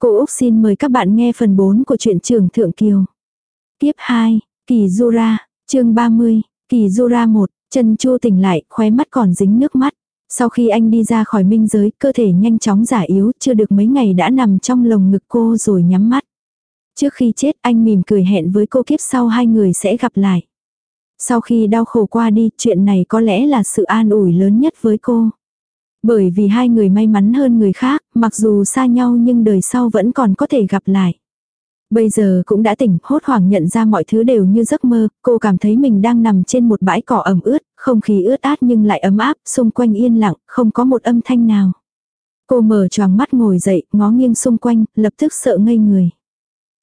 Cô Úc xin mời các bạn nghe phần 4 của truyện trường Thượng Kiều. Tiếp 2, Kỳ Jura, chương 30, Kỳ Jura 1, chân chua tỉnh lại, khóe mắt còn dính nước mắt. Sau khi anh đi ra khỏi minh giới, cơ thể nhanh chóng giả yếu, chưa được mấy ngày đã nằm trong lồng ngực cô rồi nhắm mắt. Trước khi chết anh mỉm cười hẹn với cô kiếp sau hai người sẽ gặp lại. Sau khi đau khổ qua đi, chuyện này có lẽ là sự an ủi lớn nhất với cô. Bởi vì hai người may mắn hơn người khác, mặc dù xa nhau nhưng đời sau vẫn còn có thể gặp lại. Bây giờ cũng đã tỉnh, hốt hoảng nhận ra mọi thứ đều như giấc mơ, cô cảm thấy mình đang nằm trên một bãi cỏ ẩm ướt, không khí ướt át nhưng lại ấm áp, xung quanh yên lặng, không có một âm thanh nào. Cô mở choàng mắt ngồi dậy, ngó nghiêng xung quanh, lập tức sợ ngây người.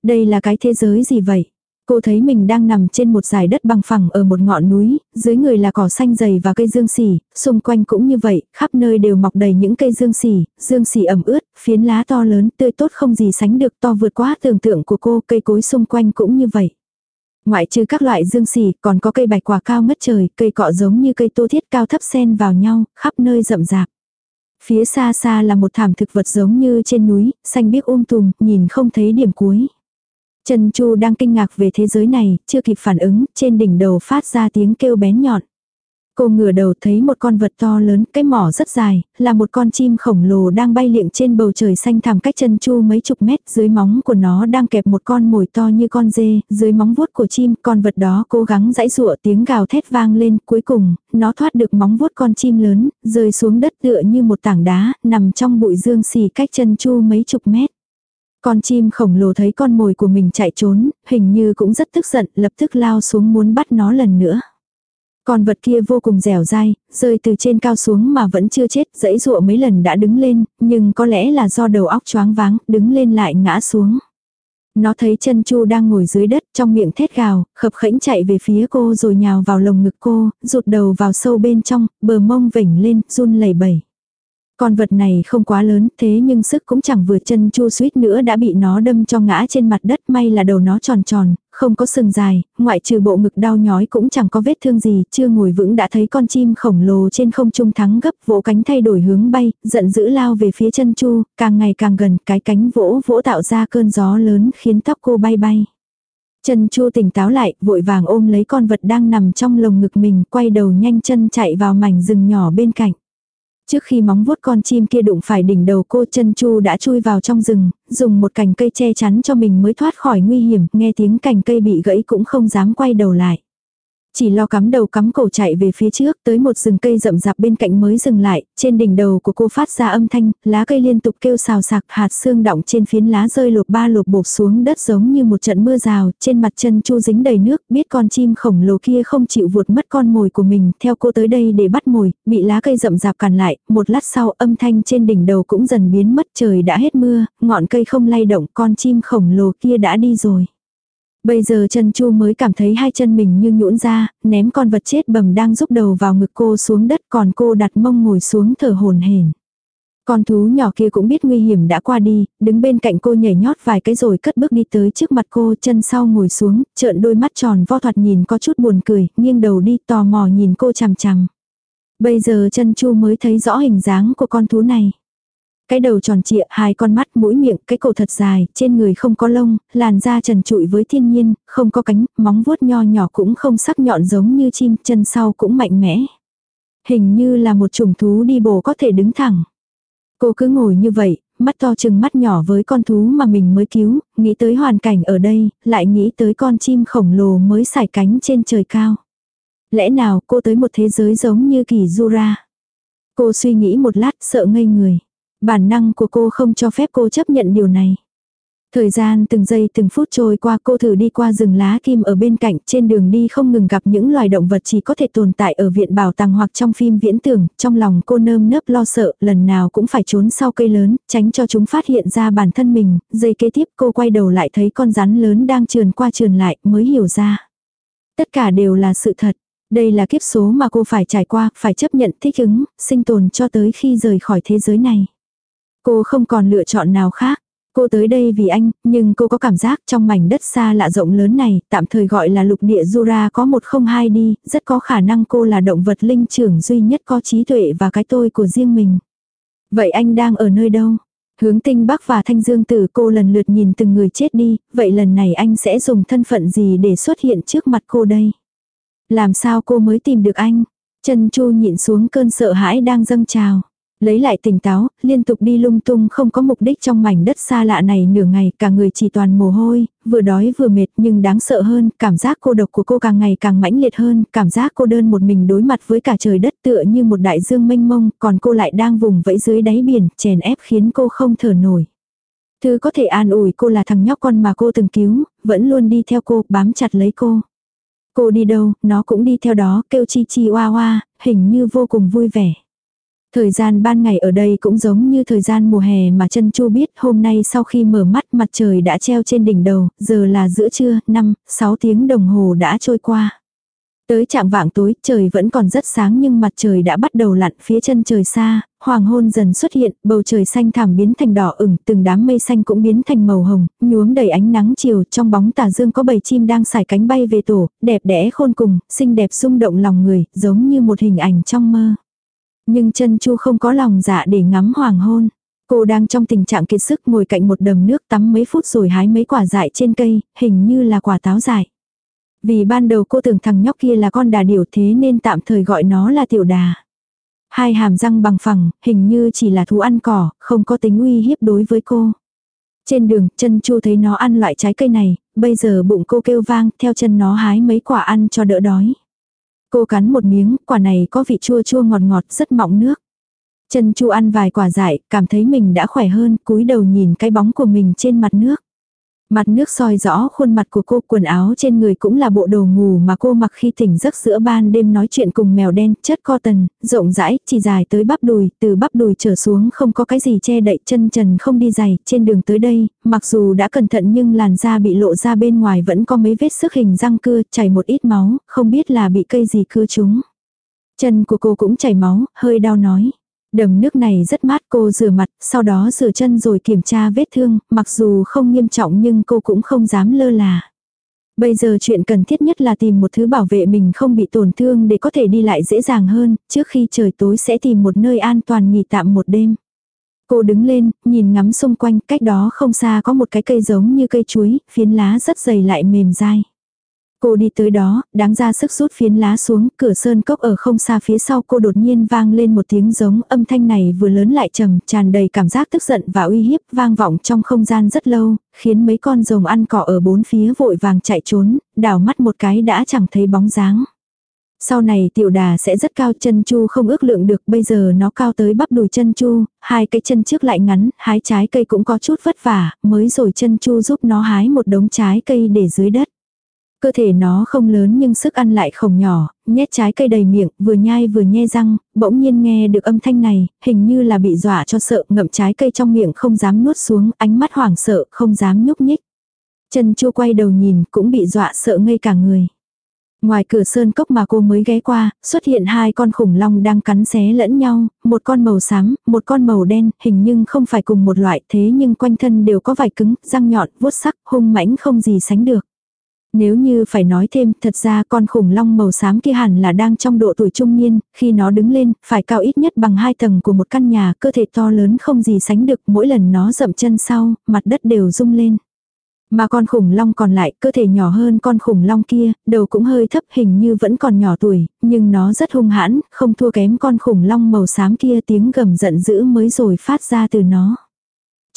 Đây là cái thế giới gì vậy? Cô thấy mình đang nằm trên một dải đất bằng phẳng ở một ngọn núi, dưới người là cỏ xanh dày và cây dương xỉ, xung quanh cũng như vậy, khắp nơi đều mọc đầy những cây dương xỉ, dương xỉ ẩm ướt, phiến lá to lớn, tươi tốt không gì sánh được to vượt quá tưởng tượng của cô, cây cối xung quanh cũng như vậy. Ngoại trừ các loại dương xỉ, còn có cây bạch quả cao ngất trời, cây cọ giống như cây tô thiết cao thấp xen vào nhau, khắp nơi rậm rạp. Phía xa xa là một thảm thực vật giống như trên núi, xanh biếc um tùm, nhìn không thấy điểm cuối. Trần Chu đang kinh ngạc về thế giới này, chưa kịp phản ứng, trên đỉnh đầu phát ra tiếng kêu bén nhọn. Cô ngửa đầu thấy một con vật to lớn, cái mỏ rất dài, là một con chim khổng lồ đang bay liệng trên bầu trời xanh thẳm cách chân chu mấy chục mét, dưới móng của nó đang kẹp một con mồi to như con dê, dưới móng vuốt của chim, con vật đó cố gắng giãy giụa tiếng gào thét vang lên, cuối cùng, nó thoát được móng vuốt con chim lớn, rơi xuống đất tựa như một tảng đá, nằm trong bụi dương xì cách chân chu mấy chục mét. Con chim khổng lồ thấy con mồi của mình chạy trốn, hình như cũng rất tức giận, lập tức lao xuống muốn bắt nó lần nữa. Con vật kia vô cùng dẻo dai, rơi từ trên cao xuống mà vẫn chưa chết, dãy dụa mấy lần đã đứng lên, nhưng có lẽ là do đầu óc choáng váng, đứng lên lại ngã xuống. Nó thấy chân chu đang ngồi dưới đất trong miệng thét gào, khập khẽnh chạy về phía cô rồi nhào vào lồng ngực cô, rụt đầu vào sâu bên trong, bờ mông vểnh lên, run lẩy bẩy. Con vật này không quá lớn thế nhưng sức cũng chẳng vừa chân chu suýt nữa đã bị nó đâm cho ngã trên mặt đất may là đầu nó tròn tròn, không có sừng dài, ngoại trừ bộ ngực đau nhói cũng chẳng có vết thương gì, chưa ngồi vững đã thấy con chim khổng lồ trên không trung thắng gấp vỗ cánh thay đổi hướng bay, giận dữ lao về phía chân chu, càng ngày càng gần cái cánh vỗ vỗ tạo ra cơn gió lớn khiến tóc cô bay bay. Chân chu tỉnh táo lại, vội vàng ôm lấy con vật đang nằm trong lồng ngực mình, quay đầu nhanh chân chạy vào mảnh rừng nhỏ bên cạnh. Trước khi móng vuốt con chim kia đụng phải đỉnh đầu cô chân chu đã chui vào trong rừng, dùng một cành cây che chắn cho mình mới thoát khỏi nguy hiểm, nghe tiếng cành cây bị gãy cũng không dám quay đầu lại. Chỉ lo cắm đầu cắm cổ chạy về phía trước tới một rừng cây rậm rạp bên cạnh mới dừng lại, trên đỉnh đầu của cô phát ra âm thanh, lá cây liên tục kêu xào sạc hạt xương đọng trên phiến lá rơi lột ba lột bột xuống đất giống như một trận mưa rào, trên mặt chân chu dính đầy nước, biết con chim khổng lồ kia không chịu vụt mất con mồi của mình, theo cô tới đây để bắt mồi, bị lá cây rậm rạp cản lại, một lát sau âm thanh trên đỉnh đầu cũng dần biến mất trời đã hết mưa, ngọn cây không lay động, con chim khổng lồ kia đã đi rồi. Bây giờ chân chu mới cảm thấy hai chân mình như nhũn ra, ném con vật chết bầm đang giúp đầu vào ngực cô xuống đất còn cô đặt mông ngồi xuống thở hồn hển. Con thú nhỏ kia cũng biết nguy hiểm đã qua đi, đứng bên cạnh cô nhảy nhót vài cái rồi cất bước đi tới trước mặt cô chân sau ngồi xuống, trợn đôi mắt tròn vo thoạt nhìn có chút buồn cười, nghiêng đầu đi tò mò nhìn cô chằm chằm. Bây giờ chân chu mới thấy rõ hình dáng của con thú này. Cái đầu tròn trịa, hai con mắt, mũi miệng, cái cổ thật dài, trên người không có lông, làn da trần trụi với thiên nhiên, không có cánh, móng vuốt nho nhỏ cũng không sắc nhọn giống như chim, chân sau cũng mạnh mẽ. Hình như là một chủng thú đi bộ có thể đứng thẳng. Cô cứ ngồi như vậy, mắt to chừng mắt nhỏ với con thú mà mình mới cứu, nghĩ tới hoàn cảnh ở đây, lại nghĩ tới con chim khổng lồ mới sải cánh trên trời cao. Lẽ nào cô tới một thế giới giống như kỳ Jura? Cô suy nghĩ một lát sợ ngây người. Bản năng của cô không cho phép cô chấp nhận điều này. Thời gian từng giây từng phút trôi qua cô thử đi qua rừng lá kim ở bên cạnh trên đường đi không ngừng gặp những loài động vật chỉ có thể tồn tại ở viện bảo tàng hoặc trong phim viễn tưởng, trong lòng cô nơm nớp lo sợ, lần nào cũng phải trốn sau cây lớn, tránh cho chúng phát hiện ra bản thân mình, giây kế tiếp cô quay đầu lại thấy con rắn lớn đang trườn qua trườn lại mới hiểu ra. Tất cả đều là sự thật. Đây là kiếp số mà cô phải trải qua, phải chấp nhận thích ứng, sinh tồn cho tới khi rời khỏi thế giới này. Cô không còn lựa chọn nào khác. Cô tới đây vì anh, nhưng cô có cảm giác trong mảnh đất xa lạ rộng lớn này, tạm thời gọi là lục địa Jura có một không hai đi, rất có khả năng cô là động vật linh trưởng duy nhất có trí tuệ và cái tôi của riêng mình. Vậy anh đang ở nơi đâu? Hướng tinh bắc và thanh dương tử cô lần lượt nhìn từng người chết đi, vậy lần này anh sẽ dùng thân phận gì để xuất hiện trước mặt cô đây? Làm sao cô mới tìm được anh? Chân chu nhịn xuống cơn sợ hãi đang dâng trào. Lấy lại tỉnh táo, liên tục đi lung tung không có mục đích trong mảnh đất xa lạ này nửa ngày, cả người chỉ toàn mồ hôi, vừa đói vừa mệt nhưng đáng sợ hơn, cảm giác cô độc của cô càng ngày càng mãnh liệt hơn, cảm giác cô đơn một mình đối mặt với cả trời đất tựa như một đại dương mênh mông, còn cô lại đang vùng vẫy dưới đáy biển, chèn ép khiến cô không thở nổi. Thứ có thể an ủi cô là thằng nhóc con mà cô từng cứu, vẫn luôn đi theo cô, bám chặt lấy cô. Cô đi đâu, nó cũng đi theo đó, kêu chi chi oa oa, hình như vô cùng vui vẻ. Thời gian ban ngày ở đây cũng giống như thời gian mùa hè mà chân chu biết hôm nay sau khi mở mắt mặt trời đã treo trên đỉnh đầu, giờ là giữa trưa, 5, 6 tiếng đồng hồ đã trôi qua. Tới trạng vạng tối, trời vẫn còn rất sáng nhưng mặt trời đã bắt đầu lặn phía chân trời xa, hoàng hôn dần xuất hiện, bầu trời xanh thảm biến thành đỏ ửng, từng đám mây xanh cũng biến thành màu hồng, nhuốm đầy ánh nắng chiều, trong bóng tà dương có bầy chim đang xải cánh bay về tổ, đẹp đẽ khôn cùng, xinh đẹp rung động lòng người, giống như một hình ảnh trong mơ. Nhưng chân chu không có lòng dạ để ngắm hoàng hôn. Cô đang trong tình trạng kiệt sức ngồi cạnh một đầm nước tắm mấy phút rồi hái mấy quả dại trên cây, hình như là quả táo dại. Vì ban đầu cô tưởng thằng nhóc kia là con đà điểu thế nên tạm thời gọi nó là tiểu đà. Hai hàm răng bằng phẳng, hình như chỉ là thú ăn cỏ, không có tính uy hiếp đối với cô. Trên đường, chân chu thấy nó ăn loại trái cây này, bây giờ bụng cô kêu vang, theo chân nó hái mấy quả ăn cho đỡ đói. Cô cắn một miếng, quả này có vị chua chua ngọt ngọt, rất mọng nước. Chân chu ăn vài quả dại, cảm thấy mình đã khỏe hơn, cúi đầu nhìn cái bóng của mình trên mặt nước. Mặt nước soi rõ khuôn mặt của cô, quần áo trên người cũng là bộ đồ ngủ mà cô mặc khi tỉnh giấc giữa ban đêm nói chuyện cùng mèo đen, chất cotton, rộng rãi, chỉ dài tới bắp đùi, từ bắp đùi trở xuống không có cái gì che đậy, chân trần không đi giày, trên đường tới đây, mặc dù đã cẩn thận nhưng làn da bị lộ ra bên ngoài vẫn có mấy vết sức hình răng cưa, chảy một ít máu, không biết là bị cây gì cưa chúng. Chân của cô cũng chảy máu, hơi đau nói. Đầm nước này rất mát cô rửa mặt, sau đó rửa chân rồi kiểm tra vết thương, mặc dù không nghiêm trọng nhưng cô cũng không dám lơ là. Bây giờ chuyện cần thiết nhất là tìm một thứ bảo vệ mình không bị tổn thương để có thể đi lại dễ dàng hơn, trước khi trời tối sẽ tìm một nơi an toàn nghỉ tạm một đêm. Cô đứng lên, nhìn ngắm xung quanh, cách đó không xa có một cái cây giống như cây chuối, phiến lá rất dày lại mềm dai. Cô đi tới đó, đáng ra sức rút phiến lá xuống, cửa sơn cốc ở không xa phía sau cô đột nhiên vang lên một tiếng giống âm thanh này vừa lớn lại trầm, tràn đầy cảm giác tức giận và uy hiếp, vang vọng trong không gian rất lâu, khiến mấy con rồng ăn cỏ ở bốn phía vội vàng chạy trốn, đảo mắt một cái đã chẳng thấy bóng dáng. Sau này tiểu đà sẽ rất cao chân chu không ước lượng được bây giờ nó cao tới bắp đùi chân chu, hai cái chân trước lại ngắn, hái trái cây cũng có chút vất vả, mới rồi chân chu giúp nó hái một đống trái cây để dưới đất. Cơ thể nó không lớn nhưng sức ăn lại không nhỏ, nhét trái cây đầy miệng, vừa nhai vừa nhe răng, bỗng nhiên nghe được âm thanh này, hình như là bị dọa cho sợ, ngậm trái cây trong miệng không dám nuốt xuống, ánh mắt hoảng sợ, không dám nhúc nhích. Chân chua quay đầu nhìn, cũng bị dọa sợ ngây cả người. Ngoài cửa sơn cốc mà cô mới ghé qua, xuất hiện hai con khủng long đang cắn xé lẫn nhau, một con màu xám, một con màu đen, hình nhưng không phải cùng một loại thế nhưng quanh thân đều có vài cứng, răng nhọn, vuốt sắc, hung mãnh không gì sánh được. Nếu như phải nói thêm, thật ra con khủng long màu xám kia hẳn là đang trong độ tuổi trung niên, khi nó đứng lên, phải cao ít nhất bằng hai tầng của một căn nhà, cơ thể to lớn không gì sánh được, mỗi lần nó dậm chân sau, mặt đất đều rung lên. Mà con khủng long còn lại, cơ thể nhỏ hơn con khủng long kia, đầu cũng hơi thấp hình như vẫn còn nhỏ tuổi, nhưng nó rất hung hãn, không thua kém con khủng long màu xám kia tiếng gầm giận dữ mới rồi phát ra từ nó.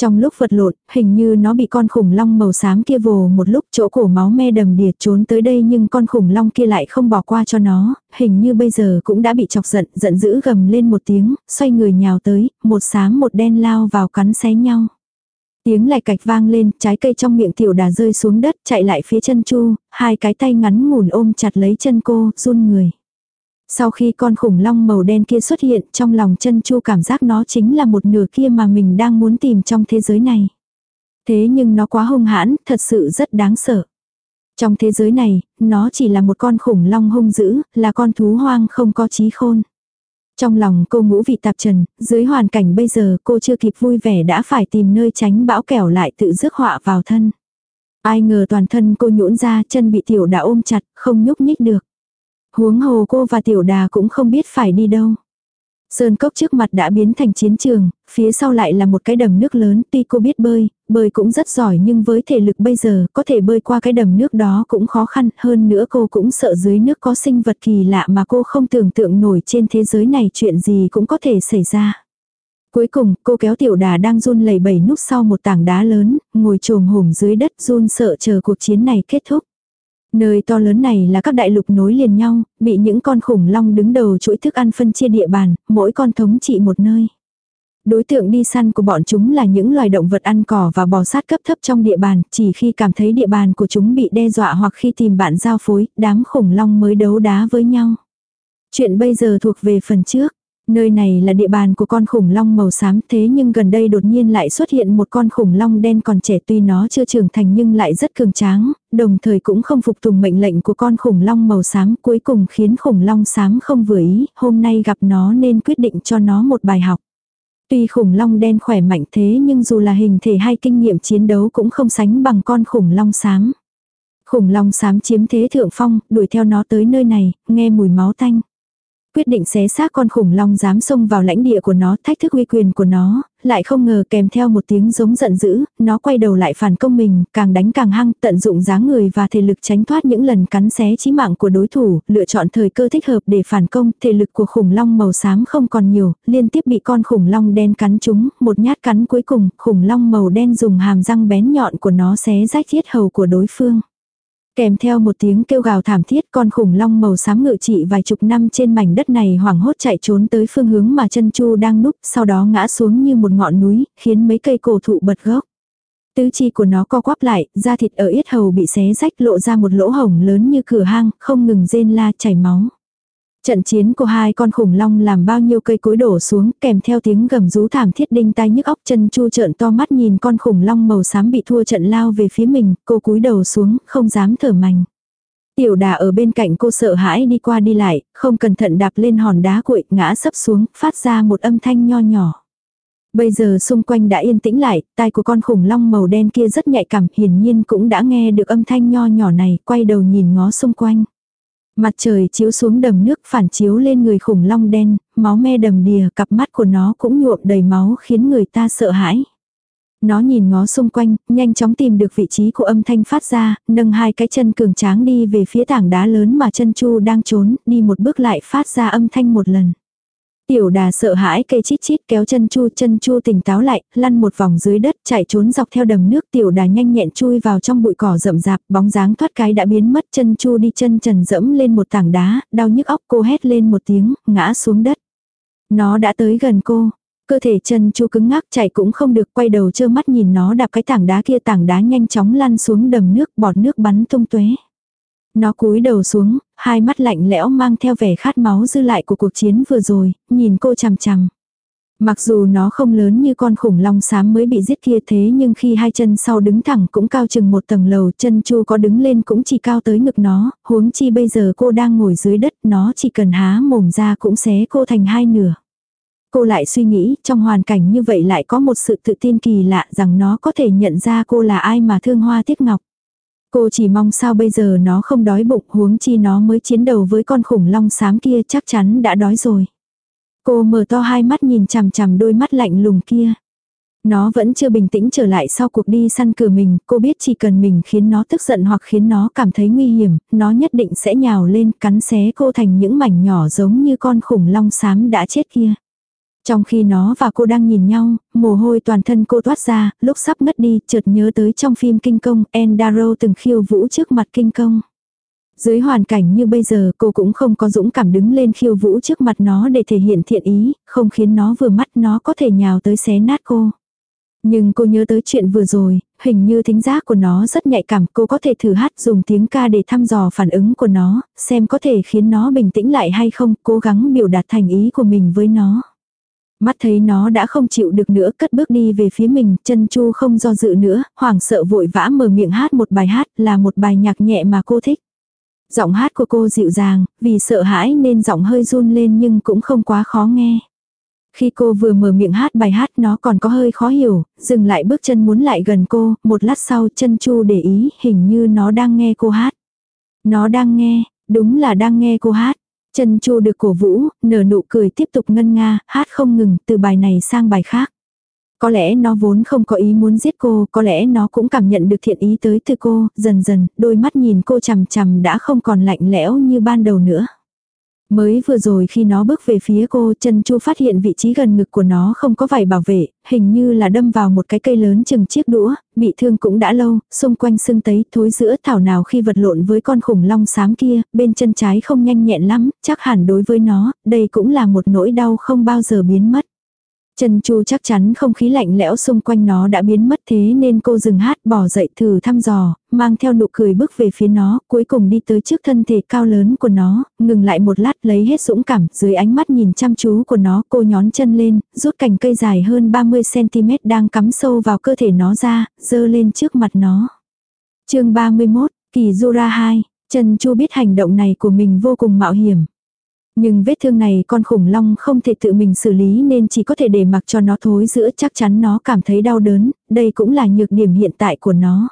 Trong lúc vật lộn, hình như nó bị con khủng long màu xám kia vồ một lúc chỗ cổ máu me đầm đìa trốn tới đây nhưng con khủng long kia lại không bỏ qua cho nó, hình như bây giờ cũng đã bị chọc giận, giận dữ gầm lên một tiếng, xoay người nhào tới, một xám một đen lao vào cắn xé nhau. Tiếng lại cạch vang lên, trái cây trong miệng tiểu đà rơi xuống đất, chạy lại phía chân chu, hai cái tay ngắn ngủn ôm chặt lấy chân cô, run người. Sau khi con khủng long màu đen kia xuất hiện trong lòng chân chu cảm giác nó chính là một nửa kia mà mình đang muốn tìm trong thế giới này. Thế nhưng nó quá hung hãn, thật sự rất đáng sợ. Trong thế giới này, nó chỉ là một con khủng long hung dữ, là con thú hoang không có trí khôn. Trong lòng cô ngũ vị tạp trần, dưới hoàn cảnh bây giờ cô chưa kịp vui vẻ đã phải tìm nơi tránh bão kẻo lại tự rước họa vào thân. Ai ngờ toàn thân cô nhũn ra chân bị tiểu đã ôm chặt, không nhúc nhích được. Huống hồ cô và tiểu đà cũng không biết phải đi đâu. Sơn cốc trước mặt đã biến thành chiến trường, phía sau lại là một cái đầm nước lớn, tuy cô biết bơi, bơi cũng rất giỏi nhưng với thể lực bây giờ có thể bơi qua cái đầm nước đó cũng khó khăn, hơn nữa cô cũng sợ dưới nước có sinh vật kỳ lạ mà cô không tưởng tượng nổi trên thế giới này chuyện gì cũng có thể xảy ra. Cuối cùng, cô kéo tiểu đà đang run lẩy bẩy núp sau một tảng đá lớn, ngồi trồm hổm dưới đất run sợ chờ cuộc chiến này kết thúc. Nơi to lớn này là các đại lục nối liền nhau, bị những con khủng long đứng đầu chuỗi thức ăn phân chia địa bàn, mỗi con thống trị một nơi. Đối tượng đi săn của bọn chúng là những loài động vật ăn cỏ và bò sát cấp thấp trong địa bàn, chỉ khi cảm thấy địa bàn của chúng bị đe dọa hoặc khi tìm bạn giao phối, đám khủng long mới đấu đá với nhau. Chuyện bây giờ thuộc về phần trước. Nơi này là địa bàn của con khủng long màu xám thế nhưng gần đây đột nhiên lại xuất hiện một con khủng long đen còn trẻ tuy nó chưa trưởng thành nhưng lại rất cường tráng, đồng thời cũng không phục tùng mệnh lệnh của con khủng long màu xám cuối cùng khiến khủng long xám không vừa ý, hôm nay gặp nó nên quyết định cho nó một bài học. Tuy khủng long đen khỏe mạnh thế nhưng dù là hình thể hay kinh nghiệm chiến đấu cũng không sánh bằng con khủng long xám. Khủng long xám chiếm thế thượng phong, đuổi theo nó tới nơi này, nghe mùi máu tanh quyết định xé xác con khủng long dám xông vào lãnh địa của nó, thách thức uy quyền của nó, lại không ngờ kèm theo một tiếng giống giận dữ, nó quay đầu lại phản công mình, càng đánh càng hăng, tận dụng dáng người và thể lực tránh thoát những lần cắn xé chí mạng của đối thủ, lựa chọn thời cơ thích hợp để phản công, thể lực của khủng long màu xám không còn nhiều, liên tiếp bị con khủng long đen cắn trúng, một nhát cắn cuối cùng, khủng long màu đen dùng hàm răng bén nhọn của nó xé rách thiết hầu của đối phương. Kèm theo một tiếng kêu gào thảm thiết con khủng long màu xám ngự trị vài chục năm trên mảnh đất này hoảng hốt chạy trốn tới phương hướng mà chân chu đang núp, sau đó ngã xuống như một ngọn núi, khiến mấy cây cổ thụ bật gốc. Tứ chi của nó co quắp lại, da thịt ở yết hầu bị xé rách lộ ra một lỗ hổng lớn như cửa hang, không ngừng rên la chảy máu. Trận chiến của hai con khủng long làm bao nhiêu cây cối đổ xuống kèm theo tiếng gầm rú thảm thiết đinh tai nhức óc chân chu trợn to mắt nhìn con khủng long màu xám bị thua trận lao về phía mình, cô cúi đầu xuống, không dám thở mạnh. Tiểu đà ở bên cạnh cô sợ hãi đi qua đi lại, không cẩn thận đạp lên hòn đá cuội, ngã sấp xuống, phát ra một âm thanh nho nhỏ. Bây giờ xung quanh đã yên tĩnh lại, tai của con khủng long màu đen kia rất nhạy cảm, hiển nhiên cũng đã nghe được âm thanh nho nhỏ này, quay đầu nhìn ngó xung quanh. Mặt trời chiếu xuống đầm nước phản chiếu lên người khủng long đen, máu me đầm đìa, cặp mắt của nó cũng nhuộm đầy máu khiến người ta sợ hãi. Nó nhìn ngó xung quanh, nhanh chóng tìm được vị trí của âm thanh phát ra, nâng hai cái chân cường tráng đi về phía tảng đá lớn mà chân chu đang trốn, đi một bước lại phát ra âm thanh một lần. Tiểu đà sợ hãi cây chít chít kéo chân chu, chân chu tỉnh táo lại, lăn một vòng dưới đất, chạy trốn dọc theo đầm nước. Tiểu đà nhanh nhẹn chui vào trong bụi cỏ rậm rạp, bóng dáng thoát cái đã biến mất. Chân chu đi chân trần dẫm lên một tảng đá, đau nhức óc cô hét lên một tiếng, ngã xuống đất. Nó đã tới gần cô. Cơ thể chân chu cứng ngắc chạy cũng không được quay đầu trơ mắt nhìn nó đạp cái tảng đá kia tảng đá nhanh chóng lăn xuống đầm nước bọt nước bắn tung tuế. Nó cúi đầu xuống, hai mắt lạnh lẽo mang theo vẻ khát máu dư lại của cuộc chiến vừa rồi, nhìn cô chằm chằm. Mặc dù nó không lớn như con khủng long xám mới bị giết kia thế nhưng khi hai chân sau đứng thẳng cũng cao chừng một tầng lầu chân chu có đứng lên cũng chỉ cao tới ngực nó, huống chi bây giờ cô đang ngồi dưới đất nó chỉ cần há mồm ra cũng xé cô thành hai nửa. Cô lại suy nghĩ trong hoàn cảnh như vậy lại có một sự tự tin kỳ lạ rằng nó có thể nhận ra cô là ai mà thương hoa tiếc ngọc. Cô chỉ mong sao bây giờ nó không đói bụng huống chi nó mới chiến đầu với con khủng long xám kia chắc chắn đã đói rồi. Cô mở to hai mắt nhìn chằm chằm đôi mắt lạnh lùng kia. Nó vẫn chưa bình tĩnh trở lại sau cuộc đi săn cửa mình, cô biết chỉ cần mình khiến nó tức giận hoặc khiến nó cảm thấy nguy hiểm, nó nhất định sẽ nhào lên cắn xé cô thành những mảnh nhỏ giống như con khủng long xám đã chết kia. Trong khi nó và cô đang nhìn nhau, mồ hôi toàn thân cô toát ra, lúc sắp ngất đi, chợt nhớ tới trong phim Kinh Công, Endaro từng khiêu vũ trước mặt Kinh Công. Dưới hoàn cảnh như bây giờ cô cũng không có dũng cảm đứng lên khiêu vũ trước mặt nó để thể hiện thiện ý, không khiến nó vừa mắt nó có thể nhào tới xé nát cô. Nhưng cô nhớ tới chuyện vừa rồi, hình như thính giác của nó rất nhạy cảm, cô có thể thử hát dùng tiếng ca để thăm dò phản ứng của nó, xem có thể khiến nó bình tĩnh lại hay không, cố gắng biểu đạt thành ý của mình với nó. Mắt thấy nó đã không chịu được nữa cất bước đi về phía mình, chân chu không do dự nữa, hoảng sợ vội vã mở miệng hát một bài hát là một bài nhạc nhẹ mà cô thích. Giọng hát của cô dịu dàng, vì sợ hãi nên giọng hơi run lên nhưng cũng không quá khó nghe. Khi cô vừa mở miệng hát bài hát nó còn có hơi khó hiểu, dừng lại bước chân muốn lại gần cô, một lát sau chân chu để ý hình như nó đang nghe cô hát. Nó đang nghe, đúng là đang nghe cô hát. Chân chu được cổ vũ, nở nụ cười tiếp tục ngân nga, hát không ngừng, từ bài này sang bài khác. Có lẽ nó vốn không có ý muốn giết cô, có lẽ nó cũng cảm nhận được thiện ý tới từ cô, dần dần, đôi mắt nhìn cô chằm chằm đã không còn lạnh lẽo như ban đầu nữa. Mới vừa rồi khi nó bước về phía cô, chân chu phát hiện vị trí gần ngực của nó không có vải bảo vệ, hình như là đâm vào một cái cây lớn chừng chiếc đũa, bị thương cũng đã lâu, xung quanh sưng tấy thối giữa thảo nào khi vật lộn với con khủng long xám kia, bên chân trái không nhanh nhẹn lắm, chắc hẳn đối với nó, đây cũng là một nỗi đau không bao giờ biến mất. Trần Chu chắc chắn không khí lạnh lẽo xung quanh nó đã biến mất thế nên cô dừng hát bỏ dậy thử thăm dò, mang theo nụ cười bước về phía nó, cuối cùng đi tới trước thân thể cao lớn của nó, ngừng lại một lát lấy hết dũng cảm, dưới ánh mắt nhìn chăm chú của nó cô nhón chân lên, rút cành cây dài hơn 30cm đang cắm sâu vào cơ thể nó ra, dơ lên trước mặt nó. chương 31, Kỳ Jura 2, Trần Chu biết hành động này của mình vô cùng mạo hiểm. Nhưng vết thương này con khủng long không thể tự mình xử lý nên chỉ có thể để mặc cho nó thối giữa chắc chắn nó cảm thấy đau đớn, đây cũng là nhược điểm hiện tại của nó.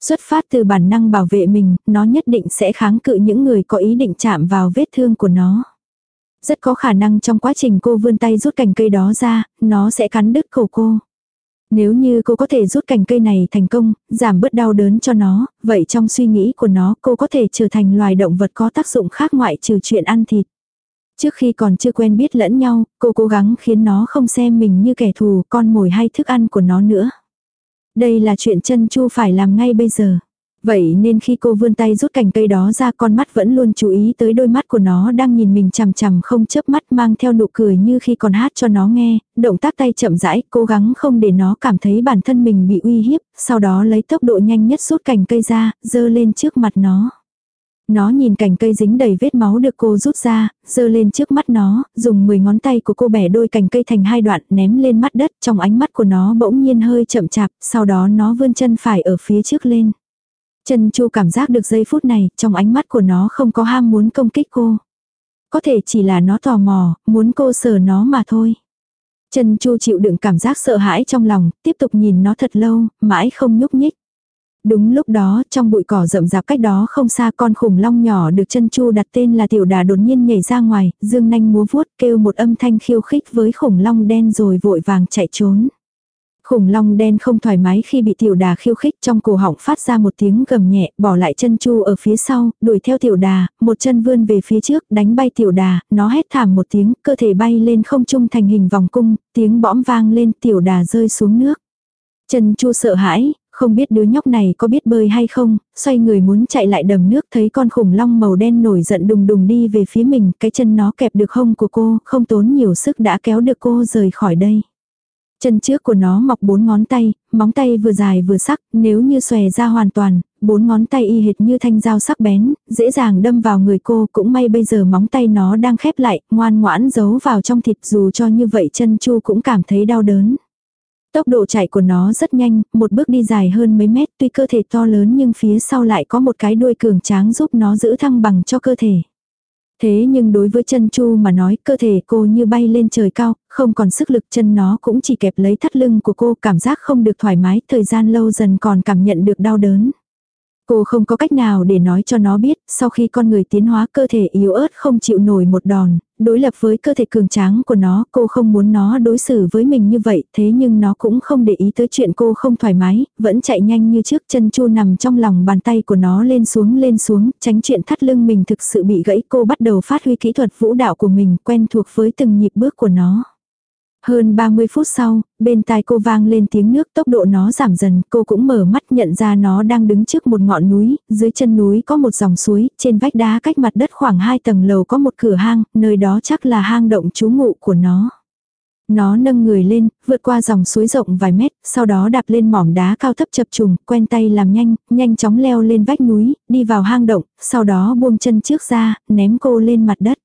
Xuất phát từ bản năng bảo vệ mình, nó nhất định sẽ kháng cự những người có ý định chạm vào vết thương của nó. Rất có khả năng trong quá trình cô vươn tay rút cành cây đó ra, nó sẽ cắn đứt cổ cô. Nếu như cô có thể rút cành cây này thành công, giảm bớt đau đớn cho nó, vậy trong suy nghĩ của nó cô có thể trở thành loài động vật có tác dụng khác ngoại trừ chuyện ăn thịt. Trước khi còn chưa quen biết lẫn nhau, cô cố gắng khiến nó không xem mình như kẻ thù, con mồi hay thức ăn của nó nữa. Đây là chuyện chân chu phải làm ngay bây giờ. Vậy nên khi cô vươn tay rút cành cây đó ra con mắt vẫn luôn chú ý tới đôi mắt của nó đang nhìn mình chằm chằm không chớp mắt mang theo nụ cười như khi còn hát cho nó nghe, động tác tay chậm rãi, cố gắng không để nó cảm thấy bản thân mình bị uy hiếp, sau đó lấy tốc độ nhanh nhất rút cành cây ra, dơ lên trước mặt nó. Nó nhìn cành cây dính đầy vết máu được cô rút ra, giơ lên trước mắt nó, dùng 10 ngón tay của cô bẻ đôi cành cây thành hai đoạn ném lên mắt đất, trong ánh mắt của nó bỗng nhiên hơi chậm chạp, sau đó nó vươn chân phải ở phía trước lên. Chân chu cảm giác được giây phút này, trong ánh mắt của nó không có ham muốn công kích cô. Có thể chỉ là nó tò mò, muốn cô sờ nó mà thôi. Chân chu chịu đựng cảm giác sợ hãi trong lòng, tiếp tục nhìn nó thật lâu, mãi không nhúc nhích. Đúng lúc đó, trong bụi cỏ rậm rạp cách đó không xa con khủng long nhỏ được chân chu đặt tên là tiểu đà đột nhiên nhảy ra ngoài, dương nanh múa vuốt kêu một âm thanh khiêu khích với khủng long đen rồi vội vàng chạy trốn. Khủng long đen không thoải mái khi bị tiểu đà khiêu khích trong cổ họng phát ra một tiếng gầm nhẹ, bỏ lại chân chu ở phía sau, đuổi theo tiểu đà, một chân vươn về phía trước, đánh bay tiểu đà, nó hét thảm một tiếng, cơ thể bay lên không trung thành hình vòng cung, tiếng bõm vang lên tiểu đà rơi xuống nước. Chân chu sợ hãi, không biết đứa nhóc này có biết bơi hay không, xoay người muốn chạy lại đầm nước thấy con khủng long màu đen nổi giận đùng đùng đi về phía mình, cái chân nó kẹp được hông của cô, không tốn nhiều sức đã kéo được cô rời khỏi đây. Chân trước của nó mọc bốn ngón tay, móng tay vừa dài vừa sắc, nếu như xòe ra hoàn toàn, bốn ngón tay y hệt như thanh dao sắc bén, dễ dàng đâm vào người cô, cũng may bây giờ móng tay nó đang khép lại, ngoan ngoãn giấu vào trong thịt dù cho như vậy chân chu cũng cảm thấy đau đớn. Tốc độ chạy của nó rất nhanh, một bước đi dài hơn mấy mét tuy cơ thể to lớn nhưng phía sau lại có một cái đuôi cường tráng giúp nó giữ thăng bằng cho cơ thể. Thế nhưng đối với chân chu mà nói cơ thể cô như bay lên trời cao, không còn sức lực chân nó cũng chỉ kẹp lấy thắt lưng của cô cảm giác không được thoải mái, thời gian lâu dần còn cảm nhận được đau đớn. Cô không có cách nào để nói cho nó biết, sau khi con người tiến hóa cơ thể yếu ớt không chịu nổi một đòn, đối lập với cơ thể cường tráng của nó, cô không muốn nó đối xử với mình như vậy, thế nhưng nó cũng không để ý tới chuyện cô không thoải mái, vẫn chạy nhanh như trước chân chu nằm trong lòng bàn tay của nó lên xuống lên xuống, tránh chuyện thắt lưng mình thực sự bị gãy cô bắt đầu phát huy kỹ thuật vũ đạo của mình, quen thuộc với từng nhịp bước của nó. Hơn 30 phút sau, bên tai cô vang lên tiếng nước tốc độ nó giảm dần, cô cũng mở mắt nhận ra nó đang đứng trước một ngọn núi, dưới chân núi có một dòng suối, trên vách đá cách mặt đất khoảng 2 tầng lầu có một cửa hang, nơi đó chắc là hang động trú ngụ của nó. Nó nâng người lên, vượt qua dòng suối rộng vài mét, sau đó đạp lên mỏm đá cao thấp chập trùng, quen tay làm nhanh, nhanh chóng leo lên vách núi, đi vào hang động, sau đó buông chân trước ra, ném cô lên mặt đất.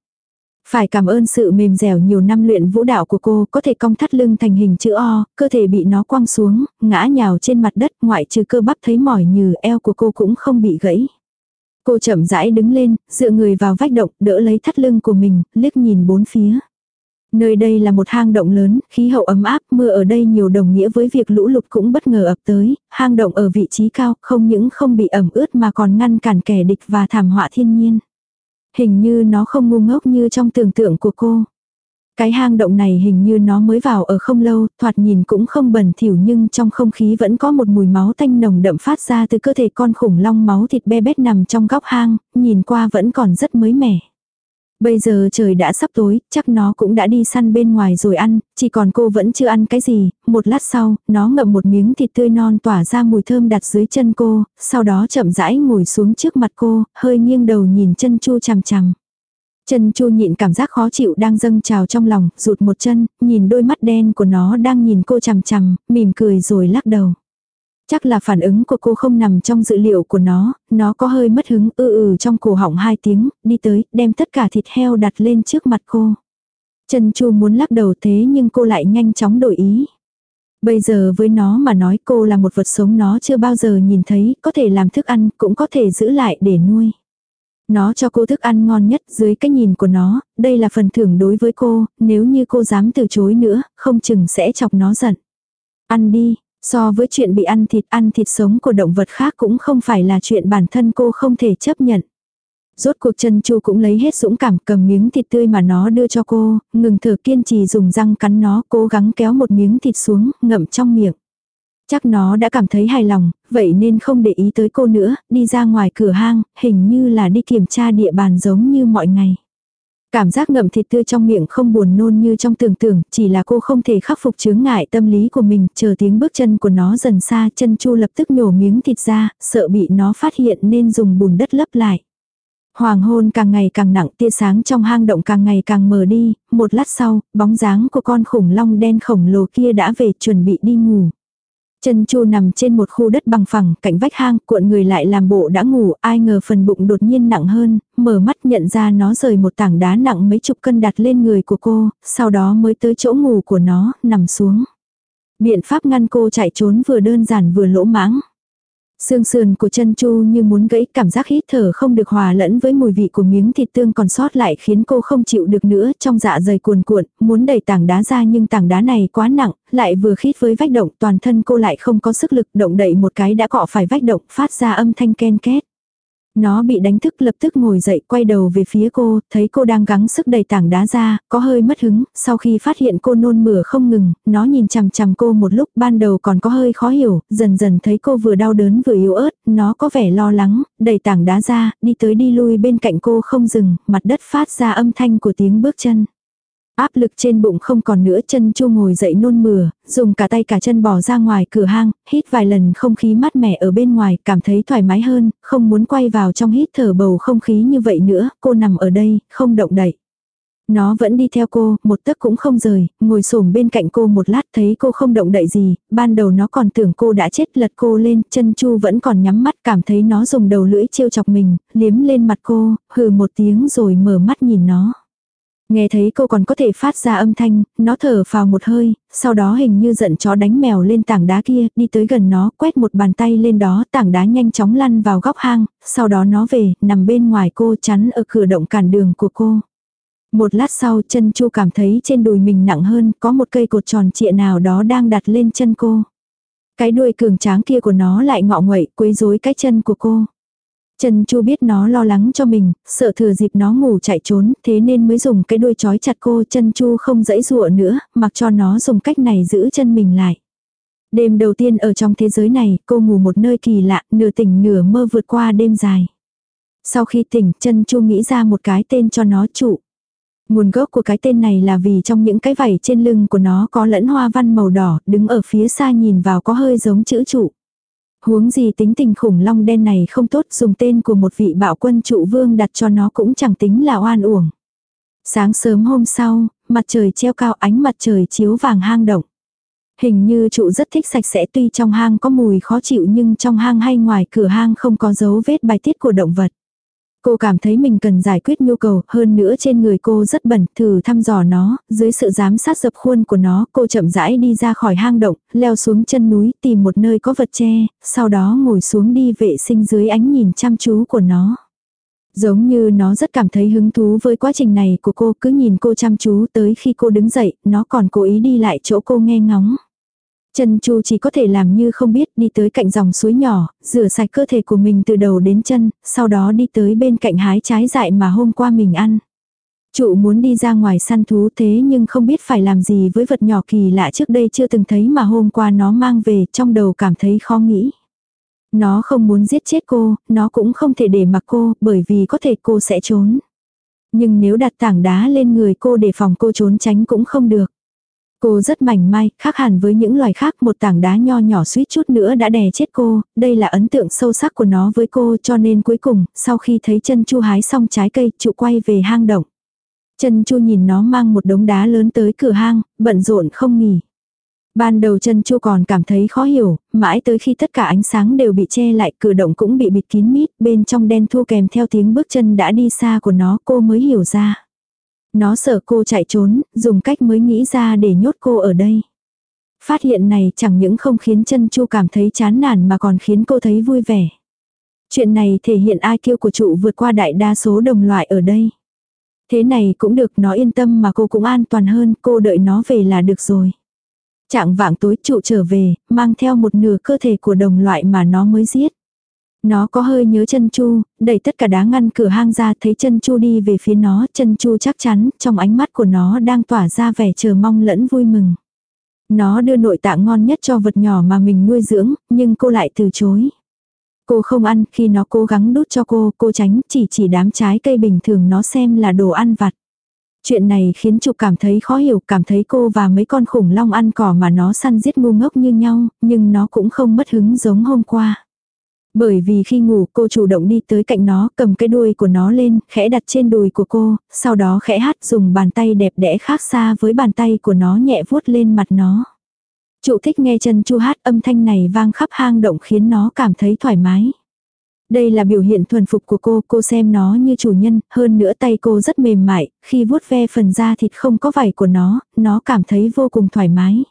Phải cảm ơn sự mềm dẻo nhiều năm luyện vũ đạo của cô có thể cong thắt lưng thành hình chữ O, cơ thể bị nó quăng xuống, ngã nhào trên mặt đất ngoại trừ cơ bắp thấy mỏi như eo của cô cũng không bị gãy. Cô chậm rãi đứng lên, dựa người vào vách động, đỡ lấy thắt lưng của mình, liếc nhìn bốn phía. Nơi đây là một hang động lớn, khí hậu ấm áp, mưa ở đây nhiều đồng nghĩa với việc lũ lụt cũng bất ngờ ập tới, hang động ở vị trí cao, không những không bị ẩm ướt mà còn ngăn cản kẻ địch và thảm họa thiên nhiên. Hình như nó không ngu ngốc như trong tưởng tượng của cô. Cái hang động này hình như nó mới vào ở không lâu, thoạt nhìn cũng không bẩn thỉu nhưng trong không khí vẫn có một mùi máu tanh nồng đậm phát ra từ cơ thể con khủng long máu thịt be bét nằm trong góc hang, nhìn qua vẫn còn rất mới mẻ. Bây giờ trời đã sắp tối, chắc nó cũng đã đi săn bên ngoài rồi ăn, chỉ còn cô vẫn chưa ăn cái gì, một lát sau, nó ngậm một miếng thịt tươi non tỏa ra mùi thơm đặt dưới chân cô, sau đó chậm rãi ngồi xuống trước mặt cô, hơi nghiêng đầu nhìn chân chu chằm chằm. Chân chu nhịn cảm giác khó chịu đang dâng trào trong lòng, rụt một chân, nhìn đôi mắt đen của nó đang nhìn cô chằm chằm, mỉm cười rồi lắc đầu. Chắc là phản ứng của cô không nằm trong dự liệu của nó, nó có hơi mất hứng ư ừ trong cổ họng hai tiếng, đi tới, đem tất cả thịt heo đặt lên trước mặt cô. Chân chu muốn lắc đầu thế nhưng cô lại nhanh chóng đổi ý. Bây giờ với nó mà nói cô là một vật sống nó chưa bao giờ nhìn thấy, có thể làm thức ăn, cũng có thể giữ lại để nuôi. Nó cho cô thức ăn ngon nhất dưới cái nhìn của nó, đây là phần thưởng đối với cô, nếu như cô dám từ chối nữa, không chừng sẽ chọc nó giận. Ăn đi, so với chuyện bị ăn thịt ăn thịt sống của động vật khác cũng không phải là chuyện bản thân cô không thể chấp nhận. Rốt cuộc chân chu cũng lấy hết dũng cảm cầm miếng thịt tươi mà nó đưa cho cô, ngừng thở kiên trì dùng răng cắn nó cố gắng kéo một miếng thịt xuống, ngậm trong miệng. Chắc nó đã cảm thấy hài lòng, vậy nên không để ý tới cô nữa, đi ra ngoài cửa hang, hình như là đi kiểm tra địa bàn giống như mọi ngày. Cảm giác ngậm thịt tươi trong miệng không buồn nôn như trong tưởng tượng, chỉ là cô không thể khắc phục chướng ngại tâm lý của mình, chờ tiếng bước chân của nó dần xa, chân chu lập tức nhổ miếng thịt ra, sợ bị nó phát hiện nên dùng bùn đất lấp lại. Hoàng hôn càng ngày càng nặng, tia sáng trong hang động càng ngày càng mờ đi, một lát sau, bóng dáng của con khủng long đen khổng lồ kia đã về chuẩn bị đi ngủ. Chân chu nằm trên một khu đất bằng phẳng, cạnh vách hang, cuộn người lại làm bộ đã ngủ, ai ngờ phần bụng đột nhiên nặng hơn, mở mắt nhận ra nó rời một tảng đá nặng mấy chục cân đặt lên người của cô, sau đó mới tới chỗ ngủ của nó, nằm xuống. Biện pháp ngăn cô chạy trốn vừa đơn giản vừa lỗ mãng. Xương sườn của chân chu như muốn gãy cảm giác hít thở không được hòa lẫn với mùi vị của miếng thịt tương còn sót lại khiến cô không chịu được nữa trong dạ dày cuồn cuộn, muốn đẩy tảng đá ra nhưng tảng đá này quá nặng, lại vừa khít với vách động toàn thân cô lại không có sức lực động đậy một cái đã cọ phải vách động phát ra âm thanh ken két. Nó bị đánh thức lập tức ngồi dậy quay đầu về phía cô, thấy cô đang gắng sức đẩy tảng đá ra, có hơi mất hứng, sau khi phát hiện cô nôn mửa không ngừng, nó nhìn chằm chằm cô một lúc ban đầu còn có hơi khó hiểu, dần dần thấy cô vừa đau đớn vừa yếu ớt, nó có vẻ lo lắng, đẩy tảng đá ra, đi tới đi lui bên cạnh cô không dừng, mặt đất phát ra âm thanh của tiếng bước chân. Áp lực trên bụng không còn nữa chân chu ngồi dậy nôn mửa, dùng cả tay cả chân bỏ ra ngoài cửa hang, hít vài lần không khí mát mẻ ở bên ngoài, cảm thấy thoải mái hơn, không muốn quay vào trong hít thở bầu không khí như vậy nữa, cô nằm ở đây, không động đậy. Nó vẫn đi theo cô, một tấc cũng không rời, ngồi xổm bên cạnh cô một lát thấy cô không động đậy gì, ban đầu nó còn tưởng cô đã chết lật cô lên, chân chu vẫn còn nhắm mắt cảm thấy nó dùng đầu lưỡi trêu chọc mình, liếm lên mặt cô, hừ một tiếng rồi mở mắt nhìn nó. Nghe thấy cô còn có thể phát ra âm thanh, nó thở vào một hơi, sau đó hình như giận chó đánh mèo lên tảng đá kia, đi tới gần nó, quét một bàn tay lên đó, tảng đá nhanh chóng lăn vào góc hang, sau đó nó về, nằm bên ngoài cô chắn ở cửa động cản đường của cô. Một lát sau chân chu cảm thấy trên đùi mình nặng hơn, có một cây cột tròn trịa nào đó đang đặt lên chân cô. Cái đuôi cường tráng kia của nó lại ngọ nguậy quấy rối cái chân của cô. Trần Chu biết nó lo lắng cho mình, sợ thừa dịp nó ngủ chạy trốn, thế nên mới dùng cái đuôi chói chặt cô. Trần Chu không dãy dụa nữa, mặc cho nó dùng cách này giữ chân mình lại. Đêm đầu tiên ở trong thế giới này, cô ngủ một nơi kỳ lạ, nửa tỉnh nửa mơ vượt qua đêm dài. Sau khi tỉnh, Trần Chu nghĩ ra một cái tên cho nó trụ. Nguồn gốc của cái tên này là vì trong những cái vảy trên lưng của nó có lẫn hoa văn màu đỏ, đứng ở phía xa nhìn vào có hơi giống chữ trụ. Huống gì tính tình khủng long đen này không tốt dùng tên của một vị bạo quân trụ vương đặt cho nó cũng chẳng tính là oan uổng. Sáng sớm hôm sau, mặt trời treo cao ánh mặt trời chiếu vàng hang động. Hình như trụ rất thích sạch sẽ tuy trong hang có mùi khó chịu nhưng trong hang hay ngoài cửa hang không có dấu vết bài tiết của động vật. Cô cảm thấy mình cần giải quyết nhu cầu, hơn nữa trên người cô rất bẩn, thử thăm dò nó, dưới sự giám sát dập khuôn của nó, cô chậm rãi đi ra khỏi hang động, leo xuống chân núi, tìm một nơi có vật che, sau đó ngồi xuống đi vệ sinh dưới ánh nhìn chăm chú của nó. Giống như nó rất cảm thấy hứng thú với quá trình này của cô, cứ nhìn cô chăm chú tới khi cô đứng dậy, nó còn cố ý đi lại chỗ cô nghe ngóng. Chân Chu chỉ có thể làm như không biết đi tới cạnh dòng suối nhỏ, rửa sạch cơ thể của mình từ đầu đến chân, sau đó đi tới bên cạnh hái trái dại mà hôm qua mình ăn. Trụ muốn đi ra ngoài săn thú thế nhưng không biết phải làm gì với vật nhỏ kỳ lạ trước đây chưa từng thấy mà hôm qua nó mang về trong đầu cảm thấy khó nghĩ. Nó không muốn giết chết cô, nó cũng không thể để mặc cô bởi vì có thể cô sẽ trốn. Nhưng nếu đặt tảng đá lên người cô để phòng cô trốn tránh cũng không được. Cô rất mảnh mai, khác hẳn với những loài khác một tảng đá nho nhỏ suýt chút nữa đã đè chết cô, đây là ấn tượng sâu sắc của nó với cô cho nên cuối cùng, sau khi thấy chân chu hái xong trái cây, trụ quay về hang động. Chân chu nhìn nó mang một đống đá lớn tới cửa hang, bận rộn không nghỉ. Ban đầu chân chu còn cảm thấy khó hiểu, mãi tới khi tất cả ánh sáng đều bị che lại, cửa động cũng bị bịt kín mít, bên trong đen thu kèm theo tiếng bước chân đã đi xa của nó cô mới hiểu ra. Nó sợ cô chạy trốn, dùng cách mới nghĩ ra để nhốt cô ở đây. Phát hiện này chẳng những không khiến chân chu cảm thấy chán nản mà còn khiến cô thấy vui vẻ. Chuyện này thể hiện ai kiêu của trụ vượt qua đại đa số đồng loại ở đây. Thế này cũng được nó yên tâm mà cô cũng an toàn hơn, cô đợi nó về là được rồi. Trạng vạng tối trụ trở về, mang theo một nửa cơ thể của đồng loại mà nó mới giết. Nó có hơi nhớ chân chu, đẩy tất cả đá ngăn cửa hang ra thấy chân chu đi về phía nó, chân chu chắc chắn, trong ánh mắt của nó đang tỏa ra vẻ chờ mong lẫn vui mừng. Nó đưa nội tạng ngon nhất cho vật nhỏ mà mình nuôi dưỡng, nhưng cô lại từ chối. Cô không ăn, khi nó cố gắng đút cho cô, cô tránh, chỉ chỉ đám trái cây bình thường nó xem là đồ ăn vặt. Chuyện này khiến Trục cảm thấy khó hiểu, cảm thấy cô và mấy con khủng long ăn cỏ mà nó săn giết ngu ngốc như nhau, nhưng nó cũng không mất hứng giống hôm qua. Bởi vì khi ngủ cô chủ động đi tới cạnh nó, cầm cái đuôi của nó lên, khẽ đặt trên đùi của cô, sau đó khẽ hát dùng bàn tay đẹp đẽ khác xa với bàn tay của nó nhẹ vuốt lên mặt nó. chủ thích nghe chân chu hát âm thanh này vang khắp hang động khiến nó cảm thấy thoải mái. Đây là biểu hiện thuần phục của cô, cô xem nó như chủ nhân, hơn nữa tay cô rất mềm mại, khi vuốt ve phần da thịt không có vảy của nó, nó cảm thấy vô cùng thoải mái.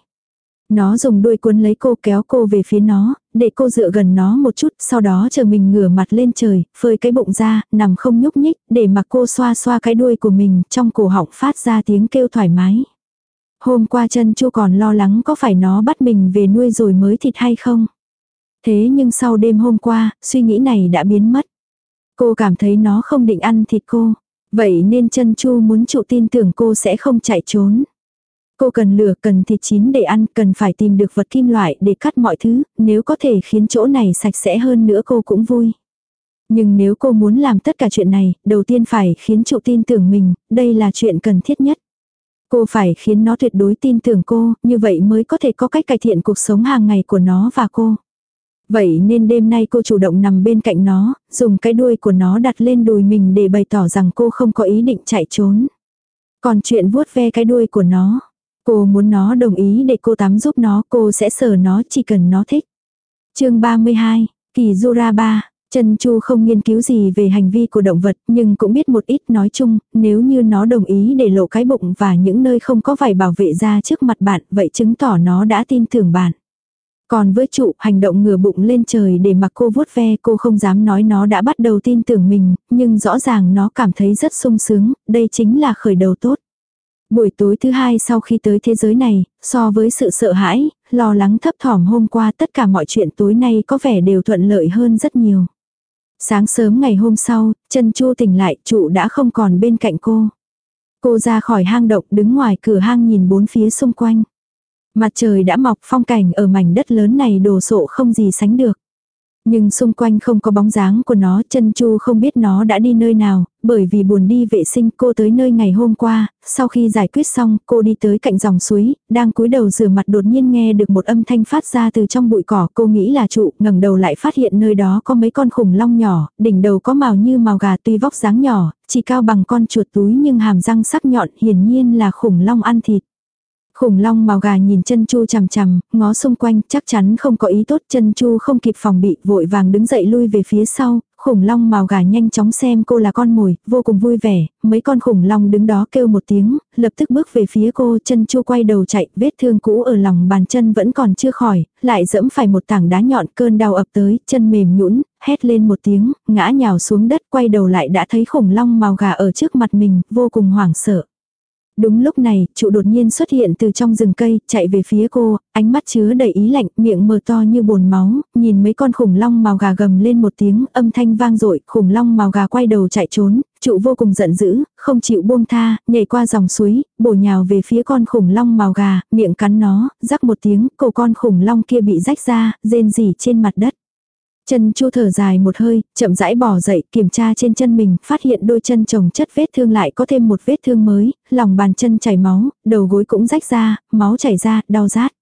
Nó dùng đuôi cuốn lấy cô kéo cô về phía nó, để cô dựa gần nó một chút, sau đó chờ mình ngửa mặt lên trời, phơi cái bụng ra, nằm không nhúc nhích, để mặc cô xoa xoa cái đuôi của mình, trong cổ họng phát ra tiếng kêu thoải mái. Hôm qua chân chu còn lo lắng có phải nó bắt mình về nuôi rồi mới thịt hay không. Thế nhưng sau đêm hôm qua, suy nghĩ này đã biến mất. Cô cảm thấy nó không định ăn thịt cô. Vậy nên chân chu muốn trụ tin tưởng cô sẽ không chạy trốn. Cô cần lửa, cần thịt chín để ăn, cần phải tìm được vật kim loại để cắt mọi thứ, nếu có thể khiến chỗ này sạch sẽ hơn nữa cô cũng vui. Nhưng nếu cô muốn làm tất cả chuyện này, đầu tiên phải khiến trụ tin tưởng mình, đây là chuyện cần thiết nhất. Cô phải khiến nó tuyệt đối tin tưởng cô, như vậy mới có thể có cách cải thiện cuộc sống hàng ngày của nó và cô. Vậy nên đêm nay cô chủ động nằm bên cạnh nó, dùng cái đuôi của nó đặt lên đùi mình để bày tỏ rằng cô không có ý định chạy trốn. Còn chuyện vuốt ve cái đuôi của nó, cô muốn nó đồng ý để cô tắm giúp nó, cô sẽ sờ nó chỉ cần nó thích. chương 32, Kỳ Jura 3, Trần Chu không nghiên cứu gì về hành vi của động vật, nhưng cũng biết một ít nói chung, nếu như nó đồng ý để lộ cái bụng và những nơi không có vải bảo vệ ra trước mặt bạn, vậy chứng tỏ nó đã tin tưởng bạn. Còn với trụ, hành động ngửa bụng lên trời để mặc cô vuốt ve cô không dám nói nó đã bắt đầu tin tưởng mình, nhưng rõ ràng nó cảm thấy rất sung sướng, đây chính là khởi đầu tốt. Buổi tối thứ hai sau khi tới thế giới này, so với sự sợ hãi, lo lắng thấp thỏm hôm qua tất cả mọi chuyện tối nay có vẻ đều thuận lợi hơn rất nhiều. Sáng sớm ngày hôm sau, chân chu tỉnh lại, trụ đã không còn bên cạnh cô. Cô ra khỏi hang động đứng ngoài cửa hang nhìn bốn phía xung quanh. Mặt trời đã mọc phong cảnh ở mảnh đất lớn này đồ sộ không gì sánh được. Nhưng xung quanh không có bóng dáng của nó, chân chu không biết nó đã đi nơi nào, bởi vì buồn đi vệ sinh cô tới nơi ngày hôm qua, sau khi giải quyết xong cô đi tới cạnh dòng suối, đang cúi đầu rửa mặt đột nhiên nghe được một âm thanh phát ra từ trong bụi cỏ, cô nghĩ là trụ, ngẩng đầu lại phát hiện nơi đó có mấy con khủng long nhỏ, đỉnh đầu có màu như màu gà tuy vóc dáng nhỏ, chỉ cao bằng con chuột túi nhưng hàm răng sắc nhọn hiển nhiên là khủng long ăn thịt. Khủng long màu gà nhìn chân chu chằm chằm, ngó xung quanh, chắc chắn không có ý tốt, chân chu không kịp phòng bị, vội vàng đứng dậy lui về phía sau, khủng long màu gà nhanh chóng xem cô là con mồi, vô cùng vui vẻ, mấy con khủng long đứng đó kêu một tiếng, lập tức bước về phía cô, chân chu quay đầu chạy, vết thương cũ ở lòng bàn chân vẫn còn chưa khỏi, lại dẫm phải một tảng đá nhọn, cơn đau ập tới, chân mềm nhũn, hét lên một tiếng, ngã nhào xuống đất, quay đầu lại đã thấy khủng long màu gà ở trước mặt mình, vô cùng hoảng sợ. Đúng lúc này, trụ đột nhiên xuất hiện từ trong rừng cây, chạy về phía cô, ánh mắt chứa đầy ý lạnh, miệng mờ to như bồn máu, nhìn mấy con khủng long màu gà gầm lên một tiếng, âm thanh vang dội khủng long màu gà quay đầu chạy trốn, trụ vô cùng giận dữ, không chịu buông tha, nhảy qua dòng suối, bổ nhào về phía con khủng long màu gà, miệng cắn nó, rắc một tiếng, cổ con khủng long kia bị rách ra, rên rỉ trên mặt đất. Chân chu thở dài một hơi, chậm rãi bỏ dậy, kiểm tra trên chân mình, phát hiện đôi chân chồng chất vết thương lại có thêm một vết thương mới, lòng bàn chân chảy máu, đầu gối cũng rách ra, máu chảy ra, đau rát.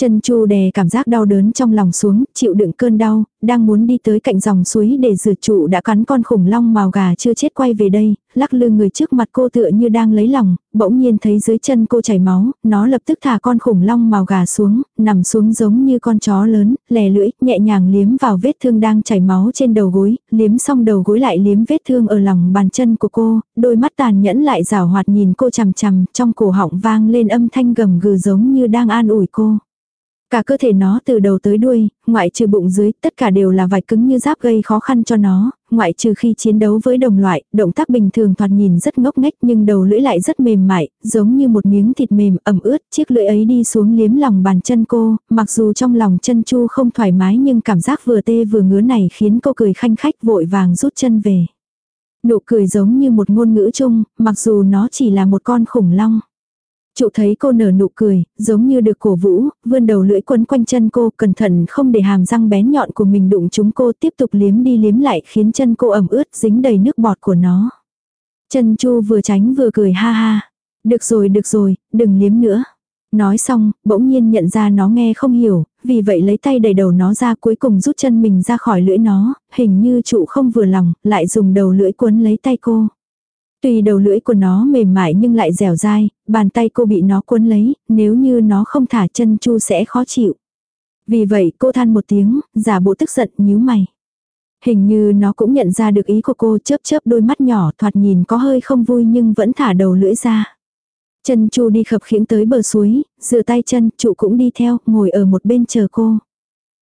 Chân chu đè cảm giác đau đớn trong lòng xuống, chịu đựng cơn đau, đang muốn đi tới cạnh dòng suối để rửa trụ đã cắn con khủng long màu gà chưa chết quay về đây, lắc lư người trước mặt cô tựa như đang lấy lòng, bỗng nhiên thấy dưới chân cô chảy máu, nó lập tức thả con khủng long màu gà xuống, nằm xuống giống như con chó lớn, lè lưỡi, nhẹ nhàng liếm vào vết thương đang chảy máu trên đầu gối, liếm xong đầu gối lại liếm vết thương ở lòng bàn chân của cô, đôi mắt tàn nhẫn lại rảo hoạt nhìn cô chằm chằm, trong cổ họng vang lên âm thanh gầm gừ giống như đang an ủi cô. Cả cơ thể nó từ đầu tới đuôi, ngoại trừ bụng dưới, tất cả đều là vải cứng như giáp gây khó khăn cho nó, ngoại trừ khi chiến đấu với đồng loại, động tác bình thường thoạt nhìn rất ngốc nghếch nhưng đầu lưỡi lại rất mềm mại, giống như một miếng thịt mềm ẩm ướt, chiếc lưỡi ấy đi xuống liếm lòng bàn chân cô, mặc dù trong lòng chân chu không thoải mái nhưng cảm giác vừa tê vừa ngứa này khiến cô cười khanh khách vội vàng rút chân về. Nụ cười giống như một ngôn ngữ chung, mặc dù nó chỉ là một con khủng long. Trụ thấy cô nở nụ cười, giống như được cổ vũ, vươn đầu lưỡi quấn quanh chân cô, cẩn thận không để hàm răng bén nhọn của mình đụng chúng cô tiếp tục liếm đi liếm lại khiến chân cô ẩm ướt dính đầy nước bọt của nó. Chân chu vừa tránh vừa cười ha ha. Được rồi được rồi, đừng liếm nữa. Nói xong, bỗng nhiên nhận ra nó nghe không hiểu, vì vậy lấy tay đẩy đầu nó ra cuối cùng rút chân mình ra khỏi lưỡi nó, hình như trụ không vừa lòng, lại dùng đầu lưỡi quấn lấy tay cô. Tuy đầu lưỡi của nó mềm mại nhưng lại dẻo dai, bàn tay cô bị nó cuốn lấy, nếu như nó không thả chân chu sẽ khó chịu. Vì vậy cô than một tiếng, giả bộ tức giận nhíu mày. Hình như nó cũng nhận ra được ý của cô chớp chớp đôi mắt nhỏ thoạt nhìn có hơi không vui nhưng vẫn thả đầu lưỡi ra. Chân chu đi khập khiễng tới bờ suối, dựa tay chân, trụ cũng đi theo, ngồi ở một bên chờ cô.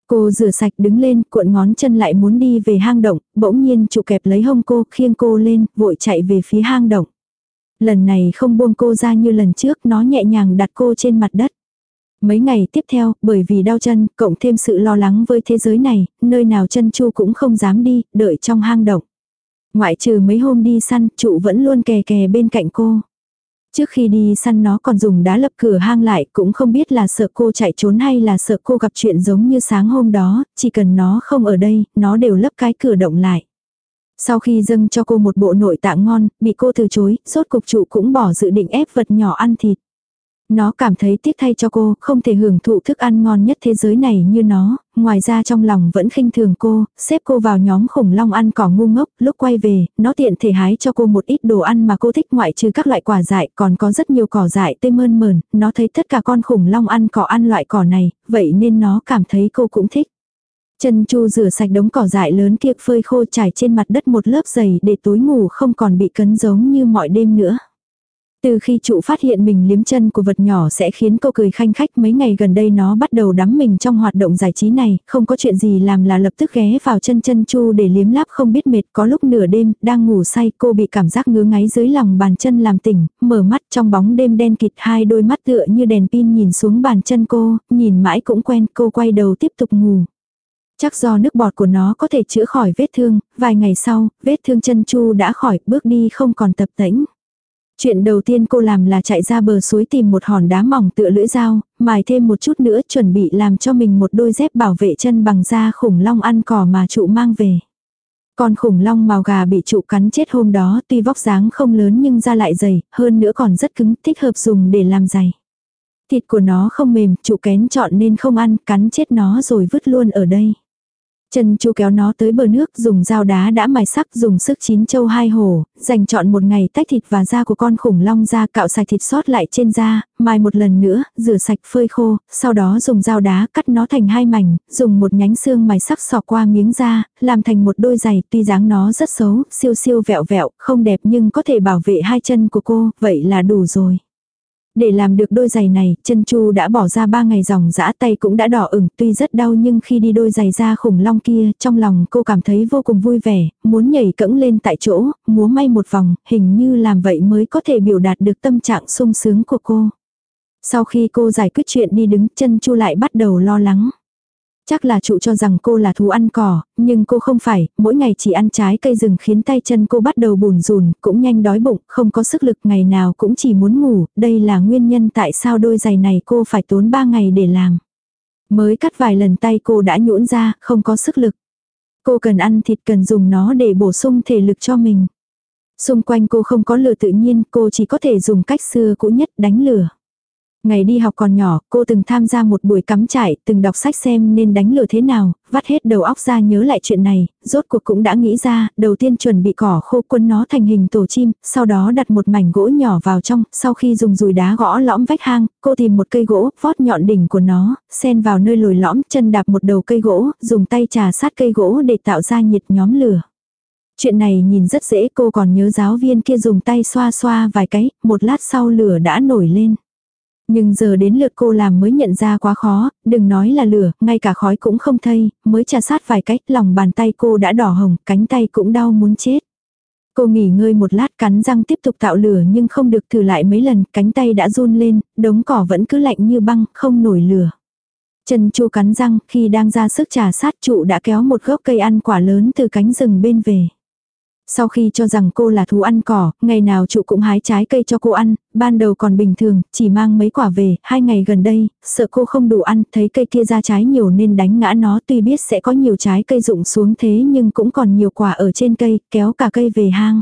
Cô rửa sạch đứng lên, cuộn ngón chân lại muốn đi về hang động, bỗng nhiên trụ kẹp lấy hông cô, khiêng cô lên, vội chạy về phía hang động. Lần này không buông cô ra như lần trước, nó nhẹ nhàng đặt cô trên mặt đất. Mấy ngày tiếp theo, bởi vì đau chân, cộng thêm sự lo lắng với thế giới này, nơi nào chân chu cũng không dám đi, đợi trong hang động. Ngoại trừ mấy hôm đi săn, trụ vẫn luôn kè kè bên cạnh cô. Trước khi đi săn nó còn dùng đá lập cửa hang lại cũng không biết là sợ cô chạy trốn hay là sợ cô gặp chuyện giống như sáng hôm đó, chỉ cần nó không ở đây, nó đều lấp cái cửa động lại. Sau khi dâng cho cô một bộ nội tạng ngon, bị cô từ chối, sốt cục trụ cũng bỏ dự định ép vật nhỏ ăn thịt. Nó cảm thấy tiếc thay cho cô, không thể hưởng thụ thức ăn ngon nhất thế giới này như nó, ngoài ra trong lòng vẫn khinh thường cô, xếp cô vào nhóm khủng long ăn cỏ ngu ngốc, lúc quay về, nó tiện thể hái cho cô một ít đồ ăn mà cô thích ngoại trừ các loại quả dại, còn có rất nhiều cỏ dại tê mơn mờn, nó thấy tất cả con khủng long ăn cỏ ăn loại cỏ này, vậy nên nó cảm thấy cô cũng thích. Chân chu rửa sạch đống cỏ dại lớn kia phơi khô trải trên mặt đất một lớp dày để tối ngủ không còn bị cấn giống như mọi đêm nữa. Từ khi trụ phát hiện mình liếm chân của vật nhỏ sẽ khiến cô cười khanh khách mấy ngày gần đây nó bắt đầu đắm mình trong hoạt động giải trí này, không có chuyện gì làm là lập tức ghé vào chân chân chu để liếm láp không biết mệt có lúc nửa đêm, đang ngủ say cô bị cảm giác ngứa ngáy dưới lòng bàn chân làm tỉnh, mở mắt trong bóng đêm đen kịt hai đôi mắt tựa như đèn pin nhìn xuống bàn chân cô, nhìn mãi cũng quen cô quay đầu tiếp tục ngủ. Chắc do nước bọt của nó có thể chữa khỏi vết thương, vài ngày sau, vết thương chân chu đã khỏi, bước đi không còn tập tễnh. Chuyện đầu tiên cô làm là chạy ra bờ suối tìm một hòn đá mỏng tựa lưỡi dao, mài thêm một chút nữa chuẩn bị làm cho mình một đôi dép bảo vệ chân bằng da khủng long ăn cỏ mà trụ mang về. Con khủng long màu gà bị trụ cắn chết hôm đó tuy vóc dáng không lớn nhưng da lại dày, hơn nữa còn rất cứng, thích hợp dùng để làm giày. Thịt của nó không mềm, trụ kén chọn nên không ăn, cắn chết nó rồi vứt luôn ở đây. Trần Chu kéo nó tới bờ nước dùng dao đá đã mài sắc dùng sức chín châu hai hổ, dành chọn một ngày tách thịt và da của con khủng long ra cạo sạch thịt sót lại trên da, mài một lần nữa, rửa sạch phơi khô, sau đó dùng dao đá cắt nó thành hai mảnh, dùng một nhánh xương mài sắc sọ qua miếng da, làm thành một đôi giày tuy dáng nó rất xấu, siêu siêu vẹo vẹo, không đẹp nhưng có thể bảo vệ hai chân của cô, vậy là đủ rồi. Để làm được đôi giày này, chân chu đã bỏ ra ba ngày dòng dã tay cũng đã đỏ ửng, tuy rất đau nhưng khi đi đôi giày ra khủng long kia, trong lòng cô cảm thấy vô cùng vui vẻ, muốn nhảy cẫng lên tại chỗ, múa may một vòng, hình như làm vậy mới có thể biểu đạt được tâm trạng sung sướng của cô. Sau khi cô giải quyết chuyện đi đứng, chân chu lại bắt đầu lo lắng. Chắc là trụ cho rằng cô là thú ăn cỏ, nhưng cô không phải, mỗi ngày chỉ ăn trái cây rừng khiến tay chân cô bắt đầu bùn rùn, cũng nhanh đói bụng, không có sức lực ngày nào cũng chỉ muốn ngủ, đây là nguyên nhân tại sao đôi giày này cô phải tốn 3 ngày để làm. Mới cắt vài lần tay cô đã nhũn ra, không có sức lực. Cô cần ăn thịt cần dùng nó để bổ sung thể lực cho mình. Xung quanh cô không có lửa tự nhiên, cô chỉ có thể dùng cách xưa cũ nhất đánh lửa. Ngày đi học còn nhỏ, cô từng tham gia một buổi cắm trại, từng đọc sách xem nên đánh lửa thế nào, vắt hết đầu óc ra nhớ lại chuyện này, rốt cuộc cũng đã nghĩ ra, đầu tiên chuẩn bị cỏ khô quân nó thành hình tổ chim, sau đó đặt một mảnh gỗ nhỏ vào trong, sau khi dùng dùi đá gõ lõm vách hang, cô tìm một cây gỗ, vót nhọn đỉnh của nó, xen vào nơi lồi lõm, chân đạp một đầu cây gỗ, dùng tay trà sát cây gỗ để tạo ra nhiệt nhóm lửa. Chuyện này nhìn rất dễ cô còn nhớ giáo viên kia dùng tay xoa xoa vài cái, một lát sau lửa đã nổi lên. Nhưng giờ đến lượt cô làm mới nhận ra quá khó, đừng nói là lửa, ngay cả khói cũng không thay, mới trà sát vài cách, lòng bàn tay cô đã đỏ hồng, cánh tay cũng đau muốn chết. Cô nghỉ ngơi một lát cắn răng tiếp tục tạo lửa nhưng không được thử lại mấy lần, cánh tay đã run lên, đống cỏ vẫn cứ lạnh như băng, không nổi lửa. Trần Chu cắn răng, khi đang ra sức trà sát trụ đã kéo một gốc cây ăn quả lớn từ cánh rừng bên về. Sau khi cho rằng cô là thú ăn cỏ, ngày nào trụ cũng hái trái cây cho cô ăn, ban đầu còn bình thường, chỉ mang mấy quả về, hai ngày gần đây, sợ cô không đủ ăn, thấy cây kia ra trái nhiều nên đánh ngã nó tuy biết sẽ có nhiều trái cây rụng xuống thế nhưng cũng còn nhiều quả ở trên cây, kéo cả cây về hang.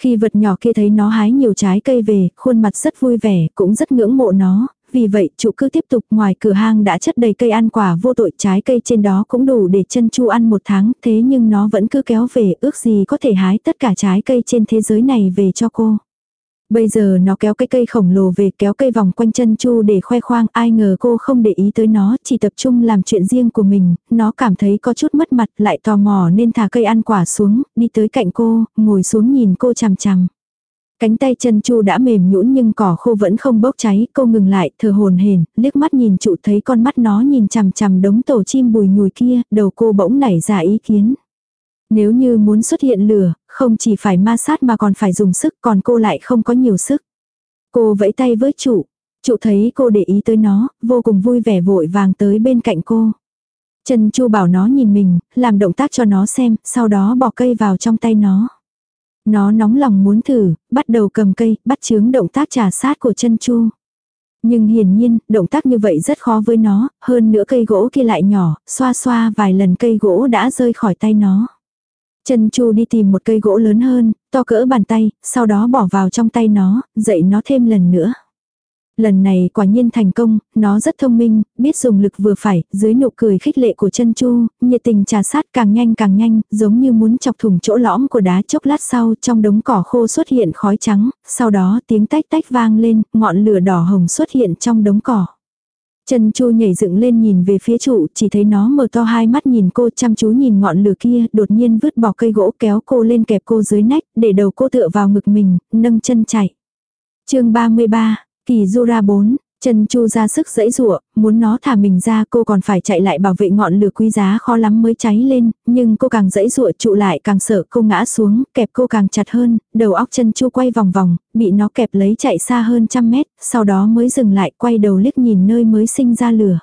Khi vật nhỏ kia thấy nó hái nhiều trái cây về, khuôn mặt rất vui vẻ, cũng rất ngưỡng mộ nó, vì vậy trụ cứ tiếp tục ngoài cửa hang đã chất đầy cây ăn quả vô tội trái cây trên đó cũng đủ để chân chu ăn một tháng thế nhưng nó vẫn cứ kéo về ước gì có thể hái tất cả trái cây trên thế giới này về cho cô. Bây giờ nó kéo cái cây khổng lồ về kéo cây vòng quanh chân chu để khoe khoang ai ngờ cô không để ý tới nó chỉ tập trung làm chuyện riêng của mình, nó cảm thấy có chút mất mặt lại tò mò nên thả cây ăn quả xuống, đi tới cạnh cô, ngồi xuống nhìn cô chằm chằm. Cánh tay chân chu đã mềm nhũn nhưng cỏ khô vẫn không bốc cháy, cô ngừng lại, thở hồn hển, liếc mắt nhìn trụ thấy con mắt nó nhìn chằm chằm đống tổ chim bùi nhùi kia, đầu cô bỗng nảy ra ý kiến. Nếu như muốn xuất hiện lửa, không chỉ phải ma sát mà còn phải dùng sức, còn cô lại không có nhiều sức. Cô vẫy tay với trụ, trụ thấy cô để ý tới nó, vô cùng vui vẻ vội vàng tới bên cạnh cô. Trần Chu bảo nó nhìn mình, làm động tác cho nó xem, sau đó bỏ cây vào trong tay nó. Nó nóng lòng muốn thử, bắt đầu cầm cây, bắt chướng động tác trà sát của chân chu. Nhưng hiển nhiên, động tác như vậy rất khó với nó, hơn nữa cây gỗ kia lại nhỏ, xoa xoa vài lần cây gỗ đã rơi khỏi tay nó. Chân chu đi tìm một cây gỗ lớn hơn, to cỡ bàn tay, sau đó bỏ vào trong tay nó, dạy nó thêm lần nữa. Lần này quả nhiên thành công, nó rất thông minh, biết dùng lực vừa phải, dưới nụ cười khích lệ của chân chu, nhiệt tình trà sát càng nhanh càng nhanh, giống như muốn chọc thủng chỗ lõm của đá chốc lát sau trong đống cỏ khô xuất hiện khói trắng, sau đó tiếng tách tách vang lên, ngọn lửa đỏ hồng xuất hiện trong đống cỏ. Chân chu nhảy dựng lên nhìn về phía trụ, chỉ thấy nó mở to hai mắt nhìn cô chăm chú nhìn ngọn lửa kia, đột nhiên vứt bỏ cây gỗ kéo cô lên kẹp cô dưới nách, để đầu cô tựa vào ngực mình, nâng chân chạy. chương 33 Kỳ du ra bốn, Trần Chu ra sức dẫy rụa, muốn nó thả mình ra cô còn phải chạy lại bảo vệ ngọn lửa quý giá khó lắm mới cháy lên, nhưng cô càng dẫy rụa trụ lại càng sợ cô ngã xuống, kẹp cô càng chặt hơn, đầu óc Trần Chu quay vòng vòng, bị nó kẹp lấy chạy xa hơn trăm mét, sau đó mới dừng lại quay đầu liếc nhìn nơi mới sinh ra lửa.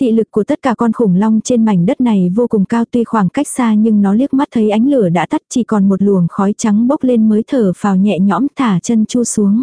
Thị lực của tất cả con khủng long trên mảnh đất này vô cùng cao tuy khoảng cách xa nhưng nó liếc mắt thấy ánh lửa đã tắt chỉ còn một luồng khói trắng bốc lên mới thở phào nhẹ nhõm thả chân chu xuống.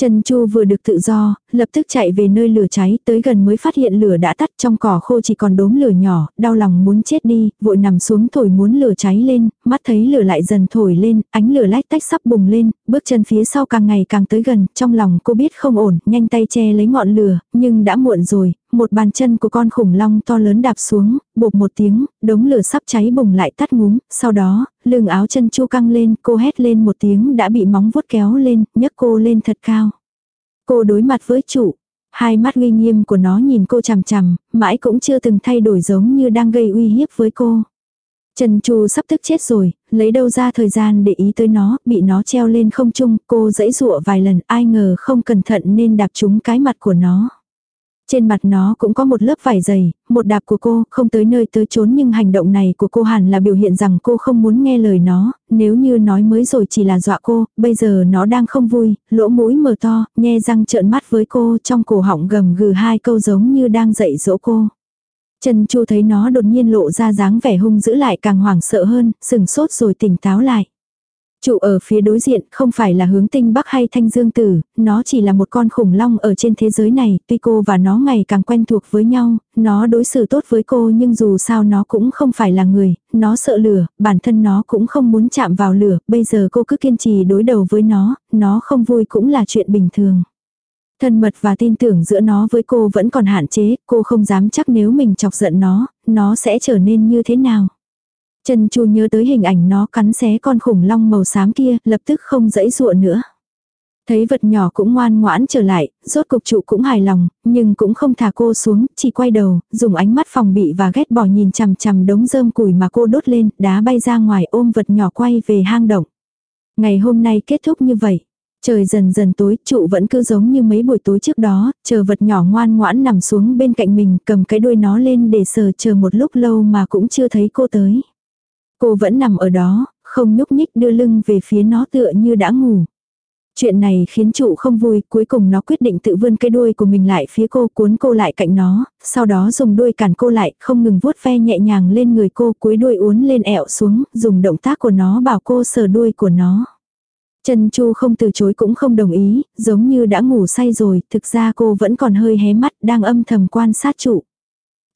Trần Chu vừa được tự do, lập tức chạy về nơi lửa cháy, tới gần mới phát hiện lửa đã tắt trong cỏ khô chỉ còn đốm lửa nhỏ, đau lòng muốn chết đi, vội nằm xuống thổi muốn lửa cháy lên, mắt thấy lửa lại dần thổi lên, ánh lửa lách tách sắp bùng lên, bước chân phía sau càng ngày càng tới gần, trong lòng cô biết không ổn, nhanh tay che lấy ngọn lửa, nhưng đã muộn rồi, một bàn chân của con khủng long to lớn đạp xuống, bột một tiếng, đống lửa sắp cháy bùng lại tắt ngúm, sau đó, lưng áo chân chu căng lên, cô hét lên một tiếng đã bị móng vuốt kéo lên, nhấc cô lên thật cao. Cô đối mặt với chủ, hai mắt uy nghiêm của nó nhìn cô chằm chằm, mãi cũng chưa từng thay đổi giống như đang gây uy hiếp với cô. Trần Chu sắp tức chết rồi, lấy đâu ra thời gian để ý tới nó, bị nó treo lên không trung, cô dãy dụa vài lần, ai ngờ không cẩn thận nên đạp trúng cái mặt của nó. Trên mặt nó cũng có một lớp vải dày, một đạp của cô, không tới nơi tới chốn nhưng hành động này của cô hẳn là biểu hiện rằng cô không muốn nghe lời nó, nếu như nói mới rồi chỉ là dọa cô, bây giờ nó đang không vui, lỗ mũi mở to, nhe răng trợn mắt với cô trong cổ họng gầm gừ hai câu giống như đang dạy dỗ cô. Trần Chu thấy nó đột nhiên lộ ra dáng vẻ hung dữ lại càng hoảng sợ hơn, sừng sốt rồi tỉnh táo lại. Trụ ở phía đối diện không phải là hướng tinh bắc hay thanh dương tử, nó chỉ là một con khủng long ở trên thế giới này, tuy cô và nó ngày càng quen thuộc với nhau, nó đối xử tốt với cô nhưng dù sao nó cũng không phải là người, nó sợ lửa, bản thân nó cũng không muốn chạm vào lửa, bây giờ cô cứ kiên trì đối đầu với nó, nó không vui cũng là chuyện bình thường. Thân mật và tin tưởng giữa nó với cô vẫn còn hạn chế, cô không dám chắc nếu mình chọc giận nó, nó sẽ trở nên như thế nào. Trần Chu nhớ tới hình ảnh nó cắn xé con khủng long màu xám kia, lập tức không dãy dụa nữa. Thấy vật nhỏ cũng ngoan ngoãn trở lại, rốt cục trụ cũng hài lòng, nhưng cũng không thả cô xuống, chỉ quay đầu, dùng ánh mắt phòng bị và ghét bỏ nhìn chằm chằm đống rơm củi mà cô đốt lên, đá bay ra ngoài ôm vật nhỏ quay về hang động. Ngày hôm nay kết thúc như vậy. Trời dần dần tối, trụ vẫn cứ giống như mấy buổi tối trước đó, chờ vật nhỏ ngoan ngoãn nằm xuống bên cạnh mình, cầm cái đuôi nó lên để sờ chờ một lúc lâu mà cũng chưa thấy cô tới. Cô vẫn nằm ở đó, không nhúc nhích đưa lưng về phía nó tựa như đã ngủ. Chuyện này khiến trụ không vui, cuối cùng nó quyết định tự vươn cái đuôi của mình lại phía cô cuốn cô lại cạnh nó, sau đó dùng đuôi cản cô lại, không ngừng vuốt ve nhẹ nhàng lên người cô cuối đuôi uốn lên ẹo xuống, dùng động tác của nó bảo cô sờ đuôi của nó. Trần Chu không từ chối cũng không đồng ý, giống như đã ngủ say rồi, thực ra cô vẫn còn hơi hé mắt đang âm thầm quan sát trụ.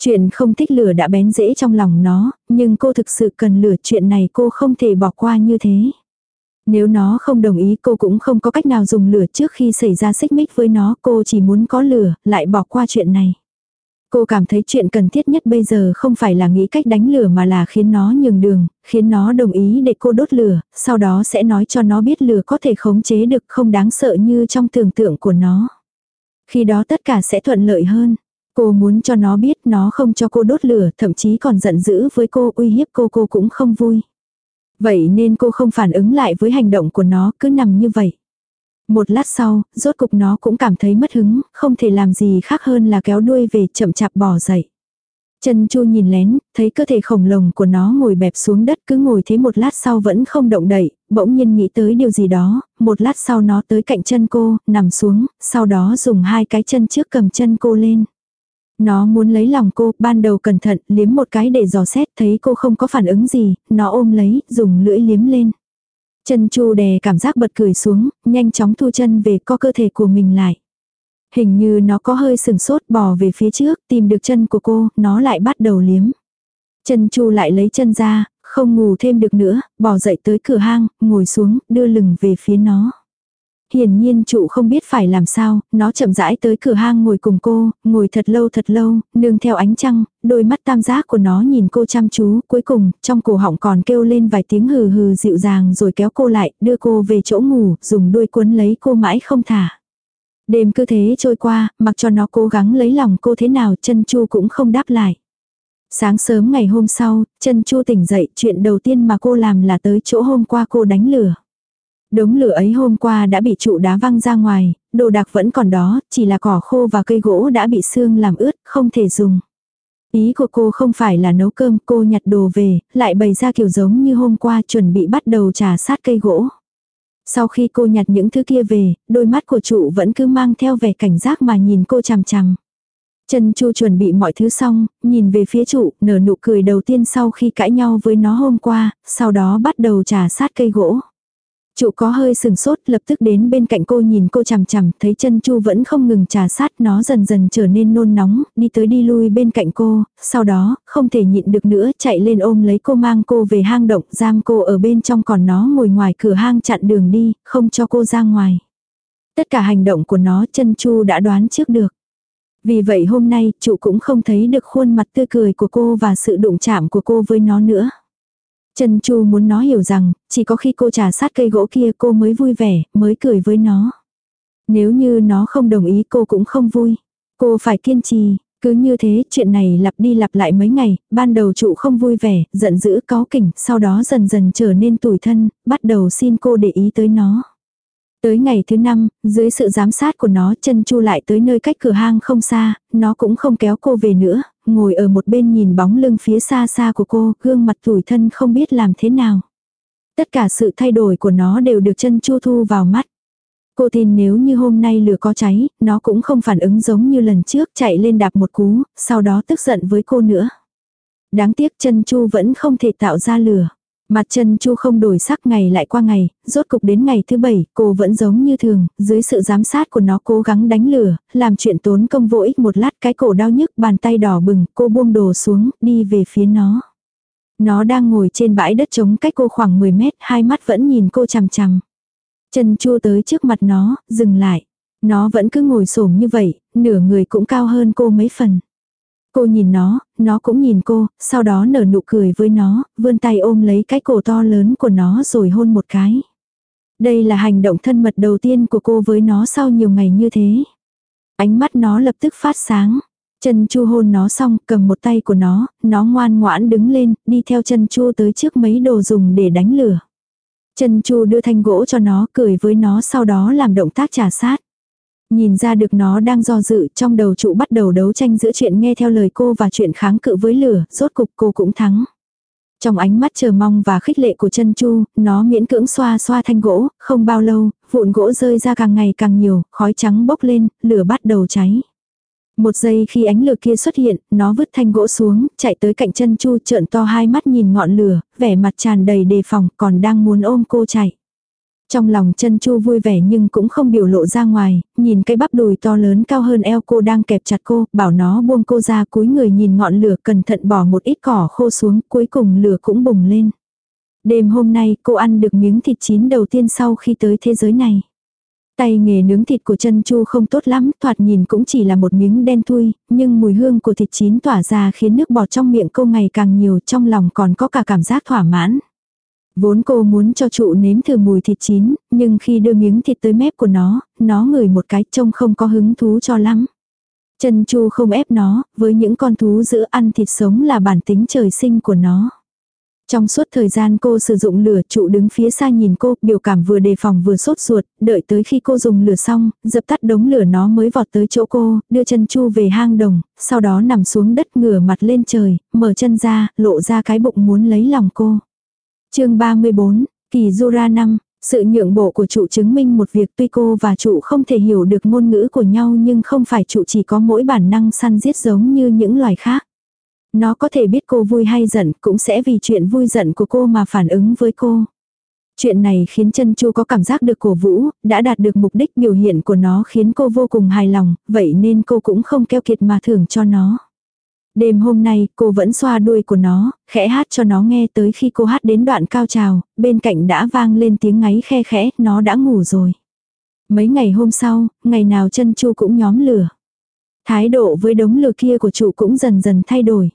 Chuyện không thích lửa đã bén rễ trong lòng nó, nhưng cô thực sự cần lửa chuyện này cô không thể bỏ qua như thế. Nếu nó không đồng ý cô cũng không có cách nào dùng lửa trước khi xảy ra xích mích với nó cô chỉ muốn có lửa, lại bỏ qua chuyện này. Cô cảm thấy chuyện cần thiết nhất bây giờ không phải là nghĩ cách đánh lửa mà là khiến nó nhường đường, khiến nó đồng ý để cô đốt lửa, sau đó sẽ nói cho nó biết lửa có thể khống chế được không đáng sợ như trong tưởng tượng của nó. Khi đó tất cả sẽ thuận lợi hơn. Cô muốn cho nó biết nó không cho cô đốt lửa, thậm chí còn giận dữ với cô uy hiếp cô cô cũng không vui. Vậy nên cô không phản ứng lại với hành động của nó cứ nằm như vậy. Một lát sau, rốt cục nó cũng cảm thấy mất hứng, không thể làm gì khác hơn là kéo đuôi về chậm chạp bỏ dậy. Chân chu nhìn lén, thấy cơ thể khổng lồ của nó ngồi bẹp xuống đất cứ ngồi thế một lát sau vẫn không động đậy, bỗng nhiên nghĩ tới điều gì đó, một lát sau nó tới cạnh chân cô, nằm xuống, sau đó dùng hai cái chân trước cầm chân cô lên. Nó muốn lấy lòng cô, ban đầu cẩn thận, liếm một cái để dò xét, thấy cô không có phản ứng gì, nó ôm lấy, dùng lưỡi liếm lên. Chân chu đè cảm giác bật cười xuống, nhanh chóng thu chân về co cơ thể của mình lại. Hình như nó có hơi sừng sốt bò về phía trước, tìm được chân của cô, nó lại bắt đầu liếm. Chân chu lại lấy chân ra, không ngủ thêm được nữa, bò dậy tới cửa hang, ngồi xuống, đưa lưng về phía nó. Hiển nhiên trụ không biết phải làm sao, nó chậm rãi tới cửa hang ngồi cùng cô, ngồi thật lâu thật lâu, nương theo ánh trăng, đôi mắt tam giác của nó nhìn cô chăm chú, cuối cùng, trong cổ họng còn kêu lên vài tiếng hừ hừ dịu dàng rồi kéo cô lại, đưa cô về chỗ ngủ, dùng đuôi cuốn lấy cô mãi không thả. Đêm cứ thế trôi qua, mặc cho nó cố gắng lấy lòng cô thế nào, chân chu cũng không đáp lại. Sáng sớm ngày hôm sau, chân chu tỉnh dậy, chuyện đầu tiên mà cô làm là tới chỗ hôm qua cô đánh lửa. Đống lửa ấy hôm qua đã bị trụ đá văng ra ngoài, đồ đạc vẫn còn đó, chỉ là cỏ khô và cây gỗ đã bị xương làm ướt, không thể dùng. Ý của cô không phải là nấu cơm, cô nhặt đồ về, lại bày ra kiểu giống như hôm qua chuẩn bị bắt đầu trà sát cây gỗ. Sau khi cô nhặt những thứ kia về, đôi mắt của trụ vẫn cứ mang theo vẻ cảnh giác mà nhìn cô chằm chằm. Trần Chu chuẩn bị mọi thứ xong, nhìn về phía trụ, nở nụ cười đầu tiên sau khi cãi nhau với nó hôm qua, sau đó bắt đầu trà sát cây gỗ. Trụ có hơi sừng sốt lập tức đến bên cạnh cô nhìn cô chằm chằm, thấy chân chu vẫn không ngừng trà sát nó dần dần trở nên nôn nóng, đi tới đi lui bên cạnh cô, sau đó, không thể nhịn được nữa, chạy lên ôm lấy cô mang cô về hang động, giam cô ở bên trong còn nó ngồi ngoài cửa hang chặn đường đi, không cho cô ra ngoài. Tất cả hành động của nó chân chu đã đoán trước được. Vì vậy hôm nay, trụ cũng không thấy được khuôn mặt tươi cười của cô và sự đụng chạm của cô với nó nữa. Trần Chu muốn nó hiểu rằng, chỉ có khi cô trà sát cây gỗ kia cô mới vui vẻ, mới cười với nó. Nếu như nó không đồng ý cô cũng không vui. Cô phải kiên trì, Cứ như thế, chuyện này lặp đi lặp lại mấy ngày, ban đầu trụ không vui vẻ, giận dữ có kỉnh, sau đó dần dần trở nên tủi thân, bắt đầu xin cô để ý tới nó. Tới ngày thứ năm, dưới sự giám sát của nó chân chu lại tới nơi cách cửa hang không xa, nó cũng không kéo cô về nữa, ngồi ở một bên nhìn bóng lưng phía xa xa của cô, gương mặt tủi thân không biết làm thế nào. Tất cả sự thay đổi của nó đều được chân chu thu vào mắt. Cô tin nếu như hôm nay lửa có cháy, nó cũng không phản ứng giống như lần trước chạy lên đạp một cú, sau đó tức giận với cô nữa. Đáng tiếc chân chu vẫn không thể tạo ra lửa. Mặt chân chu không đổi sắc ngày lại qua ngày, rốt cục đến ngày thứ bảy, cô vẫn giống như thường, dưới sự giám sát của nó cố gắng đánh lửa, làm chuyện tốn công vô ích một lát cái cổ đau nhức bàn tay đỏ bừng, cô buông đồ xuống, đi về phía nó. Nó đang ngồi trên bãi đất trống cách cô khoảng 10 mét, hai mắt vẫn nhìn cô chằm chằm. Chân chua tới trước mặt nó, dừng lại. Nó vẫn cứ ngồi xổm như vậy, nửa người cũng cao hơn cô mấy phần. Cô nhìn nó, nó cũng nhìn cô, sau đó nở nụ cười với nó, vươn tay ôm lấy cái cổ to lớn của nó rồi hôn một cái. Đây là hành động thân mật đầu tiên của cô với nó sau nhiều ngày như thế. Ánh mắt nó lập tức phát sáng. Chân chu hôn nó xong, cầm một tay của nó, nó ngoan ngoãn đứng lên, đi theo chân chu tới trước mấy đồ dùng để đánh lửa. Chân chu đưa thanh gỗ cho nó, cười với nó sau đó làm động tác trả sát. Nhìn ra được nó đang do dự, trong đầu trụ bắt đầu đấu tranh giữa chuyện nghe theo lời cô và chuyện kháng cự với lửa, rốt cục cô cũng thắng. Trong ánh mắt chờ mong và khích lệ của chân chu, nó miễn cưỡng xoa xoa thanh gỗ, không bao lâu, vụn gỗ rơi ra càng ngày càng nhiều, khói trắng bốc lên, lửa bắt đầu cháy. Một giây khi ánh lửa kia xuất hiện, nó vứt thanh gỗ xuống, chạy tới cạnh chân chu trợn to hai mắt nhìn ngọn lửa, vẻ mặt tràn đầy đề phòng, còn đang muốn ôm cô chạy. Trong lòng chân chu vui vẻ nhưng cũng không biểu lộ ra ngoài, nhìn cái bắp đùi to lớn cao hơn eo cô đang kẹp chặt cô, bảo nó buông cô ra cúi người nhìn ngọn lửa cẩn thận bỏ một ít cỏ khô xuống, cuối cùng lửa cũng bùng lên. Đêm hôm nay cô ăn được miếng thịt chín đầu tiên sau khi tới thế giới này. Tay nghề nướng thịt của chân chu không tốt lắm, thoạt nhìn cũng chỉ là một miếng đen thui, nhưng mùi hương của thịt chín tỏa ra khiến nước bọt trong miệng cô ngày càng nhiều, trong lòng còn có cả cảm giác thỏa mãn. Vốn cô muốn cho trụ nếm thử mùi thịt chín, nhưng khi đưa miếng thịt tới mép của nó, nó ngửi một cái trông không có hứng thú cho lắm. Chân chu không ép nó, với những con thú giữ ăn thịt sống là bản tính trời sinh của nó. Trong suốt thời gian cô sử dụng lửa trụ đứng phía xa nhìn cô, biểu cảm vừa đề phòng vừa sốt ruột, đợi tới khi cô dùng lửa xong, dập tắt đống lửa nó mới vọt tới chỗ cô, đưa chân chu về hang đồng, sau đó nằm xuống đất ngửa mặt lên trời, mở chân ra, lộ ra cái bụng muốn lấy lòng cô chương 34, Kỳ Jura năm sự nhượng bộ của trụ chứng minh một việc tuy cô và trụ không thể hiểu được ngôn ngữ của nhau nhưng không phải trụ chỉ có mỗi bản năng săn giết giống như những loài khác. Nó có thể biết cô vui hay giận, cũng sẽ vì chuyện vui giận của cô mà phản ứng với cô. Chuyện này khiến chân chu có cảm giác được cổ vũ, đã đạt được mục đích biểu hiện của nó khiến cô vô cùng hài lòng, vậy nên cô cũng không keo kiệt mà thưởng cho nó. Đêm hôm nay, cô vẫn xoa đuôi của nó, khẽ hát cho nó nghe tới khi cô hát đến đoạn cao trào, bên cạnh đã vang lên tiếng ngáy khe khẽ, nó đã ngủ rồi. Mấy ngày hôm sau, ngày nào chân chu cũng nhóm lửa. Thái độ với đống lửa kia của chủ cũng dần dần thay đổi.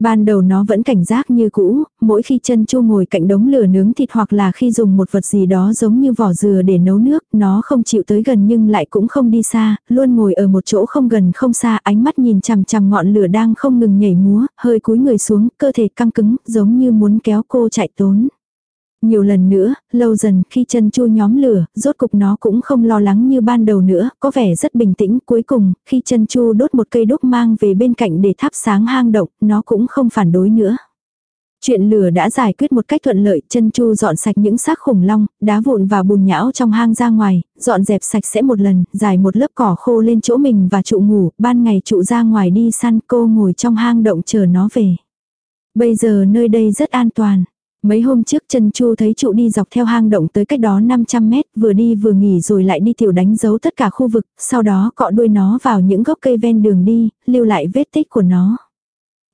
Ban đầu nó vẫn cảnh giác như cũ, mỗi khi chân chu ngồi cạnh đống lửa nướng thịt hoặc là khi dùng một vật gì đó giống như vỏ dừa để nấu nước, nó không chịu tới gần nhưng lại cũng không đi xa, luôn ngồi ở một chỗ không gần không xa, ánh mắt nhìn chằm chằm ngọn lửa đang không ngừng nhảy múa, hơi cúi người xuống, cơ thể căng cứng, giống như muốn kéo cô chạy trốn. Nhiều lần nữa, lâu dần khi chân chu nhóm lửa, rốt cục nó cũng không lo lắng như ban đầu nữa, có vẻ rất bình tĩnh. Cuối cùng, khi chân chu đốt một cây đúc mang về bên cạnh để thắp sáng hang động, nó cũng không phản đối nữa. Chuyện lửa đã giải quyết một cách thuận lợi, chân chu dọn sạch những xác khủng long, đá vụn và bùn nhão trong hang ra ngoài, dọn dẹp sạch sẽ một lần, dài một lớp cỏ khô lên chỗ mình và trụ ngủ, ban ngày trụ ra ngoài đi săn cô ngồi trong hang động chờ nó về. Bây giờ nơi đây rất an toàn. Mấy hôm trước chân chu thấy trụ đi dọc theo hang động tới cách đó 500 mét, vừa đi vừa nghỉ rồi lại đi tiểu đánh dấu tất cả khu vực, sau đó cọ đuôi nó vào những gốc cây ven đường đi, lưu lại vết tích của nó.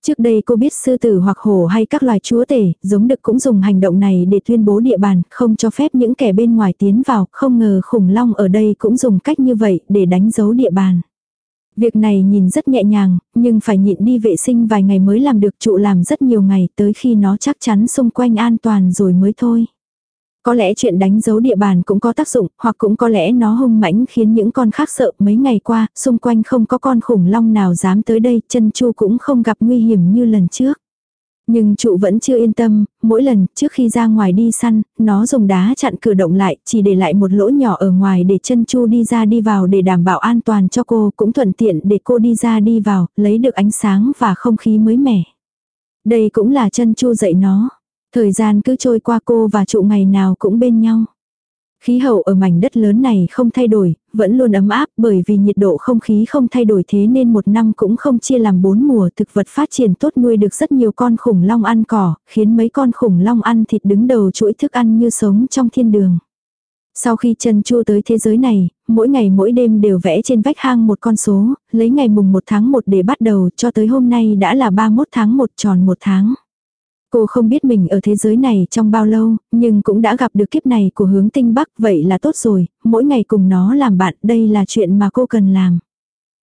Trước đây cô biết sư tử hoặc hổ hay các loài chúa tể, giống đực cũng dùng hành động này để tuyên bố địa bàn, không cho phép những kẻ bên ngoài tiến vào, không ngờ khủng long ở đây cũng dùng cách như vậy để đánh dấu địa bàn. Việc này nhìn rất nhẹ nhàng, nhưng phải nhịn đi vệ sinh vài ngày mới làm được trụ làm rất nhiều ngày tới khi nó chắc chắn xung quanh an toàn rồi mới thôi. Có lẽ chuyện đánh dấu địa bàn cũng có tác dụng, hoặc cũng có lẽ nó hung mãnh khiến những con khác sợ. Mấy ngày qua, xung quanh không có con khủng long nào dám tới đây, chân chu cũng không gặp nguy hiểm như lần trước. Nhưng trụ vẫn chưa yên tâm, mỗi lần trước khi ra ngoài đi săn, nó dùng đá chặn cửa động lại, chỉ để lại một lỗ nhỏ ở ngoài để chân chu đi ra đi vào để đảm bảo an toàn cho cô, cũng thuận tiện để cô đi ra đi vào, lấy được ánh sáng và không khí mới mẻ. Đây cũng là chân chu dạy nó. Thời gian cứ trôi qua cô và trụ ngày nào cũng bên nhau. Khí hậu ở mảnh đất lớn này không thay đổi, vẫn luôn ấm áp bởi vì nhiệt độ không khí không thay đổi thế nên một năm cũng không chia làm bốn mùa thực vật phát triển tốt nuôi được rất nhiều con khủng long ăn cỏ, khiến mấy con khủng long ăn thịt đứng đầu chuỗi thức ăn như sống trong thiên đường. Sau khi chân Chu tới thế giới này, mỗi ngày mỗi đêm đều vẽ trên vách hang một con số, lấy ngày mùng 1 tháng 1 để bắt đầu cho tới hôm nay đã là 31 tháng 1 tròn một tháng. Cô không biết mình ở thế giới này trong bao lâu, nhưng cũng đã gặp được kiếp này của hướng tinh bắc, vậy là tốt rồi, mỗi ngày cùng nó làm bạn, đây là chuyện mà cô cần làm.